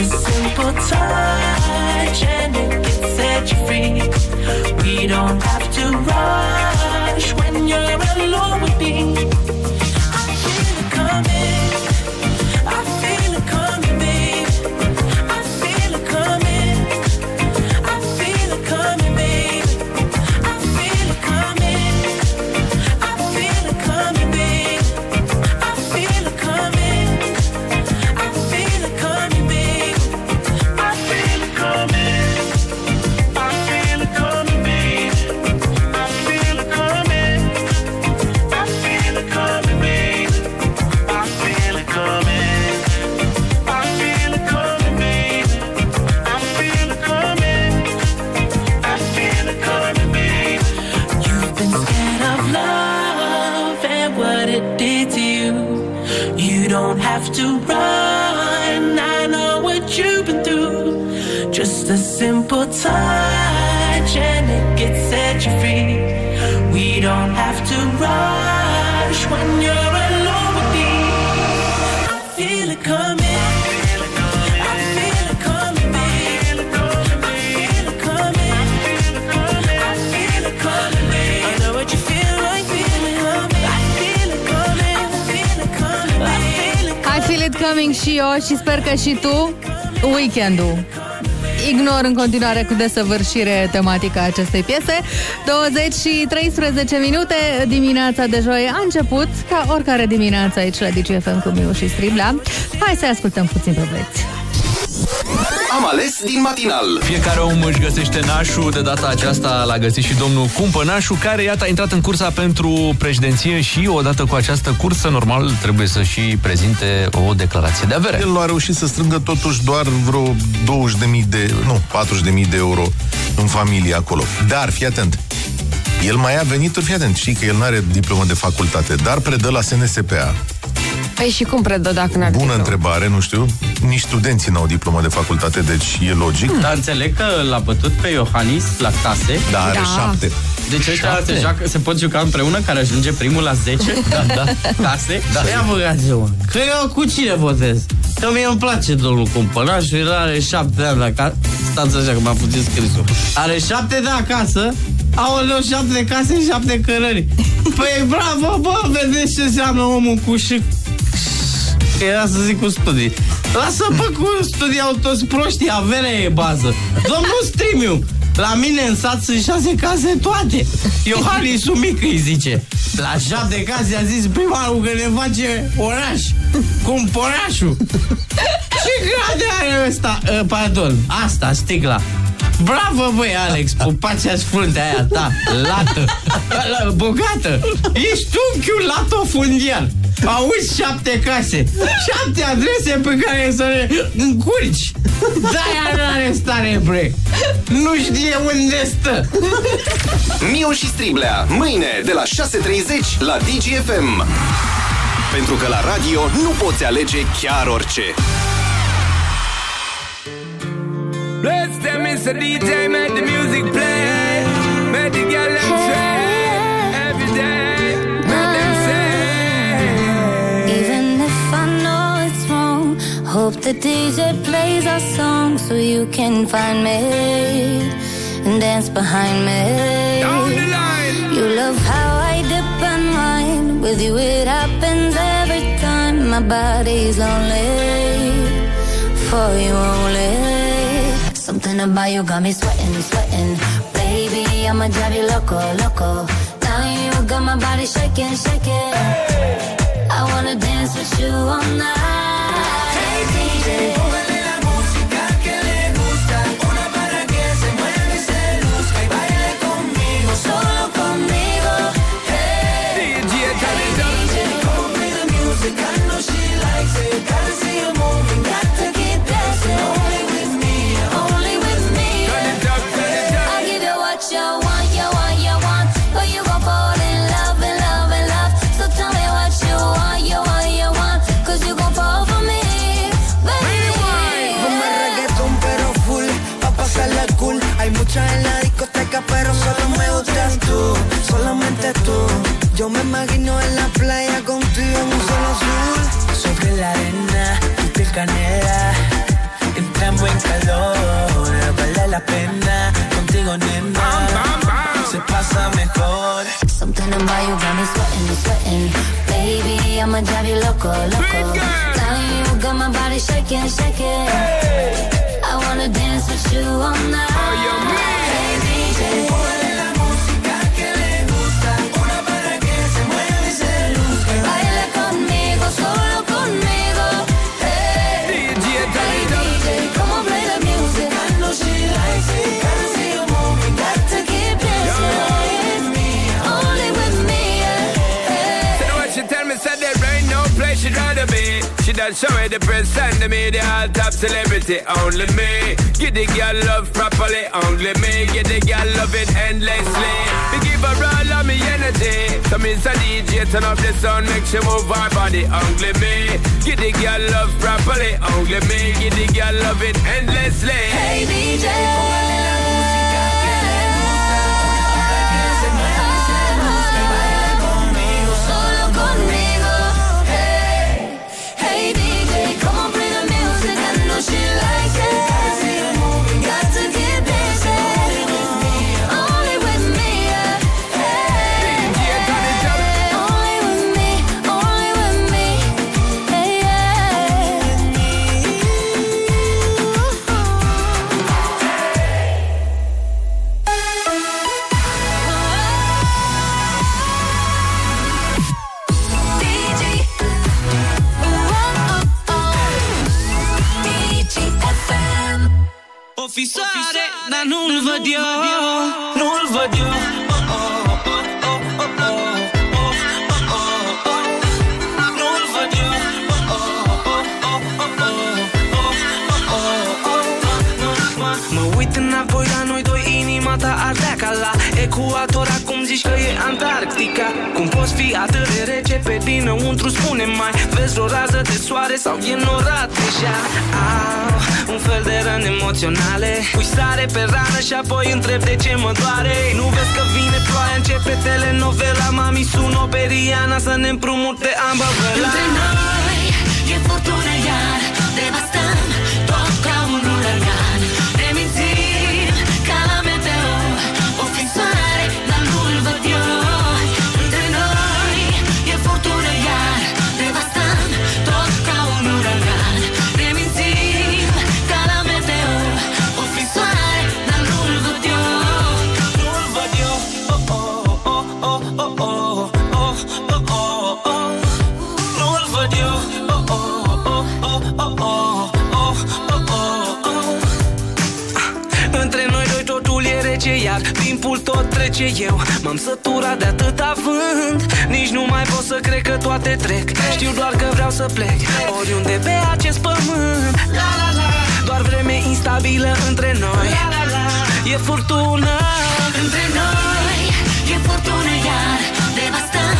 A simple touch and it can set you free. We don't have to rush when you're alone with me. Și eu și sper că și tu Weekendul. Ignor în continuare cu desăvârșire tematica acestei piese. 20 și 13 minute Dimineața de joi a început Ca oricare dimineață aici la DGFM Cu Miu și Striblea. Hai să ascultăm puțin pe băieți. Am ales din matinal. Fiecare om își găsește nașul, de data aceasta l-a găsit și domnul Cumpănașu, care, iată, a intrat în cursa pentru președinție și, odată cu această cursă, normal, trebuie să și prezinte o declarație de avere. El a reușit să strângă totuși doar vreo 20.000 de, nu, 40.000 de euro în familie acolo. Dar, fii atent, el mai a venituri, fii atent, știi că el nu are diplomă de facultate, dar predă la SNSPA. Păi și cum predă dacă n-ar Bună întrebare, nu știu. Nici studenții n-au diplomă de facultate, deci e logic. Dar înțeleg că l-a bătut pe Iohannis la tase. Da, are Da. șapte. Deci ăștia Șapte? se, joacă, se pot juca împreună, care ajunge primul la 10 [laughs] da, da. tase. Da. Ia băgați mă. Că eu cu cine votez? Că mie îmi place domnul Cumpănaș, el are șapte ani de acasă. Stați așa că m-a puțin scrisul. Are șapte de acasă, aoleu, șapte de case, șapte cărări. Păi bravo, bă, vedeți ce înseamnă omul cu și că era să zic cu studii. Lasă bă cu studii au toți proștii, averea e bază. Domnul Strimiu, la mine în sat sunt șase case toate. Iohannisul mic îi zice. La șapte case a zis primarul că ne face oraș. Cumpărașul. Ce grade are ăsta? Uh, pardon, asta, sticla. Bravo, băi, Alex, pupația-ți fruntea aia ta, lată, la- bogată. Ești unchiul latofundian. Auzi șapte case, șapte adrese pe care să le încurci. De-aia nu are stare, bre. Nu știe unde stă. Miu și Striblea, mâine de la 6.30 la DGFM. Pentru că la radio nu poți alege chiar orice. So DJ, make the music play. Make the girl them say every day. Make them say. Even if I know it's wrong, hope the DJ plays our song so you can find me and dance behind me. You love how I dip and wine. With you, it happens every time. My body's lonely for you only. Something about you got me sweating, sweating. Baby, I'ma drive you loco, loco. Now you got my body shaking, shaking. I wanna dance with you all night. Hey DJ. La pena Contigo nena Se pasa mejor Something about you got me sweating, sweating. Baby, I'ma drive you loco, loco. Now you got my body shaking, shaking. I wanna dance with you all night. DJ. Done show me the press and the media, all top celebrity, only me. Give the girl love properly, only me. Give the girl love it endlessly. Me give her all of me energy. So me a DJ, turn up the sound, make she move her body, only me. Give the girl love properly, only me. Give the girl love it endlessly. Hey, DJ. Ofisare, dar nu-l văd eu. Nu-l văd eu. Mă uit înapoi la noi doi, inima ta ardea ca la ecuator Acum zici că e Antarctica. Cum poți fi atât de rece pe dinăuntru Spune mai vezi o rază de soare sau e norat deja? Au, un fel de răni emoționale. Pui sare pe rană și apoi întreb de ce mă doare. Nu vezi că vine ploaia, începe telenovela. Mami sună Periana să ne împrumute ambă Între noi e furtună iar Devastăm timpul tot trece Eu. M-am săturat de atâta vânt Nici nu mai pot să cred că toate trec. Știu doar că vreau să plec Oriunde pe acest pământ. La, la, la. Doar vreme instabilă între noi. La, la, la. E furtună Între noi. E furtună iar Devastăm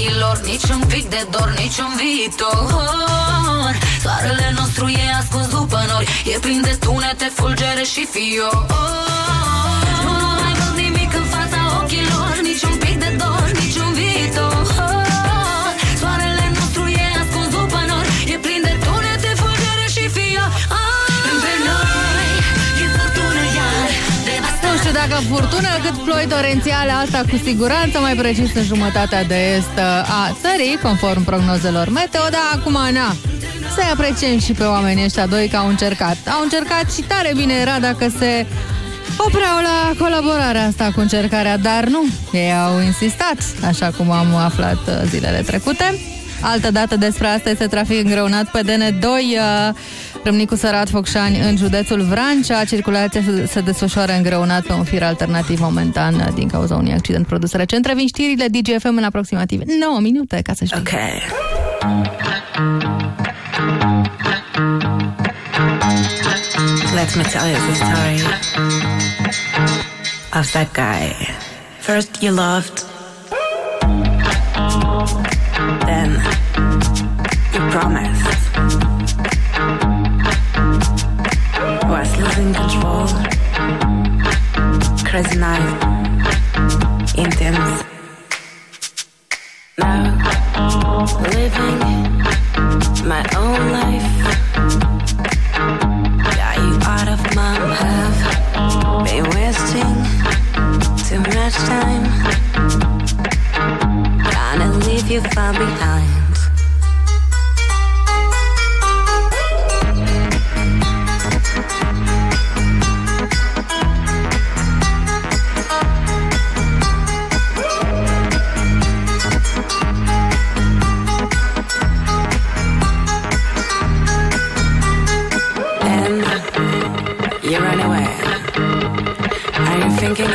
ochilor Niciun pic de dor, niciun viitor. Soarele nostru e ascuns după nori E plin de tunete, fulgere și fior. Nu mai văd nimic în fața ochilor Niciun pic de dor, niciun viitor dacă furtună, cât ploi torențiale, asta cu siguranță, mai precis în jumătatea de est a țării, conform prognozelor meteo, dar acum, na, să-i apreciem și pe oamenii ăștia doi că au încercat. Au încercat și tare bine era dacă se opreau la colaborarea asta cu încercarea, dar nu, ei au insistat, așa cum am aflat uh, zilele trecute. Altă dată despre asta este trafic îngreunat pe DN2, uh, Râmnicu Sărat Focșani în județul Vrancea. Circulația se- se desfășoară îngreunat pe un fir alternativ momentan uh, din cauza unui accident produs recent. Revin știrile DGFM în aproximativ 9 minute, ca să știi. Okay. Let me tell you the story of that guy. First, you loved, then, you promised. Losing control. Crazy night. Intense. Now, living my own life. Got you out of my have been wasting too much time. Gonna leave you far behind.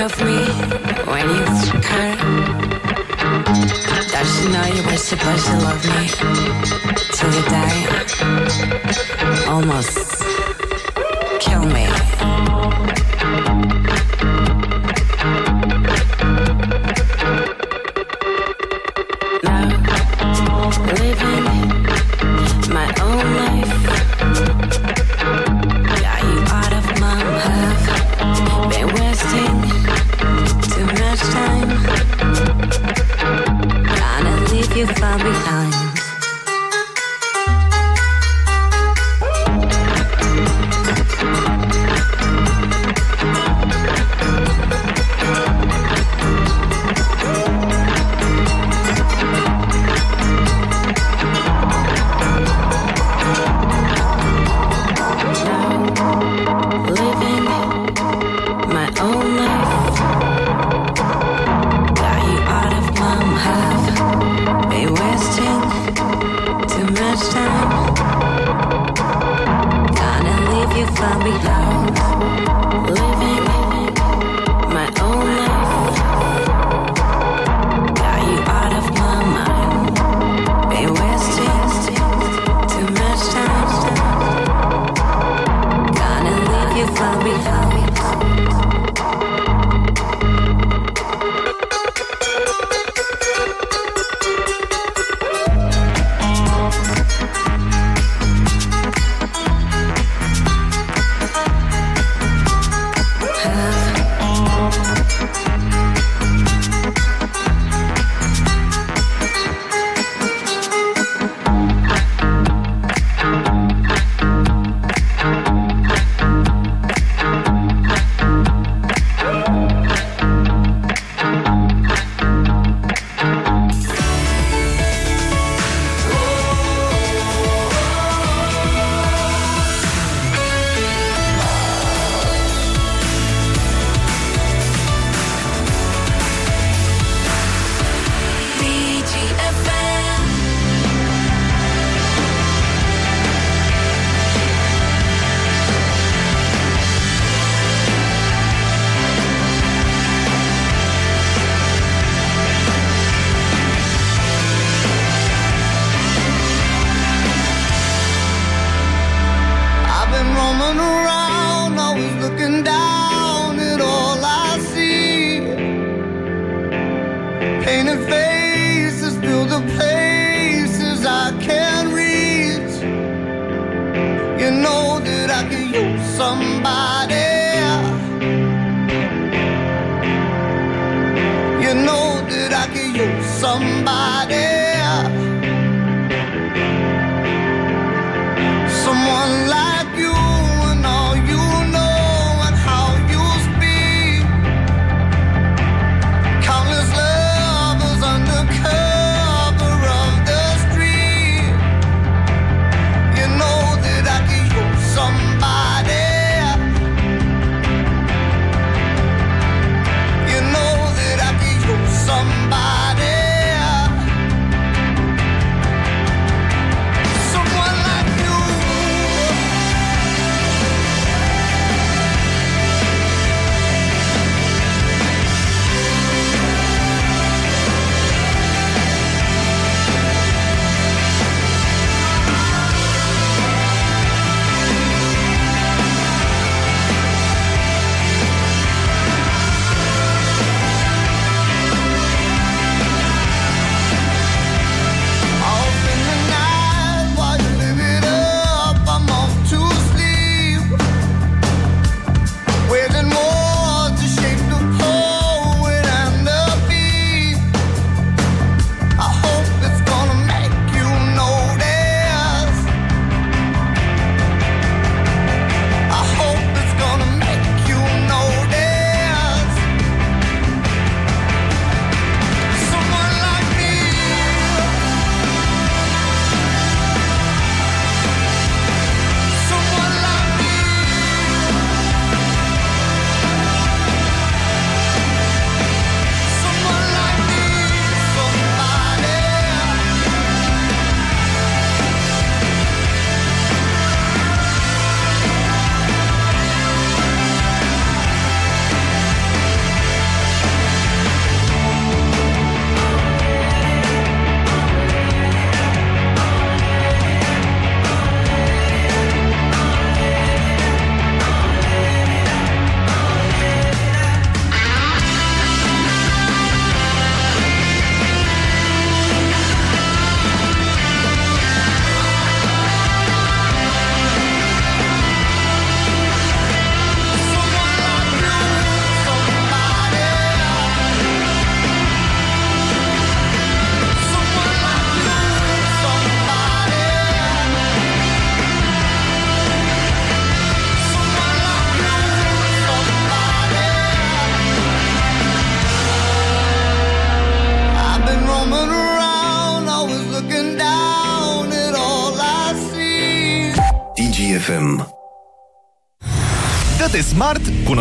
Of me when you her? Does she know you were supposed to love me till you die? Almost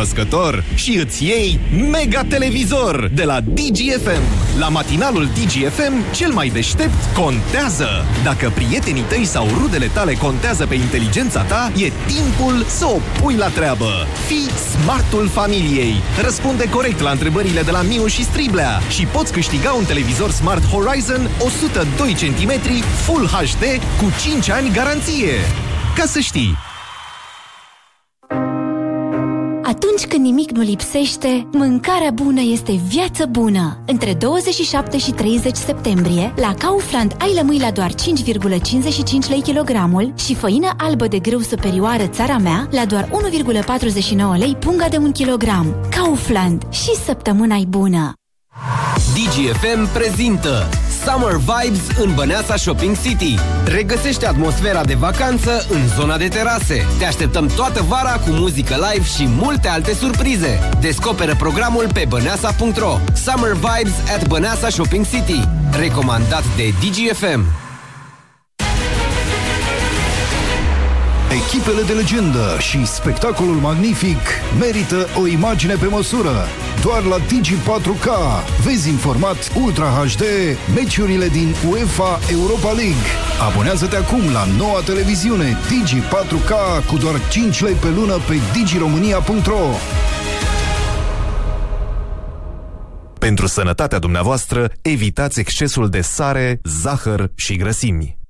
smart, cunoscător și îți iei mega televizor de la DGFM. La matinalul DGFM, cel mai deștept contează. Dacă prietenii tăi sau rudele tale contează pe inteligența ta, e timpul să o pui la treabă. Fii smartul familiei. Răspunde corect la întrebările de la Miu și Striblea și poți câștiga un televizor Smart Horizon 102 cm Full HD cu 5 ani garanție. Ca să știi! Atunci când nimic nu lipsește, mâncarea bună este viață bună. Între 27 și 30 septembrie, la Kaufland ai lămâi la doar 5,55 lei kilogramul și făină albă de grâu superioară țara mea la doar 1,49 lei punga de un kilogram. Kaufland. Și săptămâna e bună! DGFM prezintă Summer Vibes în Băneasa Shopping City. Regăsește atmosfera de vacanță în zona de terase. Te așteptăm toată vara cu muzică live și multe alte surprize. Descoperă programul pe băneasa.ro Summer Vibes at Băneasa Shopping City. Recomandat de DGFM. Echipele de legendă și spectacolul magnific merită o imagine pe măsură. Doar la Digi 4K vezi informat Ultra HD meciurile din UEFA Europa League. Abonează-te acum la noua televiziune Digi 4K cu doar 5 lei pe lună pe digiromania.ro Pentru sănătatea dumneavoastră, evitați excesul de sare, zahăr și grăsimi.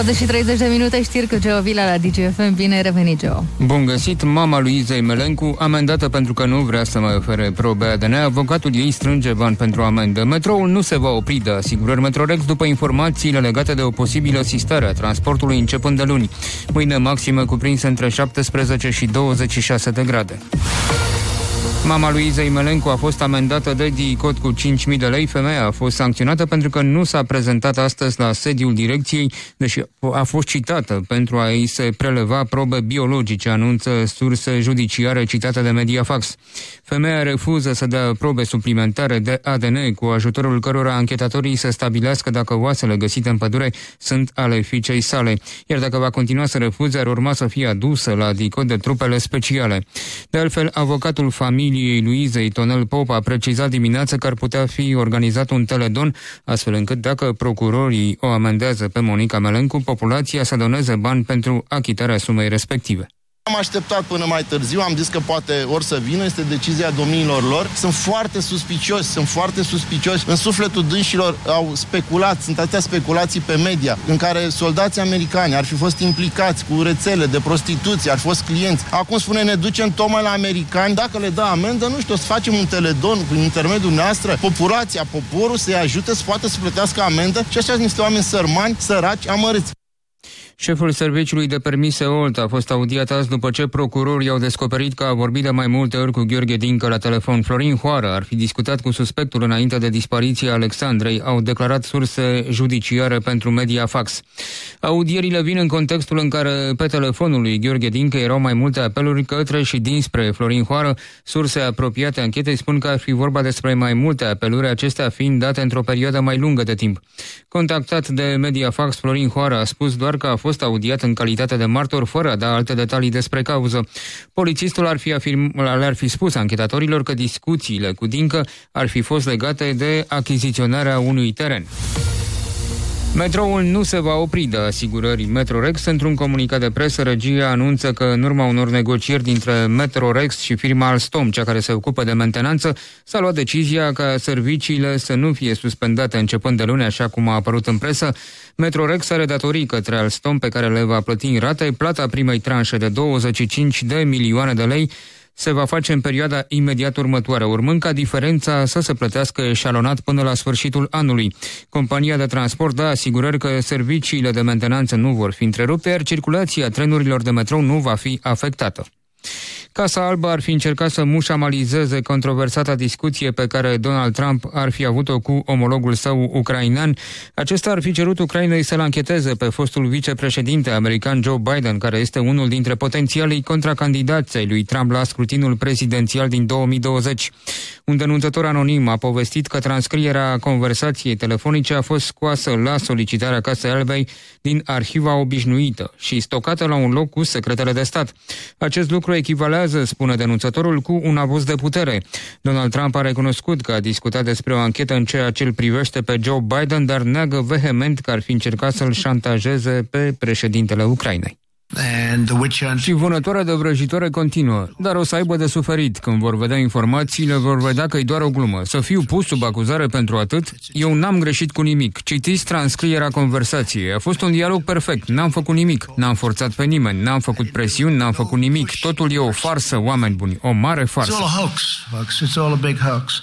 20 și 30 de minute știri cu Geo Vila la DGFM. Bine revenit, Geo. Bun găsit, mama lui Izei Melencu, amendată pentru că nu vrea să mai ofere probe ADN. Avocatul ei strânge bani pentru amendă. Metroul nu se va opri de asigurări Metrorex după informațiile legate de o posibilă sistare a transportului începând de luni. Mâine maximă cuprinsă între 17 și 26 de grade. Mama lui Izei Melencu a fost amendată de DICOT cu 5.000 de lei. Femeia a fost sancționată pentru că nu s-a prezentat astăzi la sediul direcției, deși a fost citată pentru a ei se preleva probe biologice, anunță surse judiciare citate de Mediafax. Femeia refuză să dea probe suplimentare de ADN, cu ajutorul cărora anchetatorii să stabilească dacă oasele găsite în pădure sunt ale fiicei sale, iar dacă va continua să refuze, ar urma să fie adusă la DICOT de trupele speciale. De altfel, avocatul familiei Luizei Tonel Pop a precizat dimineața că ar putea fi organizat un teledon, astfel încât dacă procurorii o amendează pe Monica Melencu, populația să doneze bani pentru achitarea sumei respective. Am așteptat până mai târziu, am zis că poate ori să vină, este decizia domniilor lor. Sunt foarte suspicioși, sunt foarte suspicioși. În sufletul dânșilor au speculat, sunt atâtea speculații pe media, în care soldații americani ar fi fost implicați cu rețele de prostituție, ar fi fost clienți. Acum spune, ne ducem tocmai la americani, dacă le dă amendă, nu știu, o să facem un teledon prin intermediul noastră, populația, poporul să-i ajute să poată să plătească amendă și așa sunt niște oameni sărmani, săraci, amărâți. Șeful serviciului de permise Olt a fost audiat azi după ce procurorii au descoperit că a vorbit de mai multe ori cu Gheorghe Dincă la telefon. Florin Hoară ar fi discutat cu suspectul înainte de dispariția Alexandrei, au declarat surse judiciare pentru Mediafax. Audierile vin în contextul în care pe telefonul lui Gheorghe Dincă erau mai multe apeluri către și dinspre Florin Hoară. Surse apropiate anchetei spun că ar fi vorba despre mai multe apeluri, acestea fiind date într-o perioadă mai lungă de timp. Contactat de Mediafax, Florin Hoară a spus doar că a fost audiat în calitate de martor fără a da alte detalii despre cauză. Polițistul ar fi, afirm, ar fi spus anchetatorilor că discuțiile cu Dincă ar fi fost legate de achiziționarea unui teren. Metroul nu se va opri de asigurări Metrorex. Într-un comunicat de presă, regia anunță că în urma unor negocieri dintre Metrorex și firma Alstom, cea care se ocupă de mentenanță, s-a luat decizia ca serviciile să nu fie suspendate începând de luni, așa cum a apărut în presă. Metrorex are datorii către Alstom pe care le va plăti în rate. Plata primei tranșe de 25 de milioane de lei se va face în perioada imediat următoare, urmând ca diferența să se plătească eșalonat până la sfârșitul anului. Compania de transport dă asigurări că serviciile de mentenanță nu vor fi întrerupte, iar circulația trenurilor de metrou nu va fi afectată. Casa Albă ar fi încercat să mușamalizeze controversata discuție pe care Donald Trump ar fi avut-o cu omologul său ucrainean. Acesta ar fi cerut Ucrainei să-l ancheteze pe fostul vicepreședinte american Joe Biden, care este unul dintre potențialii contracandidații lui Trump la scrutinul prezidențial din 2020. Un denunțător anonim a povestit că transcrierea conversației telefonice a fost scoasă la solicitarea Casei Albei din arhiva obișnuită și stocată la un loc cu secretele de stat. Acest lucru echivalează, spune denunțătorul, cu un abuz de putere. Donald Trump a recunoscut că a discutat despre o anchetă în ceea ce îl privește pe Joe Biden, dar neagă vehement că ar fi încercat să-l șantajeze pe președintele Ucrainei. Și vânătoarea de vrăjitoare continuă, dar o să aibă de suferit. Când vor vedea informațiile, vor vedea că e doar o glumă. Să fiu pus sub acuzare pentru atât? Eu n-am greșit cu nimic. Citiți transcrierea conversației. A fost un dialog perfect. N-am făcut nimic. N-am forțat pe nimeni. N-am făcut presiuni. N-am făcut nimic. Totul e o farsă, oameni buni. O mare farsă. It's all a hoax, folks. It's all a big hoax.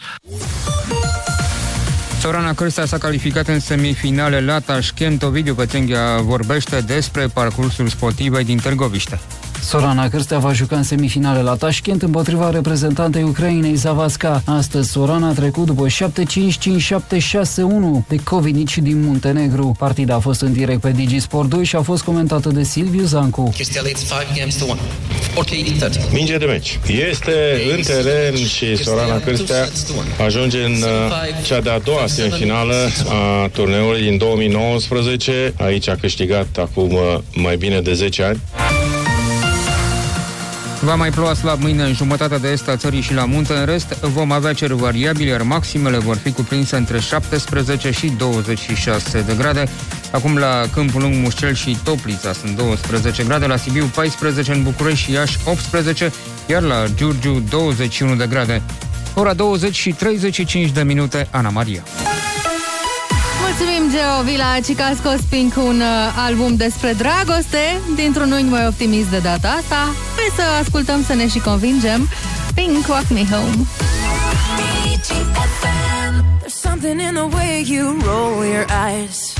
Sorana Cârstea s-a calificat în semifinale la Tashkent. Ovidiu Pățenghia vorbește despre parcursul sportivei din Târgoviște. Sorana Cârstea va juca în semifinale la Tashkent împotriva reprezentantei Ucrainei Zavasca. Astăzi Sorana a trecut după 7-5-5-7-6-1 de Covinici din Muntenegru. Partida a fost în direct pe Digisport 2 și a fost comentată de Silviu Zancu. Minge de meci. Este în teren și Sorana Cârstea ajunge în uh, cea de-a doua semifinală a turneului din 2019. Aici a câștigat acum uh, mai bine de 10 ani. Va mai ploua slab mâine în jumătatea de est a țării și la munte. În rest, vom avea cer variabil, iar maximele vor fi cuprinse între 17 și 26 de grade. Acum la Câmpul Lung, Mușcel și Toplița sunt 12 grade, la Sibiu 14, în București și Iași 18, iar la Giurgiu 21 de grade. Ora 20 și 35 de minute, Ana Maria. Mulțumim, Geo Vila Cica a scos Pink un uh, album despre dragoste dintr-un unghi mai optimist de data asta. Hai să ascultăm să ne și convingem. Pink, Walk Me Home. There's something in the way you roll your eyes.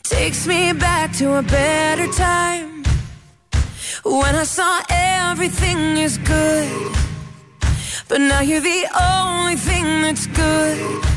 Takes me back to a better time. When I saw everything is good. But now you're the only thing that's good.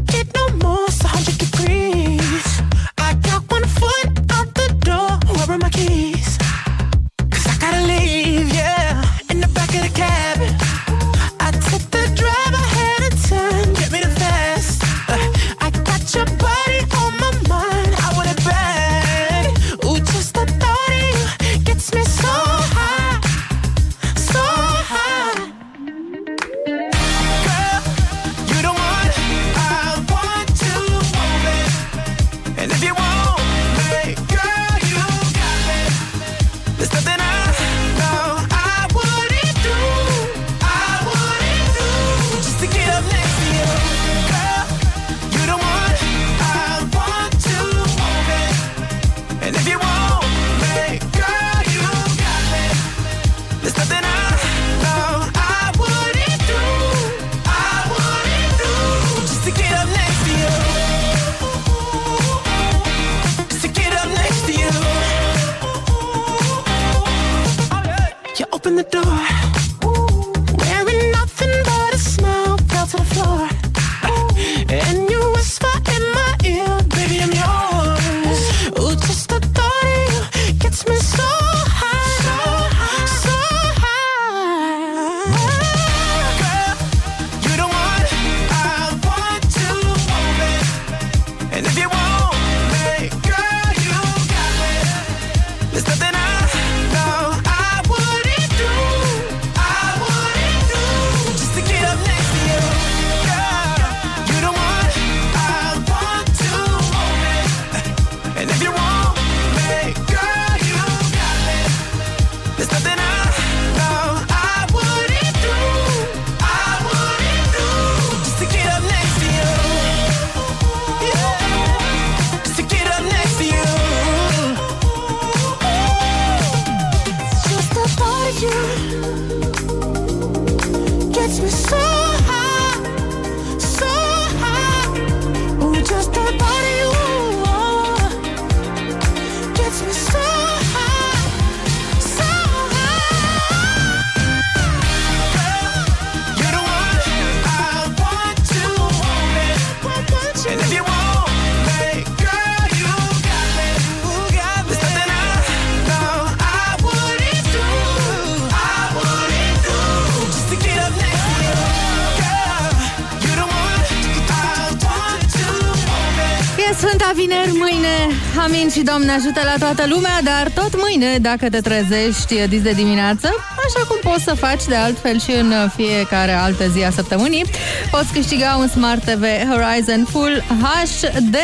Amin și Doamne ajută la toată lumea, dar tot mâine, dacă te trezești dis de dimineață, așa cum poți să faci de altfel și în fiecare altă zi a săptămânii, poți câștiga un Smart TV Horizon Full HD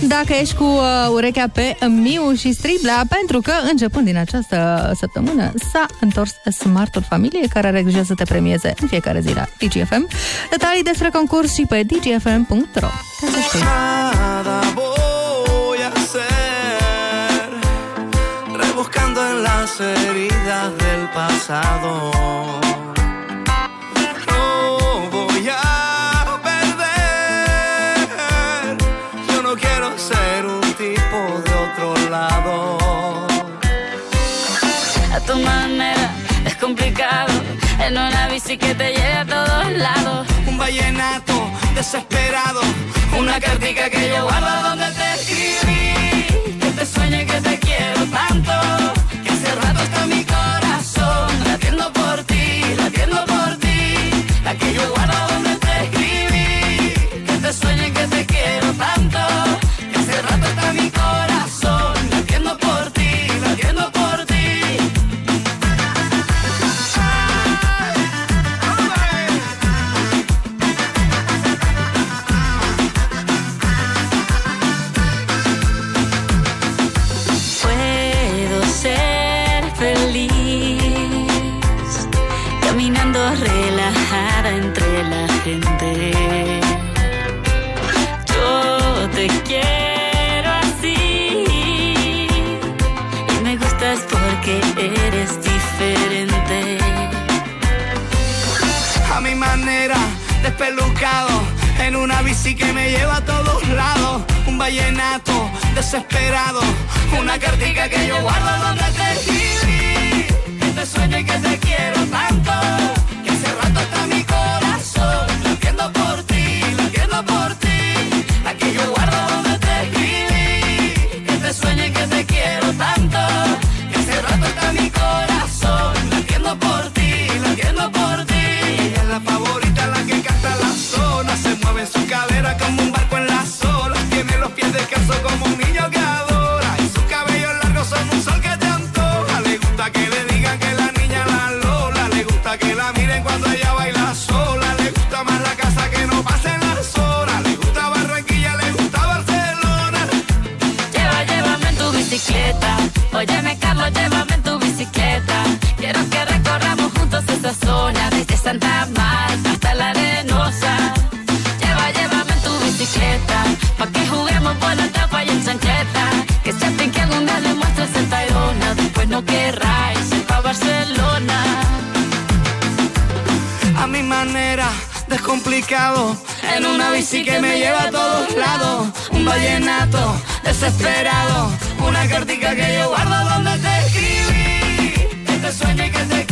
dacă ești cu urechea pe Miu și Stribla, pentru că începând din această săptămână s-a întors Smartul Familie, care are grijă să te premieze în fiecare zi la DGFM. Detalii despre concurs și pe dgfm.ro. Să știi. heridas del pasado. No voy a perder. Yo no quiero ser un tipo de otro lado. A tu manera es complicado. En una bici que te lleve a todos lados. Un vallenato desesperado. Una cartica que yo guardo donde te escribí. Que te sueñe que te quiero tanto cerrado está mi corazón, latiendo por ti, latiendo por ti. que me lleva a todos lados. Un vallenato desesperado, una cartica que yo guardo donde te escribí. Sueño que te quiero tanto. En una bici que me lleva a todos lados. Un vallenato desesperado. Una cartica que yo guardo donde te escribí. Que te sueño que te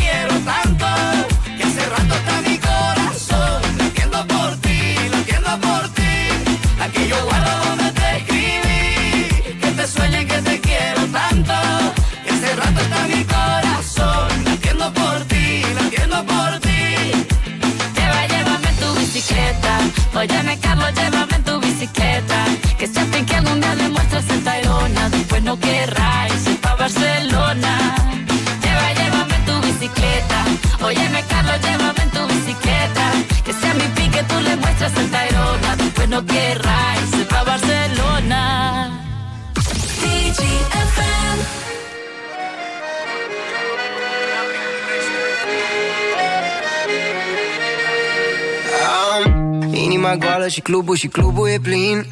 Am inima goală și clubul și clubul e plin.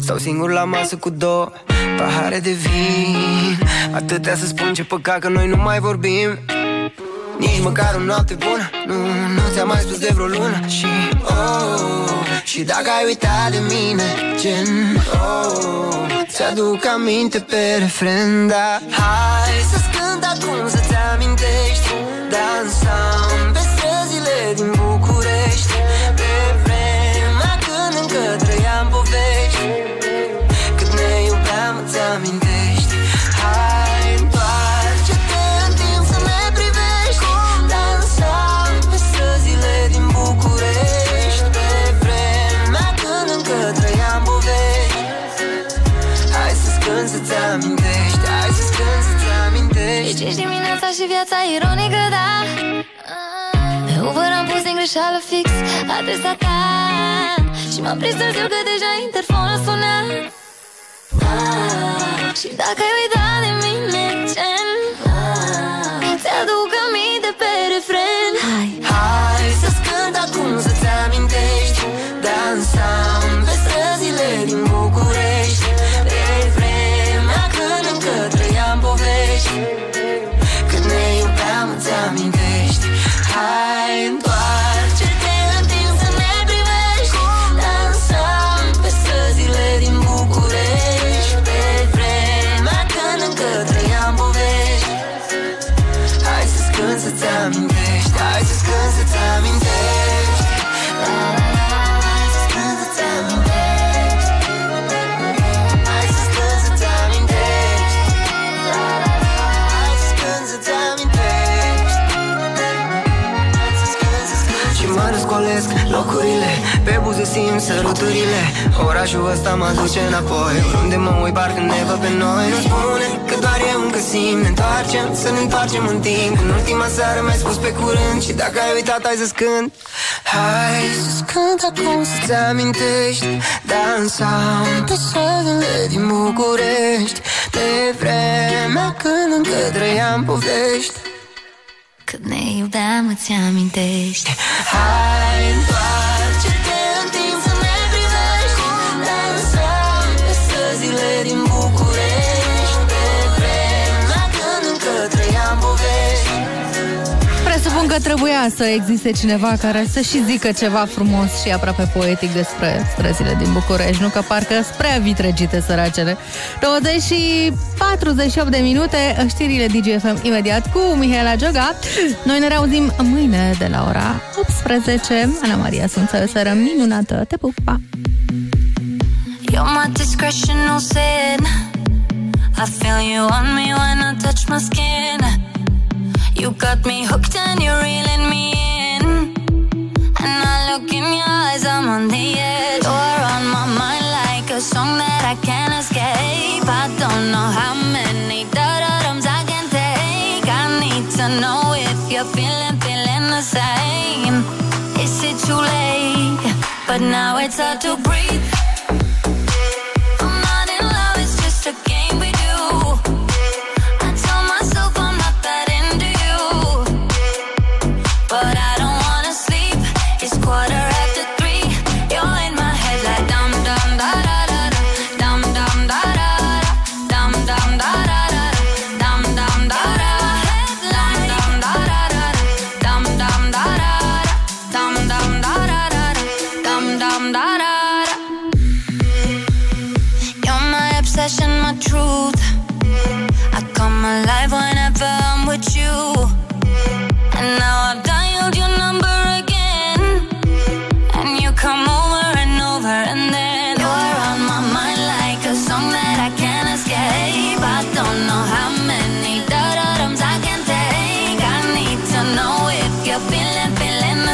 Stau singur la masă cu două pahare de vin. Atâtea să spun ce păcat că noi nu mai vorbim. Nici măcar o noapte bună Nu, nu ți-am mai spus de vreo lună. Și oh, și dacă ai uitat de mine Gen, oh, ți-aduc aminte pe refren Da, hai să-ți cânt acum să-ți amintești Dansam pe străzile din București amintești. Hai, întoarce-te în timp să ne privești. Dansam pe străzile din București. Pe vremea când încă trăiam povești. Hai să-ți cânt să-ți amintești Hai să-ți cânt să-ți amintești. Deci ești dimineața și viața ironică, da? Pe Uber am pus din greșeală fix adresa ta. Și m-am prins târziu că deja interfonul suna Și dacă ai uitat de mine, gen Pe buze simt săruturile. Orașul ăsta mă duce înapoi. Oriunde mă uit parcă ne văd pe noi. Nu spune că doar eu încă simt Ne întoarcem, să ne întoarcem în timp. În ultima seară mi-ai spus pe curând Și dacă ai uitat hai să-ți cânt Hai să-ți cânt acum să-ți amintești. Dansam pe străzile din București. Pe vremea când încă trăiam povești. Cât ne iubeam, îți amintești. Hai, întoarce-te că trebuia să existe cineva care să și zică ceva frumos și aproape poetic despre străzile din București, nu că parcă spre vitregite săracele. 20 și 48 de minute, știrile DGFM imediat cu Mihaela Joga. Noi ne reauzim mâine de la ora 18. Ana Maria, sunt o seară minunată. Te pup, pa! You're my discretional sin I feel you on me when I touch my skin You got me hooked and you're reeling me in. And I look in your eyes, I'm on the edge. You're on my mind like a song that I can't escape. I don't know how many I can take. I need to know if you're feeling, feeling the same. Is it too late? But now it's hard to breathe.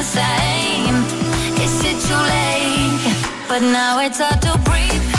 same. Is it too late? But now it's hard to breathe.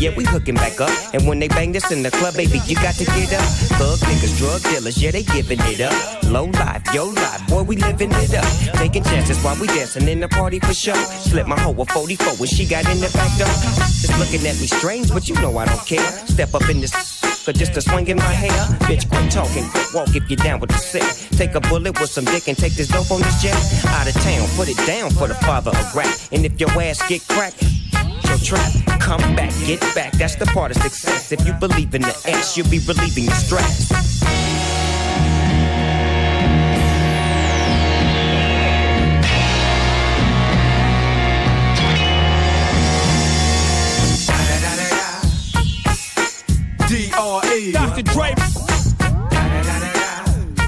Yeah, we hooking back up. And when they bang this in the club, baby, you got to get up. Thug niggas, drug dealers, yeah, they giving it up. Low life, yo life, boy, we living it up. Taking chances while we dancing in the party for show. Slip my hoe a 44 when she got in the back door. Just looking at me strange, but you know I don't care. Step up in this for just a swing in my hair. Bitch, quit talking, quit walk if you're down with the sick. Take a bullet with some dick and take this dope on this jet. Out of town, put it down for the father of rap. And if your ass get cracked, your trap, come back, get back. That's the part of success. If you believe in the ass, you'll be relieving your stress. D.R.E. Dr. Dre.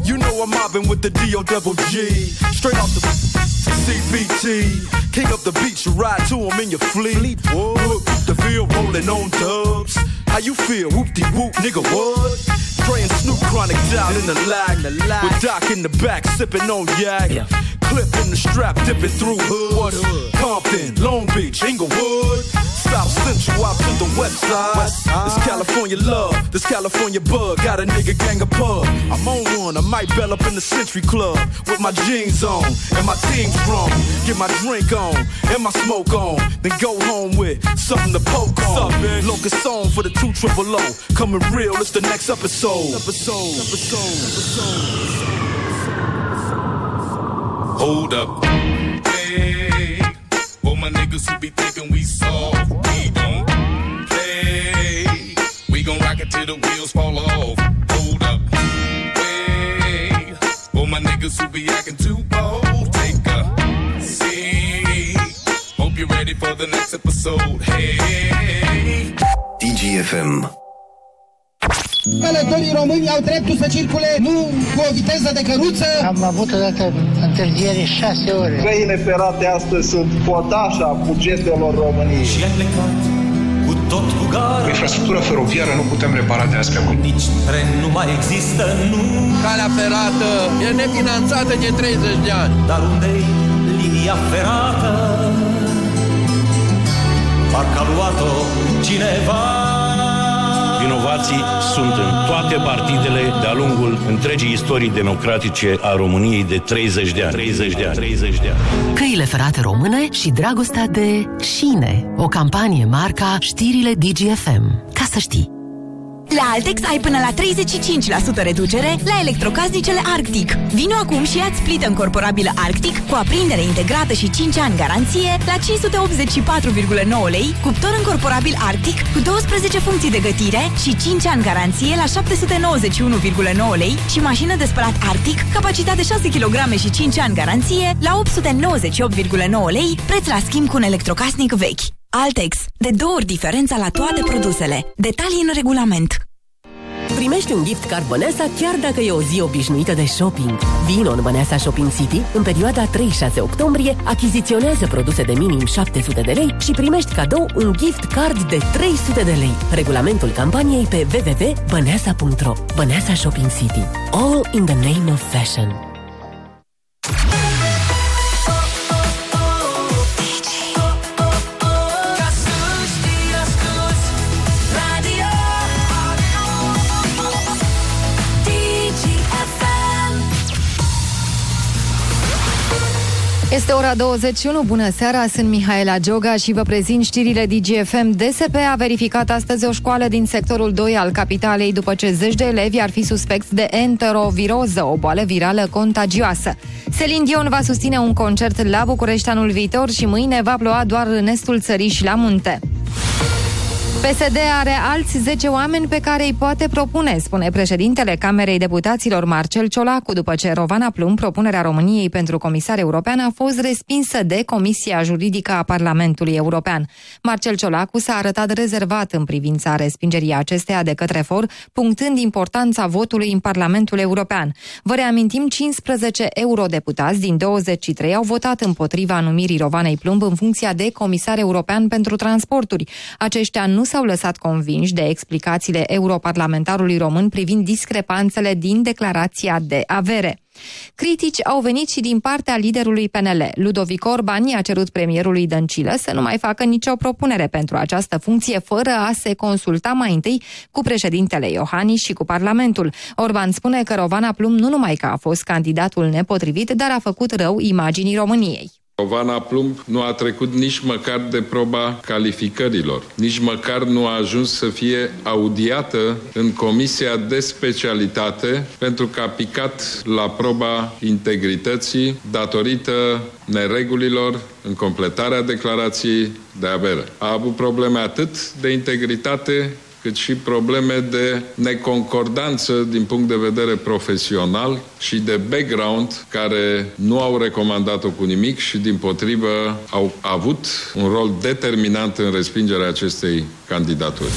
You know I'm mobbing with the D.O. double G. Straight off the CBT. King up the beach, you ride to him in your fleet. How you feel? Whoop de whoop, nigga, what? And Snoop Chronic down in the lag. With Doc in the back, sipping on yak. Clip in the strap, dipping through hood. Compton, Long Beach, Inglewood. Central out to the west side. This California love, this California bug. Got a nigga gang of pub. I'm on one, I might bell up in the Century Club. With my jeans on and my team strong. Get my drink on and my smoke on. Then go home with something to poke on. Locust song for the two triple O. Coming real, it's the next episode. Episode, episode, episode. Hold up. Hey, for my niggas who be dreptul să circule nu cu o viteză de căruță. Am avut odată întârziere șase ore. Căile ferate astăzi sunt podașa bugetelor României. Și cu tot cu gara Infrastructura feroviară nu putem repara de azi pe mâine. Nici tren nu mai există, nu Calea ferată e nefinanțată de 30 de ani Dar unde-i linia ferată? Parcă a luat-o cineva Vinovații sunt în toate partidele de-a lungul întregii istorii democratice a României de 30 de ani. 30 de ani. 30 de ani. Căile ferate române și dragostea de șine. O campanie marca Știrile DGFM. Ca să știi. La Altex ai până la 35% reducere la electrocasnicele Arctic. Vino acum și ia-ți plită încorporabilă Arctic cu aprindere integrată și 5 ani garanție la 584,9 lei, cuptor încorporabil Arctic cu 12 funcții de gătire și 5 ani garanție la 791,9 lei și mașină de spălat Arctic, capacitate 6 kg și 5 ani garanție la 898,9 lei, preț la schimb cu un electrocasnic vechi. Altex. De două ori diferența la toate produsele. Detalii în regulament. Primești un gift card Băneasa chiar dacă e o zi obișnuită de shopping. Vino în Băneasa Shopping City în perioada 3-6 octombrie, achiziționează produse de minim 700 de lei și primești cadou un gift card de 300 de lei. Regulamentul campaniei pe www.băneasa.ro Băneasa Shopping City. All in the name of fashion. Este ora 21, bună seara, sunt Mihaela Gioga și vă prezint știrile DGFM. DSP a verificat astăzi o școală din sectorul 2 al capitalei după ce zeci de elevi ar fi suspecți de enteroviroză, o boală virală contagioasă. Selin Dion va susține un concert la București anul viitor și mâine va ploua doar în estul țării și la munte. PSD are alți 10 oameni pe care îi poate propune, spune președintele Camerei Deputaților Marcel Ciolacu, după ce Rovana Plum, propunerea României pentru comisar european, a fost respinsă de Comisia Juridică a Parlamentului European. Marcel Ciolacu s-a arătat rezervat în privința respingerii acesteia de către FOR, punctând importanța votului în Parlamentul European. Vă reamintim, 15 eurodeputați din 23 au votat împotriva numirii Rovanei Plumb în funcția de comisar european pentru transporturi. Aceștia nu s-au lăsat convinși de explicațiile europarlamentarului român privind discrepanțele din declarația de avere. Critici au venit și din partea liderului PNL. Ludovic Orban i-a cerut premierului Dăncilă să nu mai facă nicio propunere pentru această funcție fără a se consulta mai întâi cu președintele Iohannis și cu Parlamentul. Orban spune că Rovana Plum nu numai că a fost candidatul nepotrivit, dar a făcut rău imaginii României. Rovana Plumb nu a trecut nici măcar de proba calificărilor, nici măcar nu a ajuns să fie audiată în Comisia de Specialitate pentru că a picat la proba integrității datorită neregulilor în completarea declarației de avere. A avut probleme atât de integritate cât și probleme de neconcordanță din punct de vedere profesional și de background care nu au recomandat-o cu nimic și din potrivă au avut un rol determinant în respingerea acestei candidaturi.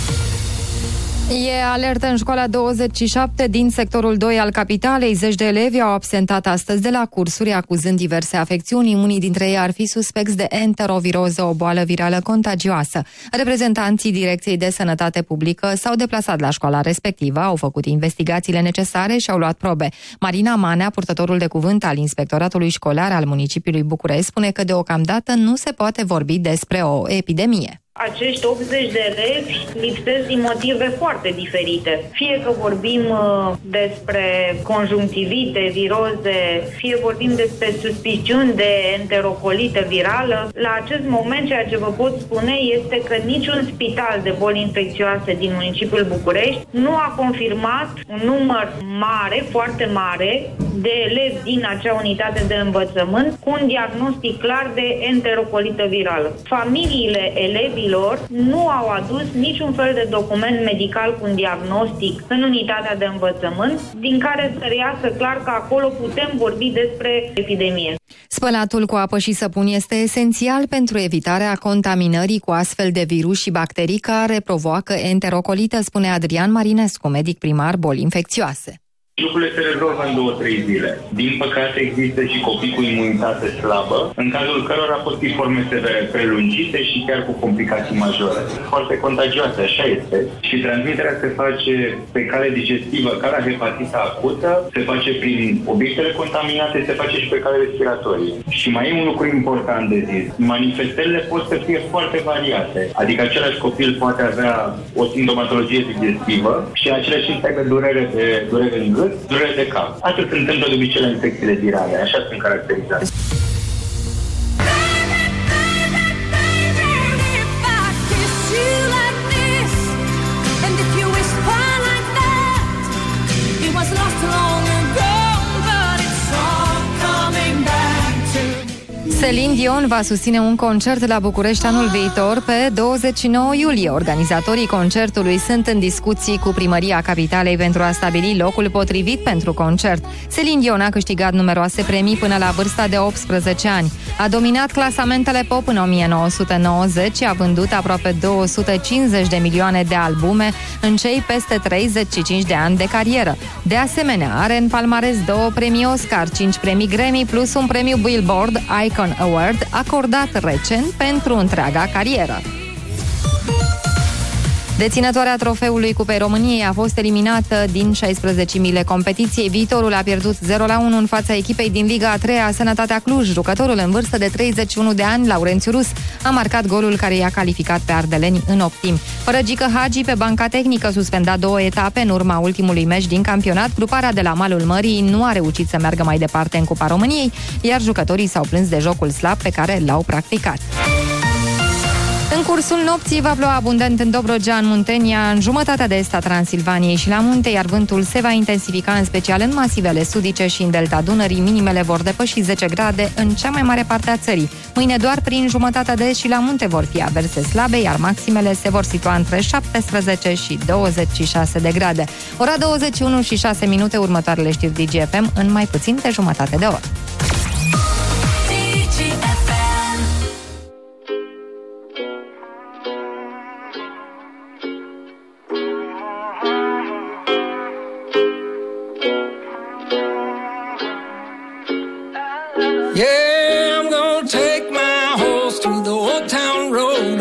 E alertă în școala 27 din sectorul 2 al capitalei. Zeci de elevi au absentat astăzi de la cursuri, acuzând diverse afecțiuni. Unii dintre ei ar fi suspecți de enteroviroză, o boală virală contagioasă. Reprezentanții Direcției de Sănătate Publică s-au deplasat la școala respectivă, au făcut investigațiile necesare și au luat probe. Marina Manea, purtătorul de cuvânt al Inspectoratului Școlar al municipiului București, spune că deocamdată nu se poate vorbi despre o epidemie. Acești 80 de elevi lipsesc din motive foarte diferite. Fie că vorbim uh, despre conjunctivite, viroze, fie vorbim despre suspiciuni de enterocolită virală. La acest moment ceea ce vă pot spune este că niciun spital de boli infecțioase din municipiul București nu a confirmat un număr mare, foarte mare, de elevi din acea unitate de învățământ cu un diagnostic clar de enterocolită virală. Familiile elevii copiilor nu au adus niciun fel de document medical cu un diagnostic în unitatea de învățământ, din care să reiasă clar că acolo putem vorbi despre epidemie. Spălatul cu apă și săpun este esențial pentru evitarea contaminării cu astfel de virus și bacterii care provoacă enterocolită, spune Adrian Marinescu, medic primar boli infecțioase. Lucrurile se rezolvă în două, trei zile. Din păcate există și copii cu imunitate slabă, în cazul cărora pot fi forme severe prelungite și chiar cu complicații majore. Foarte contagioase, așa este. Și transmiterea se face pe cale digestivă, ca la hepatita acută, se face prin obiectele contaminate, se face și pe cale respiratorie. Și mai e un lucru important de zis. Manifestările pot să fie foarte variate. Adică același copil poate avea o simptomatologie digestivă și același timp să aibă durere de durere în gât, durere de cap. Asta se întâmplă de obicei la infecțiile virale, așa sunt caracterizate. Celine Dion va susține un concert la București anul viitor pe 29 iulie. Organizatorii concertului sunt în discuții cu primăria capitalei pentru a stabili locul potrivit pentru concert. Celine Dion a câștigat numeroase premii până la vârsta de 18 ani. A dominat clasamentele pop în 1990 și a vândut aproape 250 de milioane de albume în cei peste 35 de ani de carieră. De asemenea, are în palmares două premii Oscar, 5 premii Grammy plus un premiu Billboard Icon Award acordat recent pentru întreaga carieră. Deținătoarea trofeului Cupei României a fost eliminată din 16 mile competiției. Viitorul a pierdut 0 la 1 în fața echipei din Liga a 3 Sănătatea Cluj. Jucătorul în vârstă de 31 de ani, Laurențiu Rus, a marcat golul care i-a calificat pe ardeleni în optim. Fără Gică Hagi, pe banca tehnică, suspendat două etape în urma ultimului meci din campionat, gruparea de la Malul Mării nu a reușit să meargă mai departe în Cupa României, iar jucătorii s-au plâns de jocul slab pe care l-au practicat. În cursul nopții va ploua abundent în Dobrogea, în Muntenia, în jumătatea de est a Transilvaniei și la munte, iar vântul se va intensifica în special în masivele sudice și în delta Dunării. Minimele vor depăși 10 grade în cea mai mare parte a țării. Mâine doar prin jumătatea de est și la munte vor fi averse slabe, iar maximele se vor situa între 17 și 26 de grade. Ora 21 și 6 minute următoarele știri DGFM în mai puțin de jumătate de oră.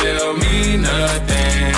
Tell me nothing.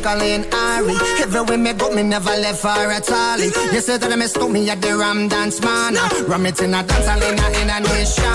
like Colleen Ari. Everywhere me go, me never left for at all. You say that I mistook me at the Ram Dance, man. Ram it in a dance, I in a nation.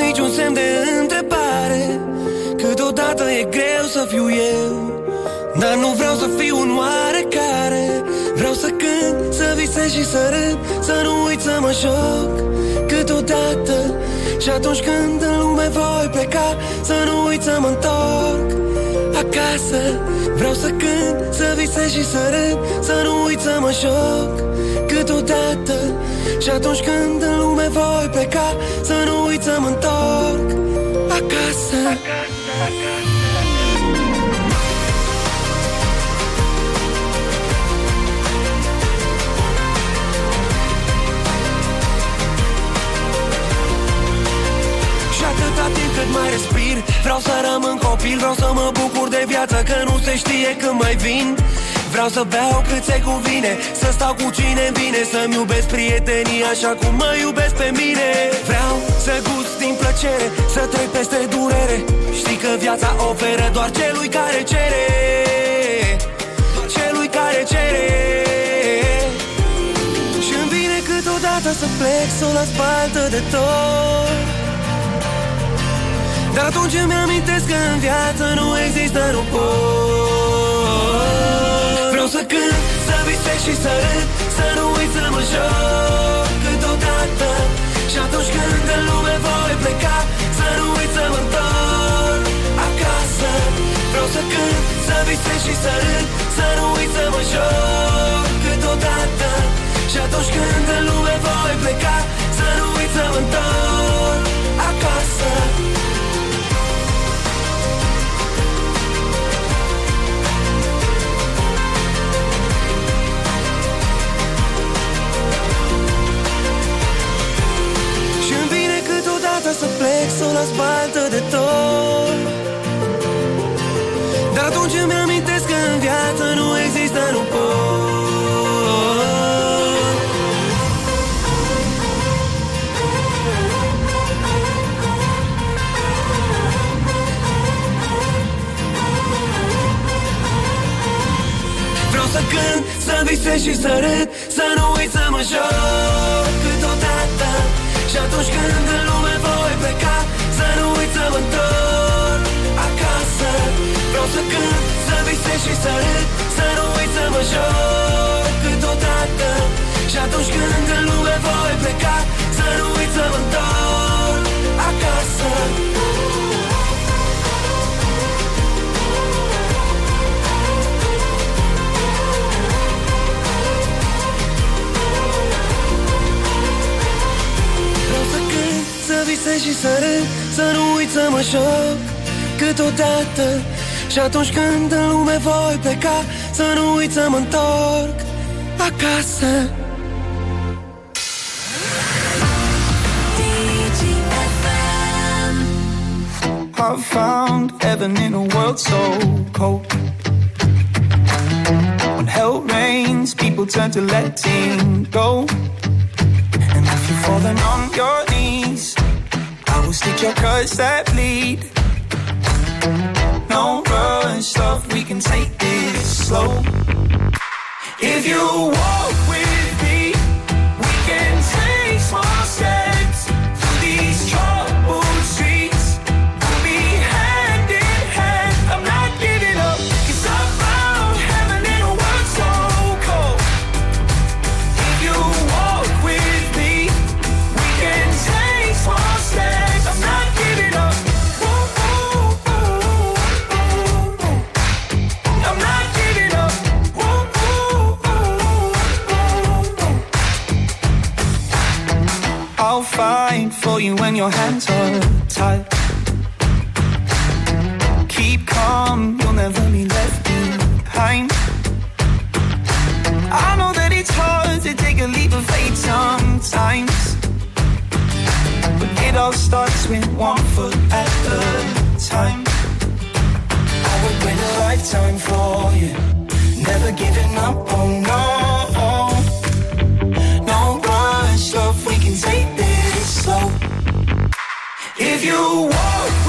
am niciun semn de întrebare Câteodată e greu să fiu eu. Dar nu vreau să fiu un oarecare Vreau să cânt, să visez și să râd Să nu uit să mă joc câteodată. Și atunci când în lume voi pleca Să nu uit să mă întorc acasă. Vreau să cânt, să visez și să râd Să nu uit să mă joc câteodată. Și atunci când în mai voi pleca Să nu uit să mă întorc acasă, acasă, acasă. timp cât mai respir Vreau să rămân copil, vreau să mă bucur de viață Că nu se știe când mai vin Vreau să beau cât se cuvine Să stau cu cine vine Să-mi iubesc prietenii așa cum mă iubesc pe mine. Vreau să gust din plăcere Să trec peste durere. Știi că viața oferă doar celui care cere. Celui care cere. Și îmi vine câteodată să plec Să o las de tot. Dar atunci îmi amintesc că în viață nu există, nu vreau să cânt Să visez și să râd Să nu uit să mă joc câteodată. Și atunci când de lume voi pleca Să nu uit să mă întorc acasă. Vreau să cânt, să visez și să râd Să nu uit să mă joc câteodată. Și atunci când de lume voi pleca Să nu uit să mă întorc las baltă de tot. Dar atunci îmi amintesc că în viață nu există nu pot Vreau să cânt, să visez și să râd Să nu uit să mă joc și să râd Să nu uit să mă joc câteodată. Și atunci când în lume voi pleca Să nu uit să mă întorc acasă. Vreau să cânt, să visez și să râd Să nu uit să mă joc câteodată Și atunci când în lume voi pleca Să nu uit să mă întorc acasă I found heaven in a world so cold. When hell rains, people turn to letting go. And if you're falling on your knees, I will stitch your cuts that bleed. No rush, love, we can take this slow. If you walk with me, we can take small steps for you when your hands are tied. Keep calm, you'll never be left behind. I know that it's hard to take a leap of faith sometimes. But it all starts with one foot at a time. I would wait a lifetime for you. Never giving up, oh no. No rush, love, we can take slow. If you walk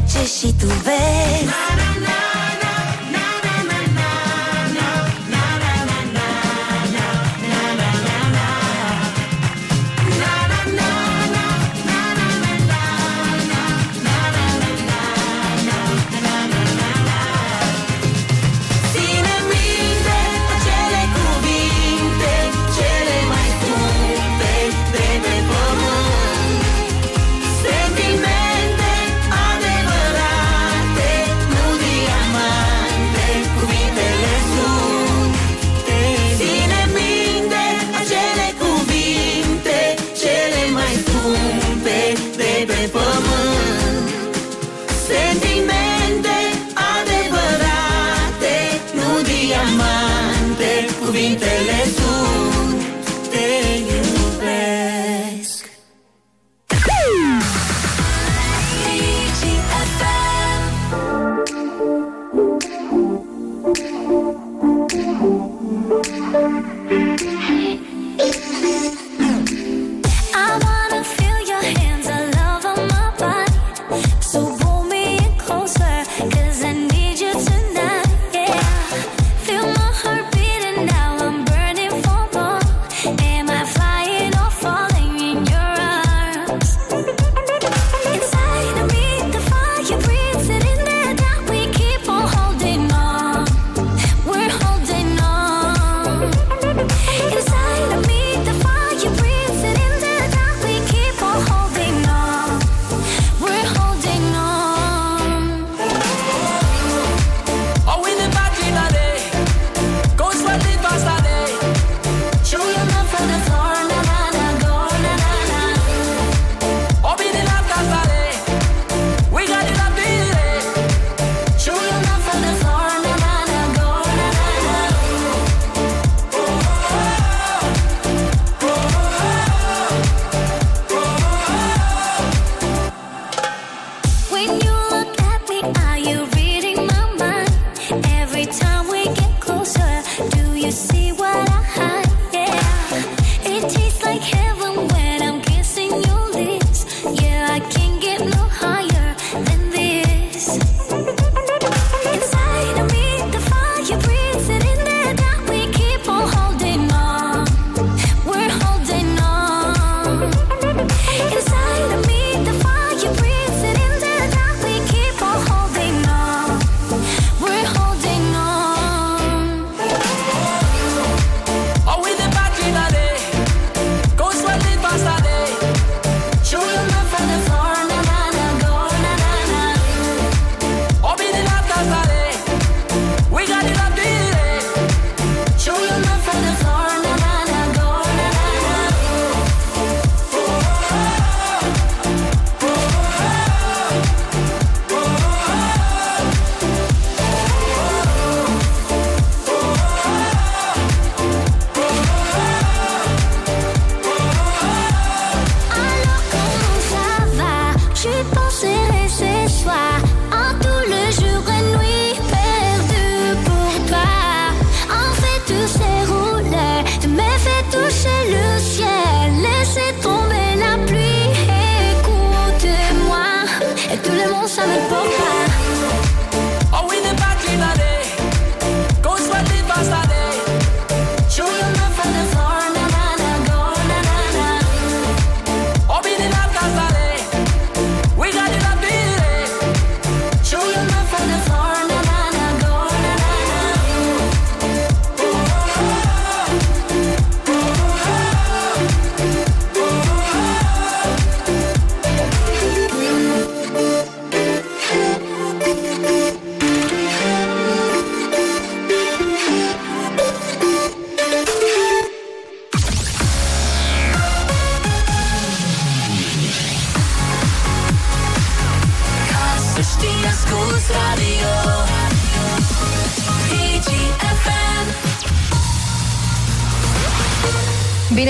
văd ce și tu vezi. Ține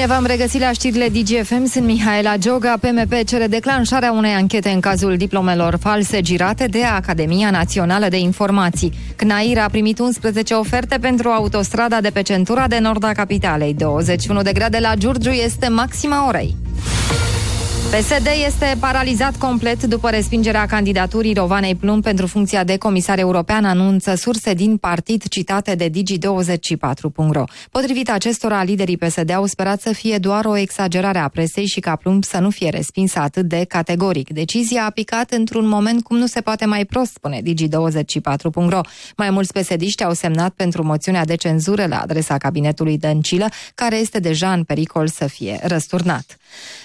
Bine v-am regăsit la știrile DGFM, sunt Mihaela Gioga. PMP cere declanșarea unei anchete în cazul diplomelor false girate de Academia Națională de Informații. CNAIR a primit 11 oferte pentru autostrada de pe centura de nord a capitalei. 21 de grade la Giurgiu este maxima orei. PSD este paralizat complet după respingerea candidaturii Rovanei Plum pentru funcția de comisar european, anunță surse din partid citate de Digi24.ro. Potrivit acestora, liderii PSD au sperat să fie doar o exagerare a presei și ca Plum să nu fie respinsă atât de categoric. Decizia a picat într-un moment cum nu se poate mai prost, spune Digi24.ro. Mai mulți pesediști au semnat pentru moțiunea de cenzură la adresa cabinetului Dăncilă, care este deja în pericol să fie răsturnat.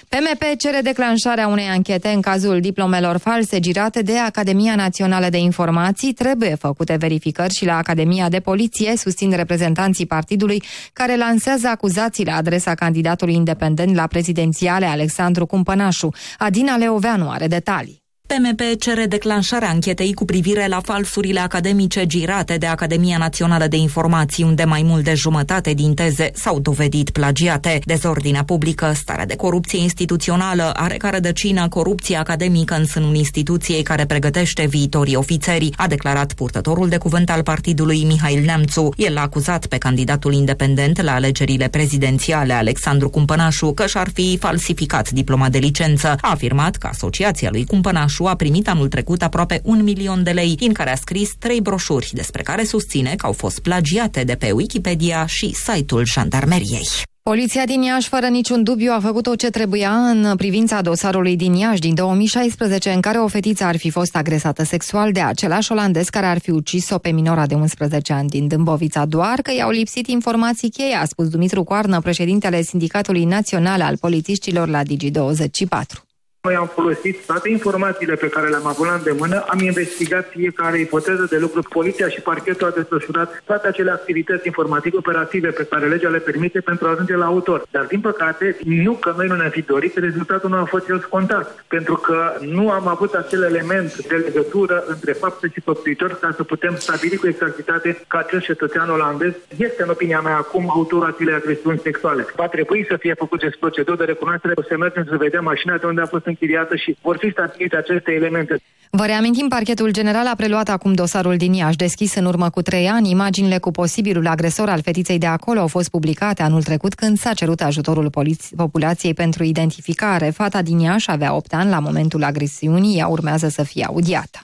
PMP cere declanșarea unei anchete în cazul diplomelor false girate de Academia Națională de Informații. Trebuie făcute verificări și la Academia de Poliție, susțin reprezentanții partidului care lansează acuzații la adresa candidatului independent la prezidențiale Alexandru Cumpănașu. Adina Leoveanu are detalii. PMP cere declanșarea anchetei cu privire la falsurile academice girate de Academia Națională de Informații, unde mai mult de jumătate din teze s-au dovedit plagiate. Dezordinea publică, starea de corupție instituțională, are ca rădăcină corupție academică în sânul instituției care pregătește viitorii ofițeri, a declarat purtătorul de cuvânt al partidului Mihail Neamțu. El a acuzat pe candidatul independent la alegerile prezidențiale Alexandru Cumpănașu că și-ar fi falsificat diploma de licență. A afirmat că asociația lui Cumpănașu Brășu a primit anul trecut aproape un milion de lei, în care a scris trei broșuri despre care susține că au fost plagiate de pe Wikipedia și site-ul jandarmeriei. Poliția din Iași, fără niciun dubiu, a făcut tot ce trebuia în privința dosarului din Iași din 2016, în care o fetiță ar fi fost agresată sexual de același olandez care ar fi ucis-o pe minora de 11 ani din Dâmbovița, doar că i-au lipsit informații cheie, a spus Dumitru Coarnă, președintele Sindicatului Național al Polițiștilor la Digi24. Noi am folosit toate informațiile pe care le-am avut la îndemână, am investigat fiecare ipoteză de lucru. Poliția și parchetul a desfășurat toate acele activități informative operative pe care legea le permite pentru a ajunge la autor. Dar, din păcate, nu că noi nu ne-am fi dorit, rezultatul nu a fost el scontat. Pentru că nu am avut acel element de legătură între fapte și făptuitor ca să putem stabili cu exactitate că acel cetățean olandez este, în opinia mea, acum autorul acelei agresiuni sexuale. Va trebui să fie făcute proceduri de recunoaștere, o să mergem să vedem mașina de unde a fost închiriată și vor fi stabilite aceste elemente. Vă reamintim, parchetul general a preluat acum dosarul din Iași, deschis în urmă cu trei ani. Imaginile cu posibilul agresor al fetiței de acolo au fost publicate anul trecut când s-a cerut ajutorul populației pentru identificare. Fata din Iași avea 8 ani la momentul agresiunii, ea urmează să fie audiată.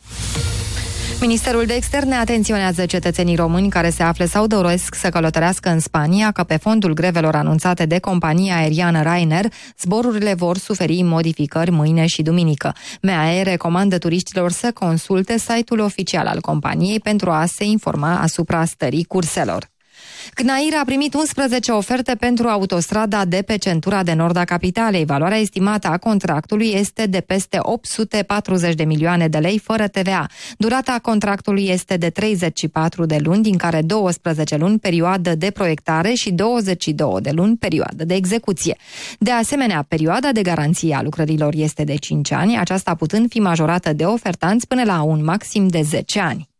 Ministerul de Externe atenționează cetățenii români care se află sau doresc să călătorească în Spania, că pe fondul grevelor anunțate de compania aeriană Ryanair, zborurile vor suferi modificări mâine și duminică. MAE recomandă turiștilor să consulte site-ul oficial al companiei pentru a se informa asupra stării curselor. CNAIR a primit 11 oferte pentru autostrada de pe centura de nord a capitalei. Valoarea estimată a contractului este de peste 840 de milioane de lei fără TVA. Durata contractului este de 34 de luni, din care 12 luni perioadă de proiectare și 22 de luni perioadă de execuție. De asemenea, perioada de garanție a lucrărilor este de 5 ani, aceasta putând fi majorată de ofertanți până la un maxim de 10 ani.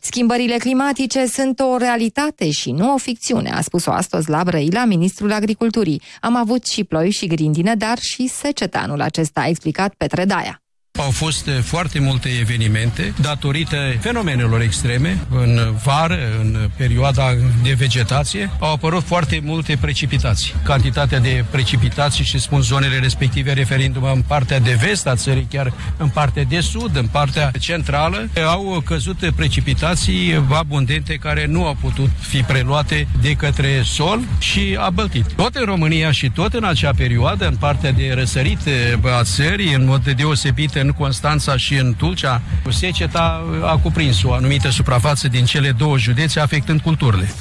Schimbările climatice sunt o realitate și nu o ficțiune, a spus-o astăzi la Brăila, ministrul agriculturii. Am avut și ploi și grindină, dar și secetă anul acesta, a explicat Petre Daia. Au fost eh, foarte multe evenimente datorită fenomenelor extreme. În vară, în perioada de vegetație, au apărut foarte multe precipitații. Cantitatea de precipitații și spun zonele respective referindu-mă în partea de vest a țării, chiar în partea de sud, în partea centrală, au căzut precipitații abundente care nu au putut fi preluate de către sol și a băltit. Tot în România și tot în acea perioadă, în partea de răsărit a țării, în mod deosebit în Constanța și în Tulcea, seceta a cuprins o anumită suprafață din cele două județe, afectând culturile.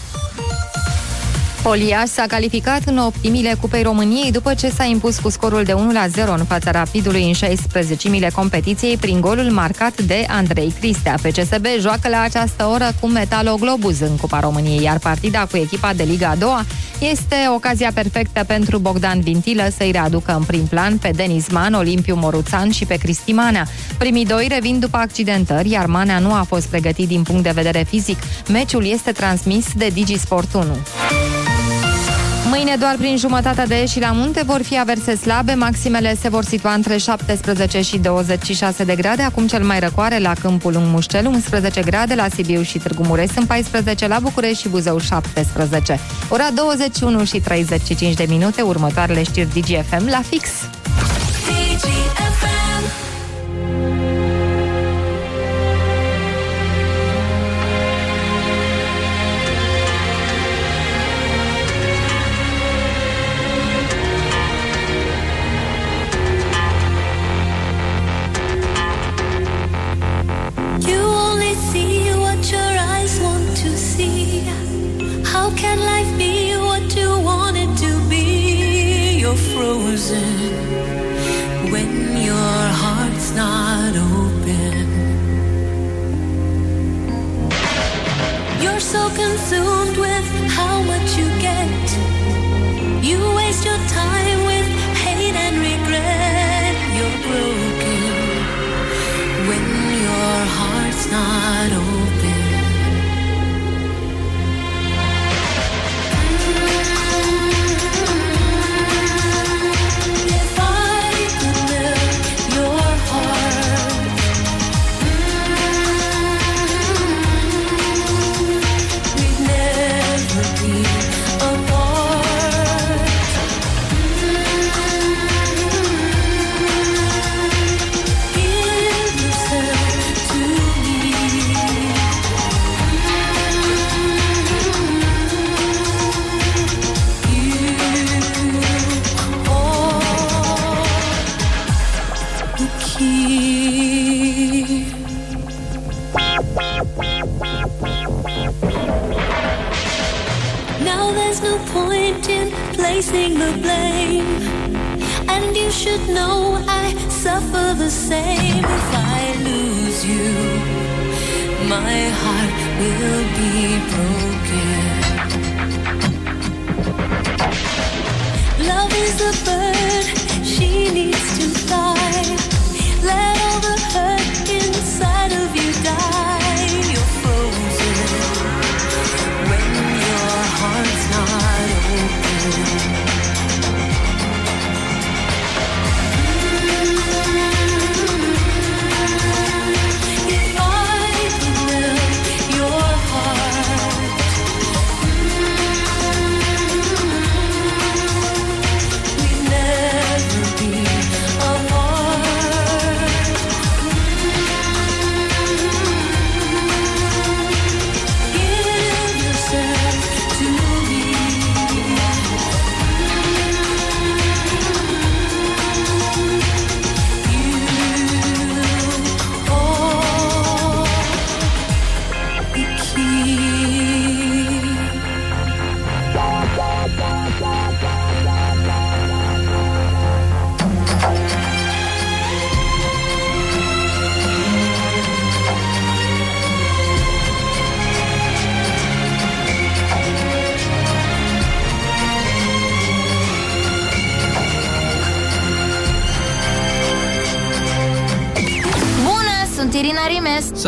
Poliaș s-a calificat în optimile Cupei României după ce s-a impus cu scorul de 1 la 0 în fața Rapidului în 16 mile competiției prin golul marcat de Andrei Cristea. FCSB joacă la această oră cu Metaloglobuz în Cupa României, iar partida cu echipa de Liga a doua este ocazia perfectă pentru Bogdan Vintilă să-i readucă în prim plan pe Denis Man, Olimpiu Moruțan și pe Cristi Manea. Primii doi revin după accidentări, iar Manea nu a fost pregătit din punct de vedere fizic. Meciul este transmis de Digisport 1. Mâine doar prin jumătatea de și la munte vor fi averse slabe, maximele se vor situa între 17 și 26 de grade, acum cel mai răcoare la Câmpul Lung Mușcel, 11 grade la Sibiu și Târgu Mureș, sunt 14 la București și Buzău 17. Ora 21 și 35 de minute, următoarele știri DGFM la fix.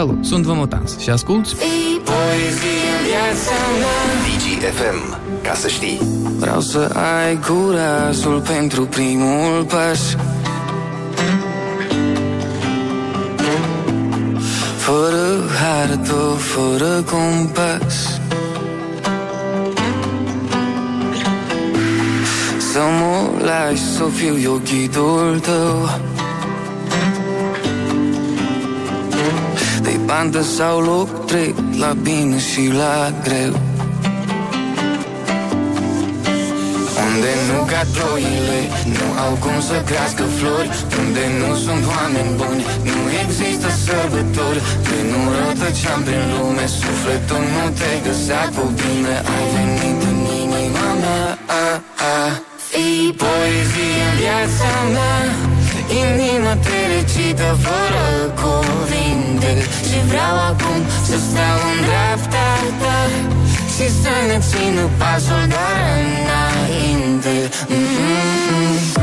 Salut, sunt Vă Motans și asculti Poezie în viața mea DGFM, ca să știi. Vreau să ai curajul pentru primul pas. Fără hartă, fără compas. Să mă lași să fiu eu ghidul tău bandă sau loc trec la bine și la greu. Unde nu cad ploile, nu au cum să crească flori Unde nu sunt oameni buni, nu există sărbători. De nu rătăceam prin lume, sufletul nu te găsea cu bine. Ai venit în inima mea, a, a. Fii poezie în viața mea Inima te recită fără cuvinte Și vreau acum să stau în dreapta ta Și să ne țină pasul doar înainte Mm-mm-mm.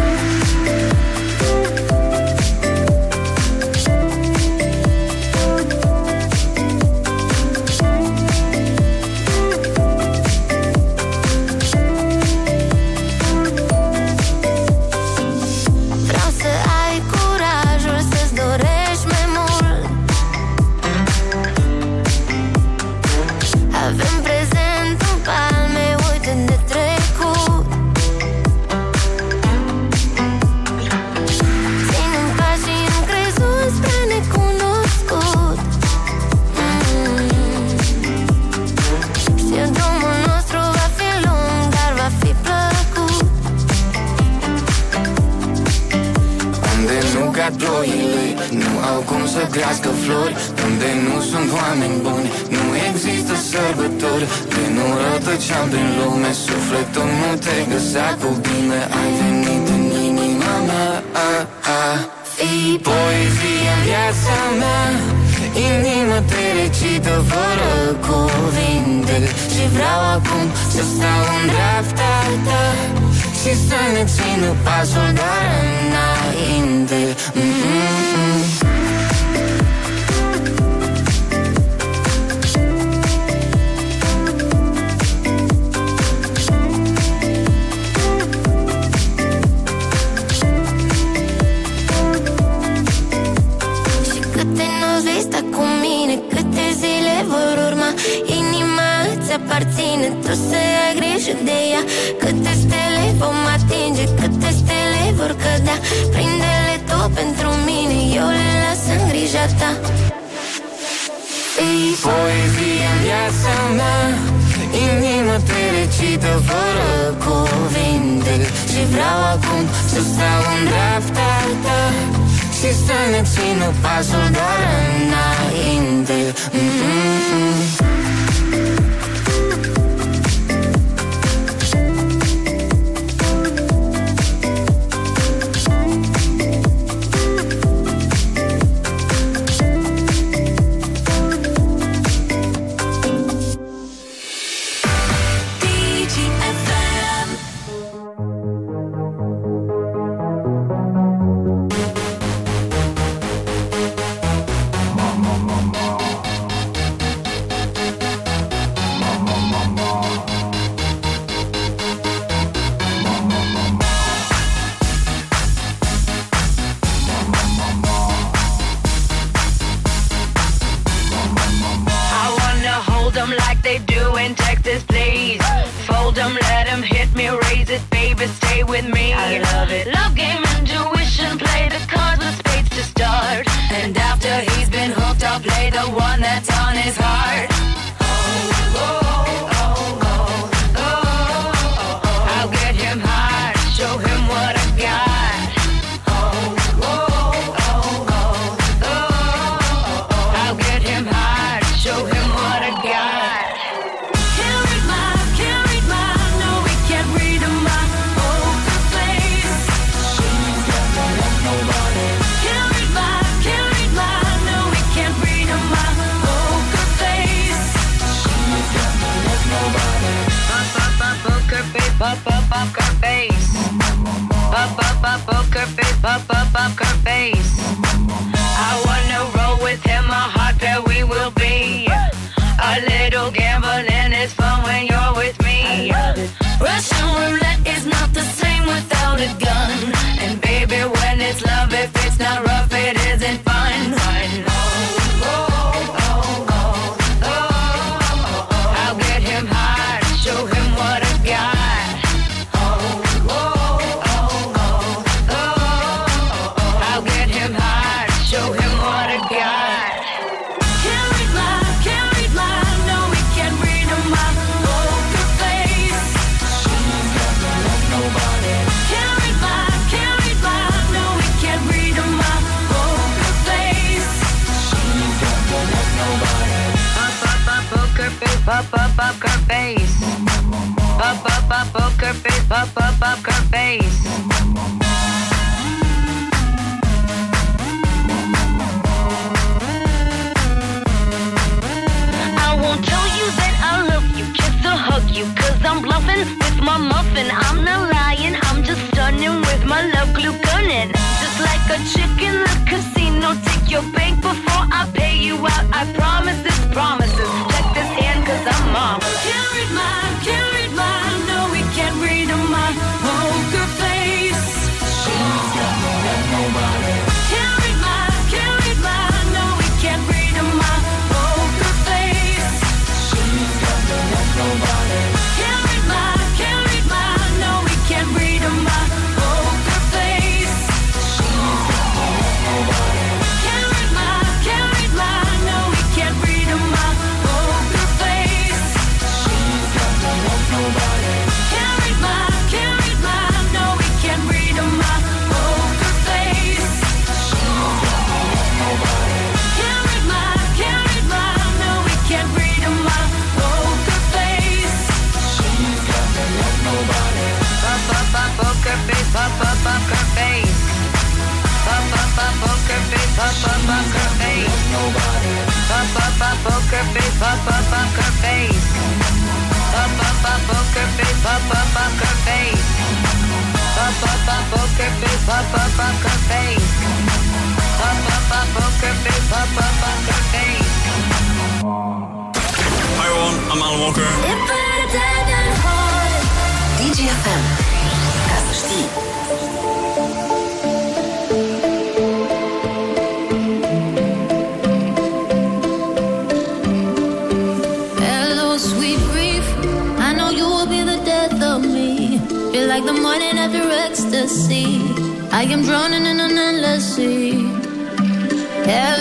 a chick in the casino. Take your bank before I pay you out. I promise. face. Up, up, up, poker face. Up, up, up, her face. Up, up, up, poker face. Up, up, up, her face. Up, up, up, poker face. Up, up, up, her face. Hi everyone, I'm Alan Walker. DJFM. Das ist die the morning after ecstasy. I am drowning in an endless sea. Yeah.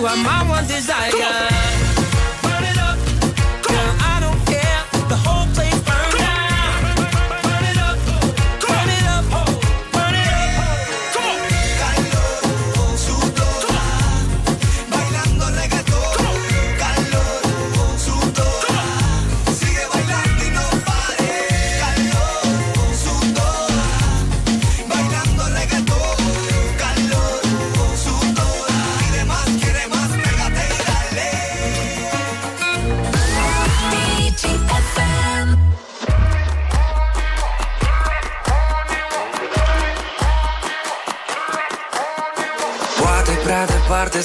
You dance, you are my one desire.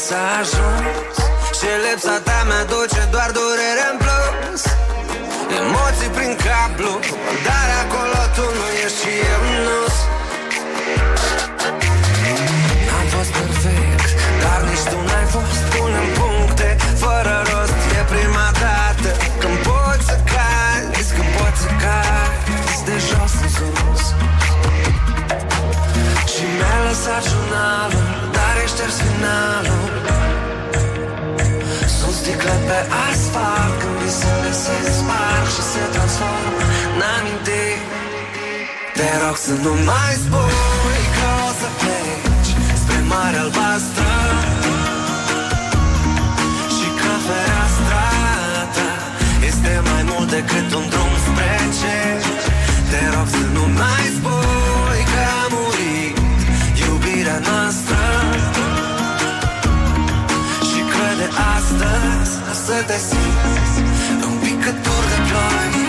S-a ajuns Și lipsa ta mi-aduce doar durere în plus. Emoții prin cablu Dar rog să nu mai spui Că o să pleci Spre mare albastră Și că fereastra ta Este mai mult decât un drum spre cer. Te rog să nu mai spui Că a murit iubirea noastră Și că de astăzi o să te simți Un picătur de ploi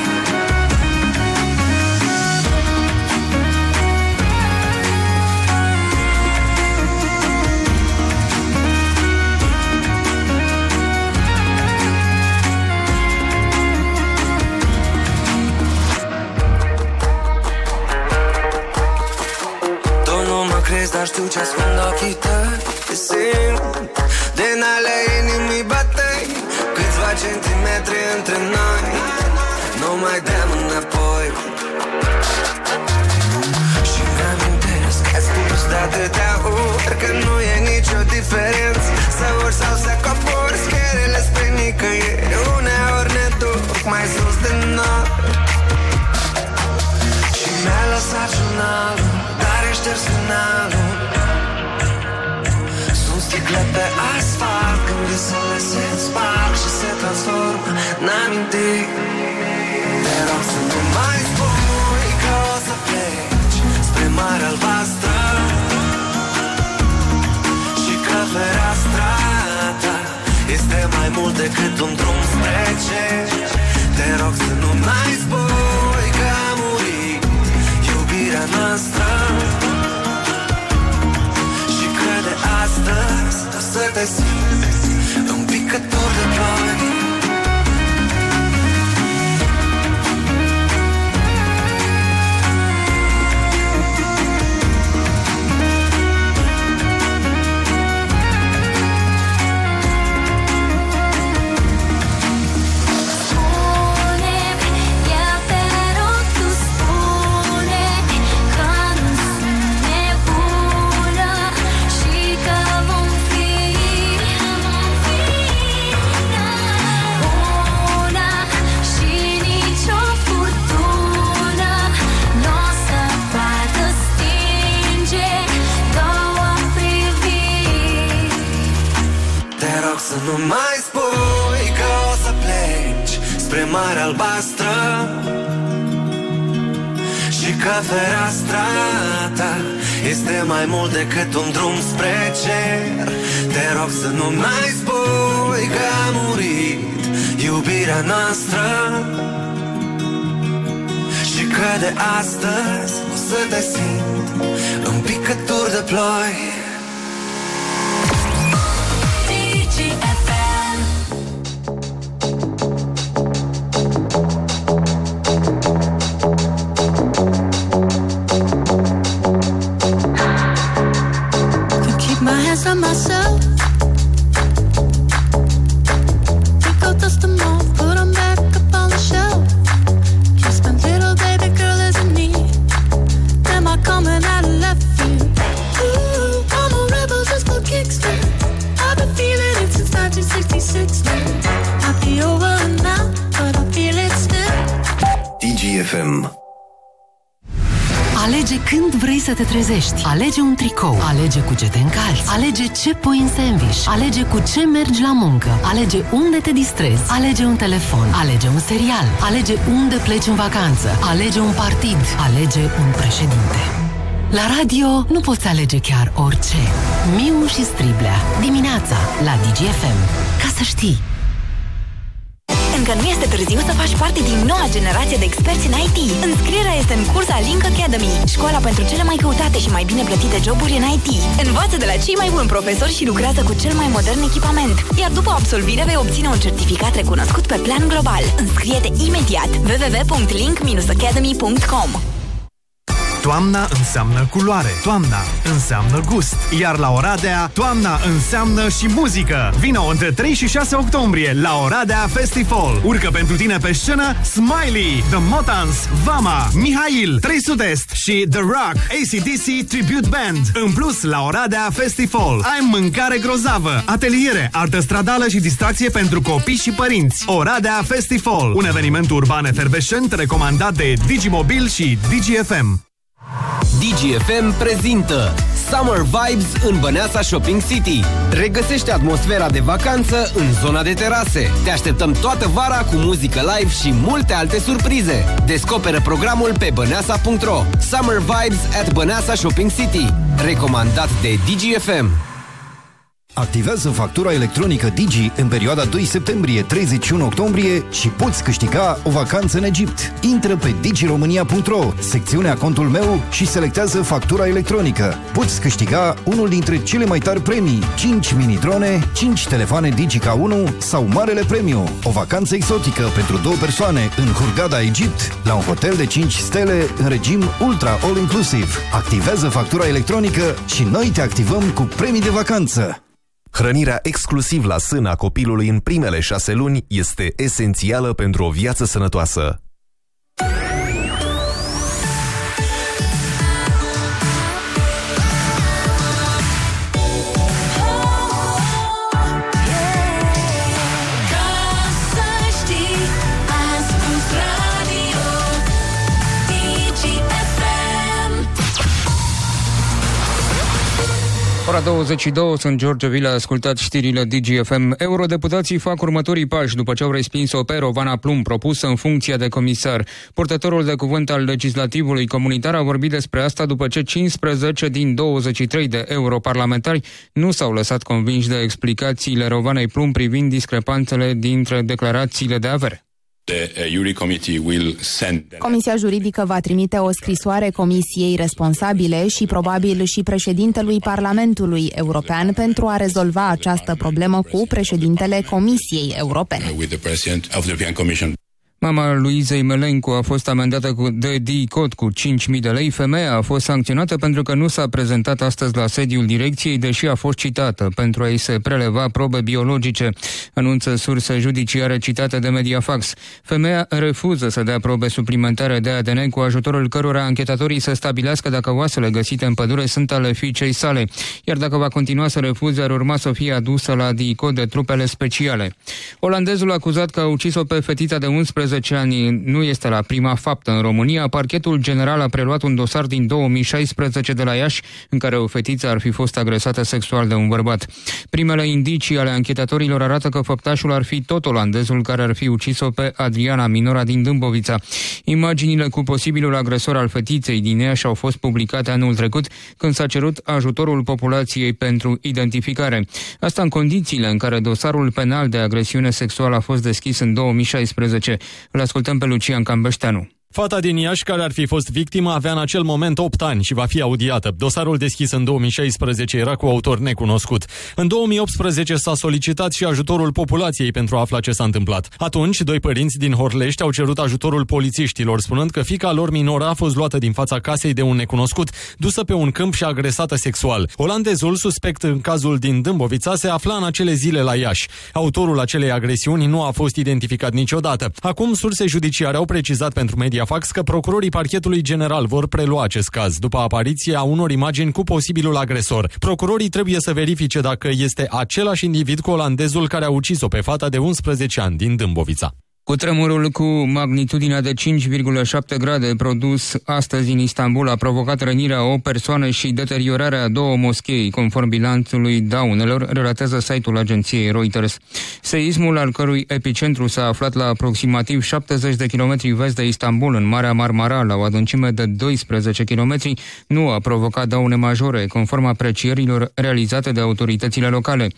nu mă crezi, dar știu ce ascund ochii tăi. Te simt din ale inimii batei. Câțiva centimetri între noi. Nu mai dăm înapoi. Și mi-amintesc că ai spus de atâtea ori Că nu e nicio diferență. Să urci sau să cobori Scările spre nicăieri. Uneori ne duc mai sus de nori Și mi-a lăsat jurnalul Dar e șters finalul Sunt sticle pe asfalt Când visele se sparg Și se transformă în amintiri. Te rog să nu mai spui Că o să pleci Spre mare albastră Și că fereastra ta Este mai mult decât un drum spre cer. Te rog să nu mai spui Că a murit iubirea noastră de astăzi o să te simți Un picător de ploi să nu mai spui că o să pleci Spre mare albastră Și că fereastra ta Este mai mult decât un drum spre cer. Te rog să nu mai spui că a murit Iubirea noastră Și că de astăzi o să te simt În picături de ploi să te trezești. Alege un tricou. Alege cu ce te încalzi. Alege ce pui în sandwich. Alege cu ce mergi la muncă. Alege unde te distrezi. Alege un telefon. Alege un serial. Alege unde pleci în vacanță. Alege un partid. Alege un președinte. La radio nu poți alege chiar orice. Miu și Striblea. Dimineața la DGFM. Ca să știi. Încă nu este târziu să faci parte din noua generație de experți în IT. Înscrierea este în cursa Link Academy, școala pentru cele mai căutate și mai bine plătite joburi în IT. Învață de la cei mai buni profesori și lucrează cu cel mai modern echipament. Iar după absolvire vei obține un certificat recunoscut pe plan global. Înscrie-te imediat www.link-academy.com Toamna înseamnă culoare, toamna înseamnă gust, iar la Oradea, toamna înseamnă și muzică. Vino între 3 și 6 octombrie la Oradea Festival. Urcă pentru tine pe scenă Smiley, The Motans, Vama, Mihail, 300 și The Rock, ACDC Tribute Band. În plus, la Oradea Festival ai mâncare grozavă, ateliere, artă stradală și distracție pentru copii și părinți. Oradea Festival, un eveniment urban efervescent recomandat de Digimobil și DGFM. DGFM prezintă Summer Vibes în Băneasa Shopping City. Regăsește atmosfera de vacanță în zona de terase. Te așteptăm toată vara cu muzică live și multe alte surprize. Descoperă programul pe băneasa.ro Summer Vibes at Băneasa Shopping City. Recomandat de DGFM. Activează factura electronică Digi în perioada 2 septembrie-31 octombrie și poți câștiga o vacanță în Egipt. Intră pe digiromania.ro, secțiunea contul meu și selectează factura electronică. Poți câștiga unul dintre cele mai tari premii, 5 mini-drone, 5 telefoane Digi K1 sau Marele Premiu. O vacanță exotică pentru două persoane în Hurghada, Egipt, la un hotel de 5 stele în regim ultra all-inclusive. Activează factura electronică și noi te activăm cu premii de vacanță. Hrănirea exclusiv la sâna copilului în primele șase luni este esențială pentru o viață sănătoasă. Ora 22, sunt George Vila, ascultat știrile DGFM. Eurodeputații fac următorii pași după ce au respins-o pe Rovana Plum, propusă în funcție de comisar. Purtătorul de cuvânt al legislativului comunitar a vorbit despre asta după ce 15 din 23 de europarlamentari nu s-au lăsat convinși de explicațiile Rovanei Plum privind discrepanțele dintre declarațiile de avere. The uh, Jury Committee will send Comisia juridică va trimite o scrisoare comisiei responsabile și probabil și președintelui Parlamentului European pentru a rezolva această problemă cu președintele Comisiei Europene. Uh, with the President of the European Commission. Mama Luizei Melencu a fost amendată cu de DICOT cu 5.000 de lei. Femeia a fost sancționată pentru că nu s-a prezentat astăzi la sediul direcției, deși a fost citată pentru a-i se preleva probe biologice, anunță surse judiciare citate de Mediafax. Femeia refuză să dea probe suplimentare de ADN cu ajutorul cărora anchetatorii să stabilească dacă oasele găsite în pădure sunt ale fiicei sale, iar dacă va continua să refuze, ar urma să fie adusă la DICOT de trupele speciale. Olandezul acuzat că a ucis-o pe fetița de 11 ani nu este la prima faptă în România. Parchetul general a preluat un dosar din 2016 de la Iași în care o fetiță ar fi fost agresată sexual de un bărbat. Primele indicii ale anchetatorilor arată că făptașul ar fi tot olandezul care ar fi ucis-o pe Adriana Minora din Dâmbovița. Imaginile cu posibilul agresor al fetiței din ea și-au fost publicate anul trecut când s-a cerut ajutorul populației pentru identificare. Asta în condițiile în care dosarul penal de agresiune sexuală a fost deschis în 2016. Îl ascultăm pe Lucian Cambeșteanu. Fata din Iași, care ar fi fost victimă, avea în acel moment 8 ani și va fi audiată. Dosarul deschis în 2016 era cu autor necunoscut. În 2018 s-a solicitat și ajutorul populației pentru a afla ce s-a întâmplat. Atunci, doi părinți din Horlești au cerut ajutorul polițiștilor, spunând că fica lor minoră a fost luată din fața casei de un necunoscut, dusă pe un câmp și agresată sexual. Olandezul, suspect în cazul din Dâmbovița, se afla în acele zile la Iași. Autorul acelei agresiuni nu a fost identificat niciodată. Acum, surse judiciare au precizat pentru Mediafax că procurorii parchetului general vor prelua acest caz după apariția unor imagini cu posibilul agresor. Procurorii trebuie să verifice dacă este același individ cu olandezul care a ucis-o pe fata de 11 ani din Dâmbovița. Cu tremurul cu magnitudinea de 5,7 grade produs astăzi în Istanbul a provocat rănirea o persoană și deteriorarea a două moschei, conform bilanțului daunelor, relatează site-ul agenției Reuters. Seismul, al cărui epicentru s-a aflat la aproximativ 70 de km vest de Istanbul, în Marea Marmara, la o adâncime de 12 km, nu a provocat daune majore, conform aprecierilor realizate de autoritățile locale.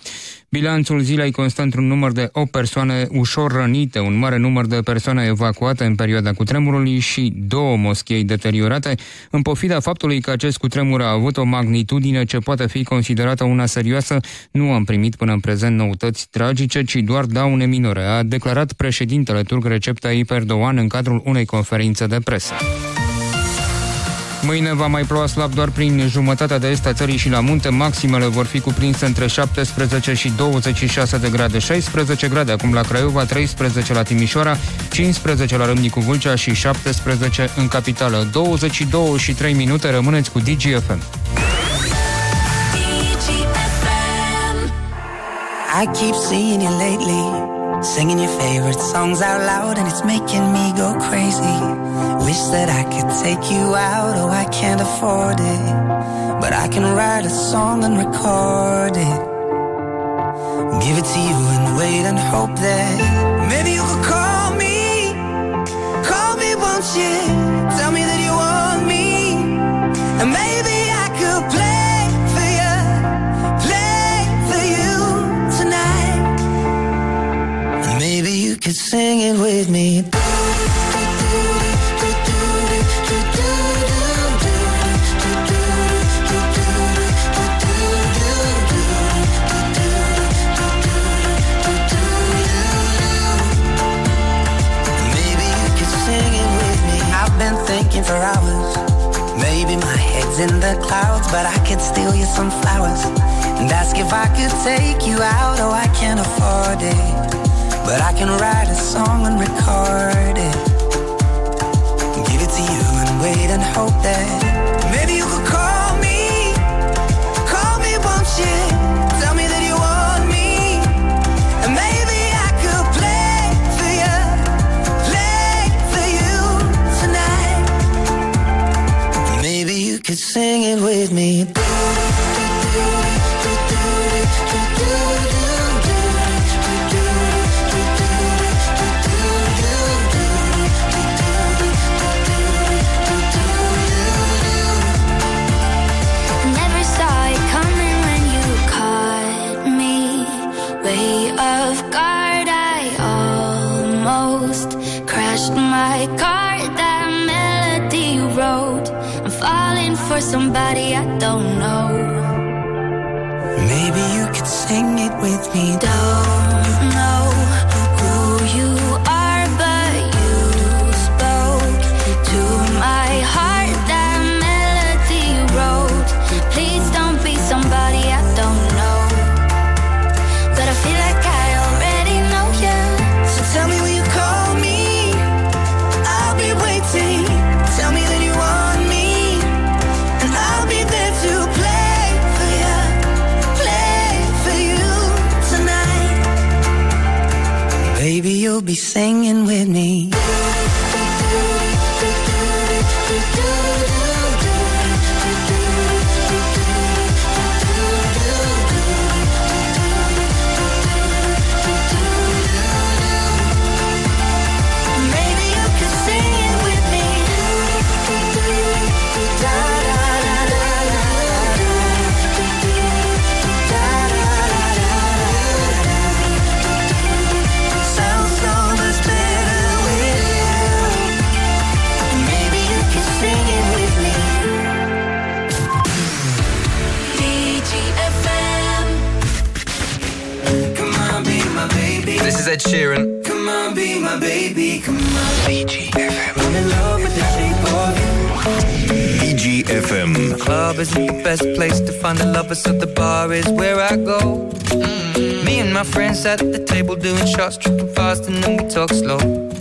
Bilanțul zilei constă într-un număr de 8 persoane ușor rănite, un mare număr de persoane evacuate în perioada cutremurului și două moschei deteriorate, în pofida faptului că acest cutremur a avut o magnitudine ce poate fi considerată una serioasă, nu am primit până în prezent noutăți tragice, ci doar daune minore, a declarat președintele turc Recep Tayyip Erdogan în cadrul unei conferințe de presă. Mâine va mai ploua slab doar prin jumătatea de est a țării și la munte. Maximele vor fi cuprinse între 17 și 26 de grade. 16 grade acum la Craiova, 13 la Timișoara, 15 la Râmnicu Vâlcea și 17 în capitală. 22 și 3 minute rămâneți cu DGFM. I keep seeing you lately, singing your favorite songs out loud, and it's making me go crazy. Wish that I could take you out, oh, I can't afford it. But I can write a song and record it. Give it to you and wait and hope that maybe you could call me. Call me, won't you? Tell me that you want me. And maybe could sing it with me. For hours. Maybe my head's in the clouds, but I could steal you some flowers and ask if I could take you out. Oh, I can't afford it, but I can write a song and record it. Give it to you and wait and hope that maybe you could call me. Call me, won't you? Tell me that you want me. And maybe I could play for you, play for you tonight. Maybe you could sing it with me. My car. That melody wrote. I'm falling for somebody I don't know. Maybe you could sing it with me. Don't Baby, you'll be singing with me. Ed Sheeran. Come on, be my baby, come on. I'm in love with the shape of you. DGFM. Club isn't the best place to find the lovers, so the bar is where I go. Mm. Me and my friends at the table doing shots, tripping fast, and then we talk slow.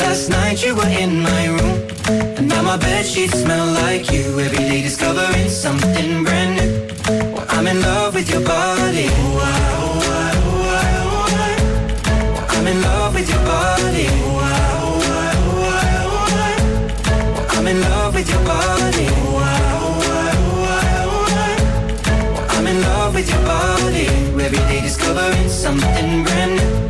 Last night you were in my room. And now my bed sheets smell like you. Every day discovering something brand new. Well, I'm in love with your body. Oh, I, ah, oh, I, ah, oh, I, ah, oh, I. Well, I'm in love with your body. Oh, I, oh, I, oh, I, oh, I. Well, I'm in love with your body. Oh, I, oh, I, oh, I, oh, I. Well, I'm in love with your body. Every day discovering something brand new.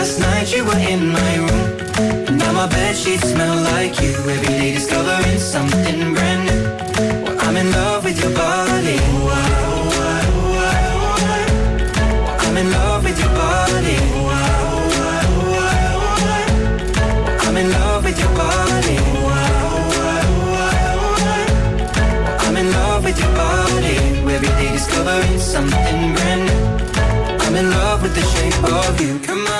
Last night you were in my room. Now my bed sheets smell like you. Every day discovering something brand new. Well, I'm in love with your body. I'm in love with your body. I'm in love with your body. I'm in love with your body. Every day discovering something brand new. I'm in love with the shape of you. Come on,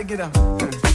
Everybody get up.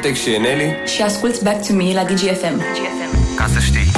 Protec și Eneli și asculti Back to Me la DGFM. DGFM. Ca să știi.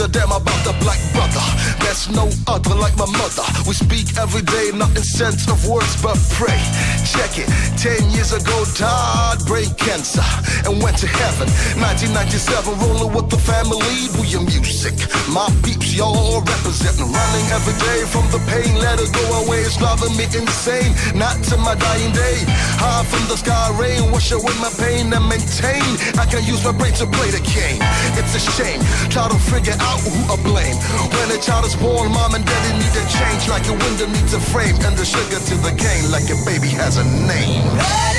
Nobody gives a damn about the black brother. There's no other like my mother. We speak every day, not in sense of words, but pray. Check it. Ten years ago, died brain cancer and went to heaven. 1997, rolling with the family, do your music. My peeps, y'all representing, running every day from the pain. Let it go away, it's driving me insane. Not to my dying day. High from the sky, rain, wash away my pain and maintain. I can use my brain to play the game. It's a shame. Try to figure out who I blame. When a child is born, mom and daddy need to change. Like a window needs a frame, and the sugar to the cane, like a baby has a name. Let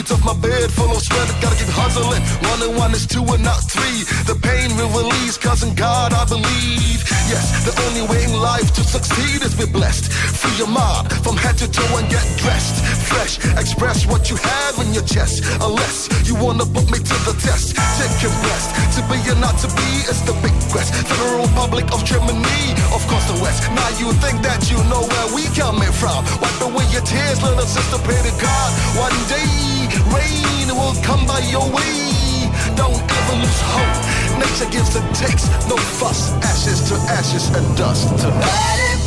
Sheets off my bed, full of sweat, gotta keep hustling. One and one is two and not three. The pain will release, cause in God I believe. Yes, the only way in life to succeed is be blessed. Free your mind from head to toe and get dressed. Fresh, express what you have in your chest. Unless you wanna put me to the test. Take your best. To be or not to be is the big quest. Federal Republic of Germany, of course the West. Now you think that you know where we coming from. Wipe away your tears, little sister, pray to God. One day, rain will come by your way. Don't ever lose hope. Nature gives and takes, no fuss. Ashes to ashes and dust to dust.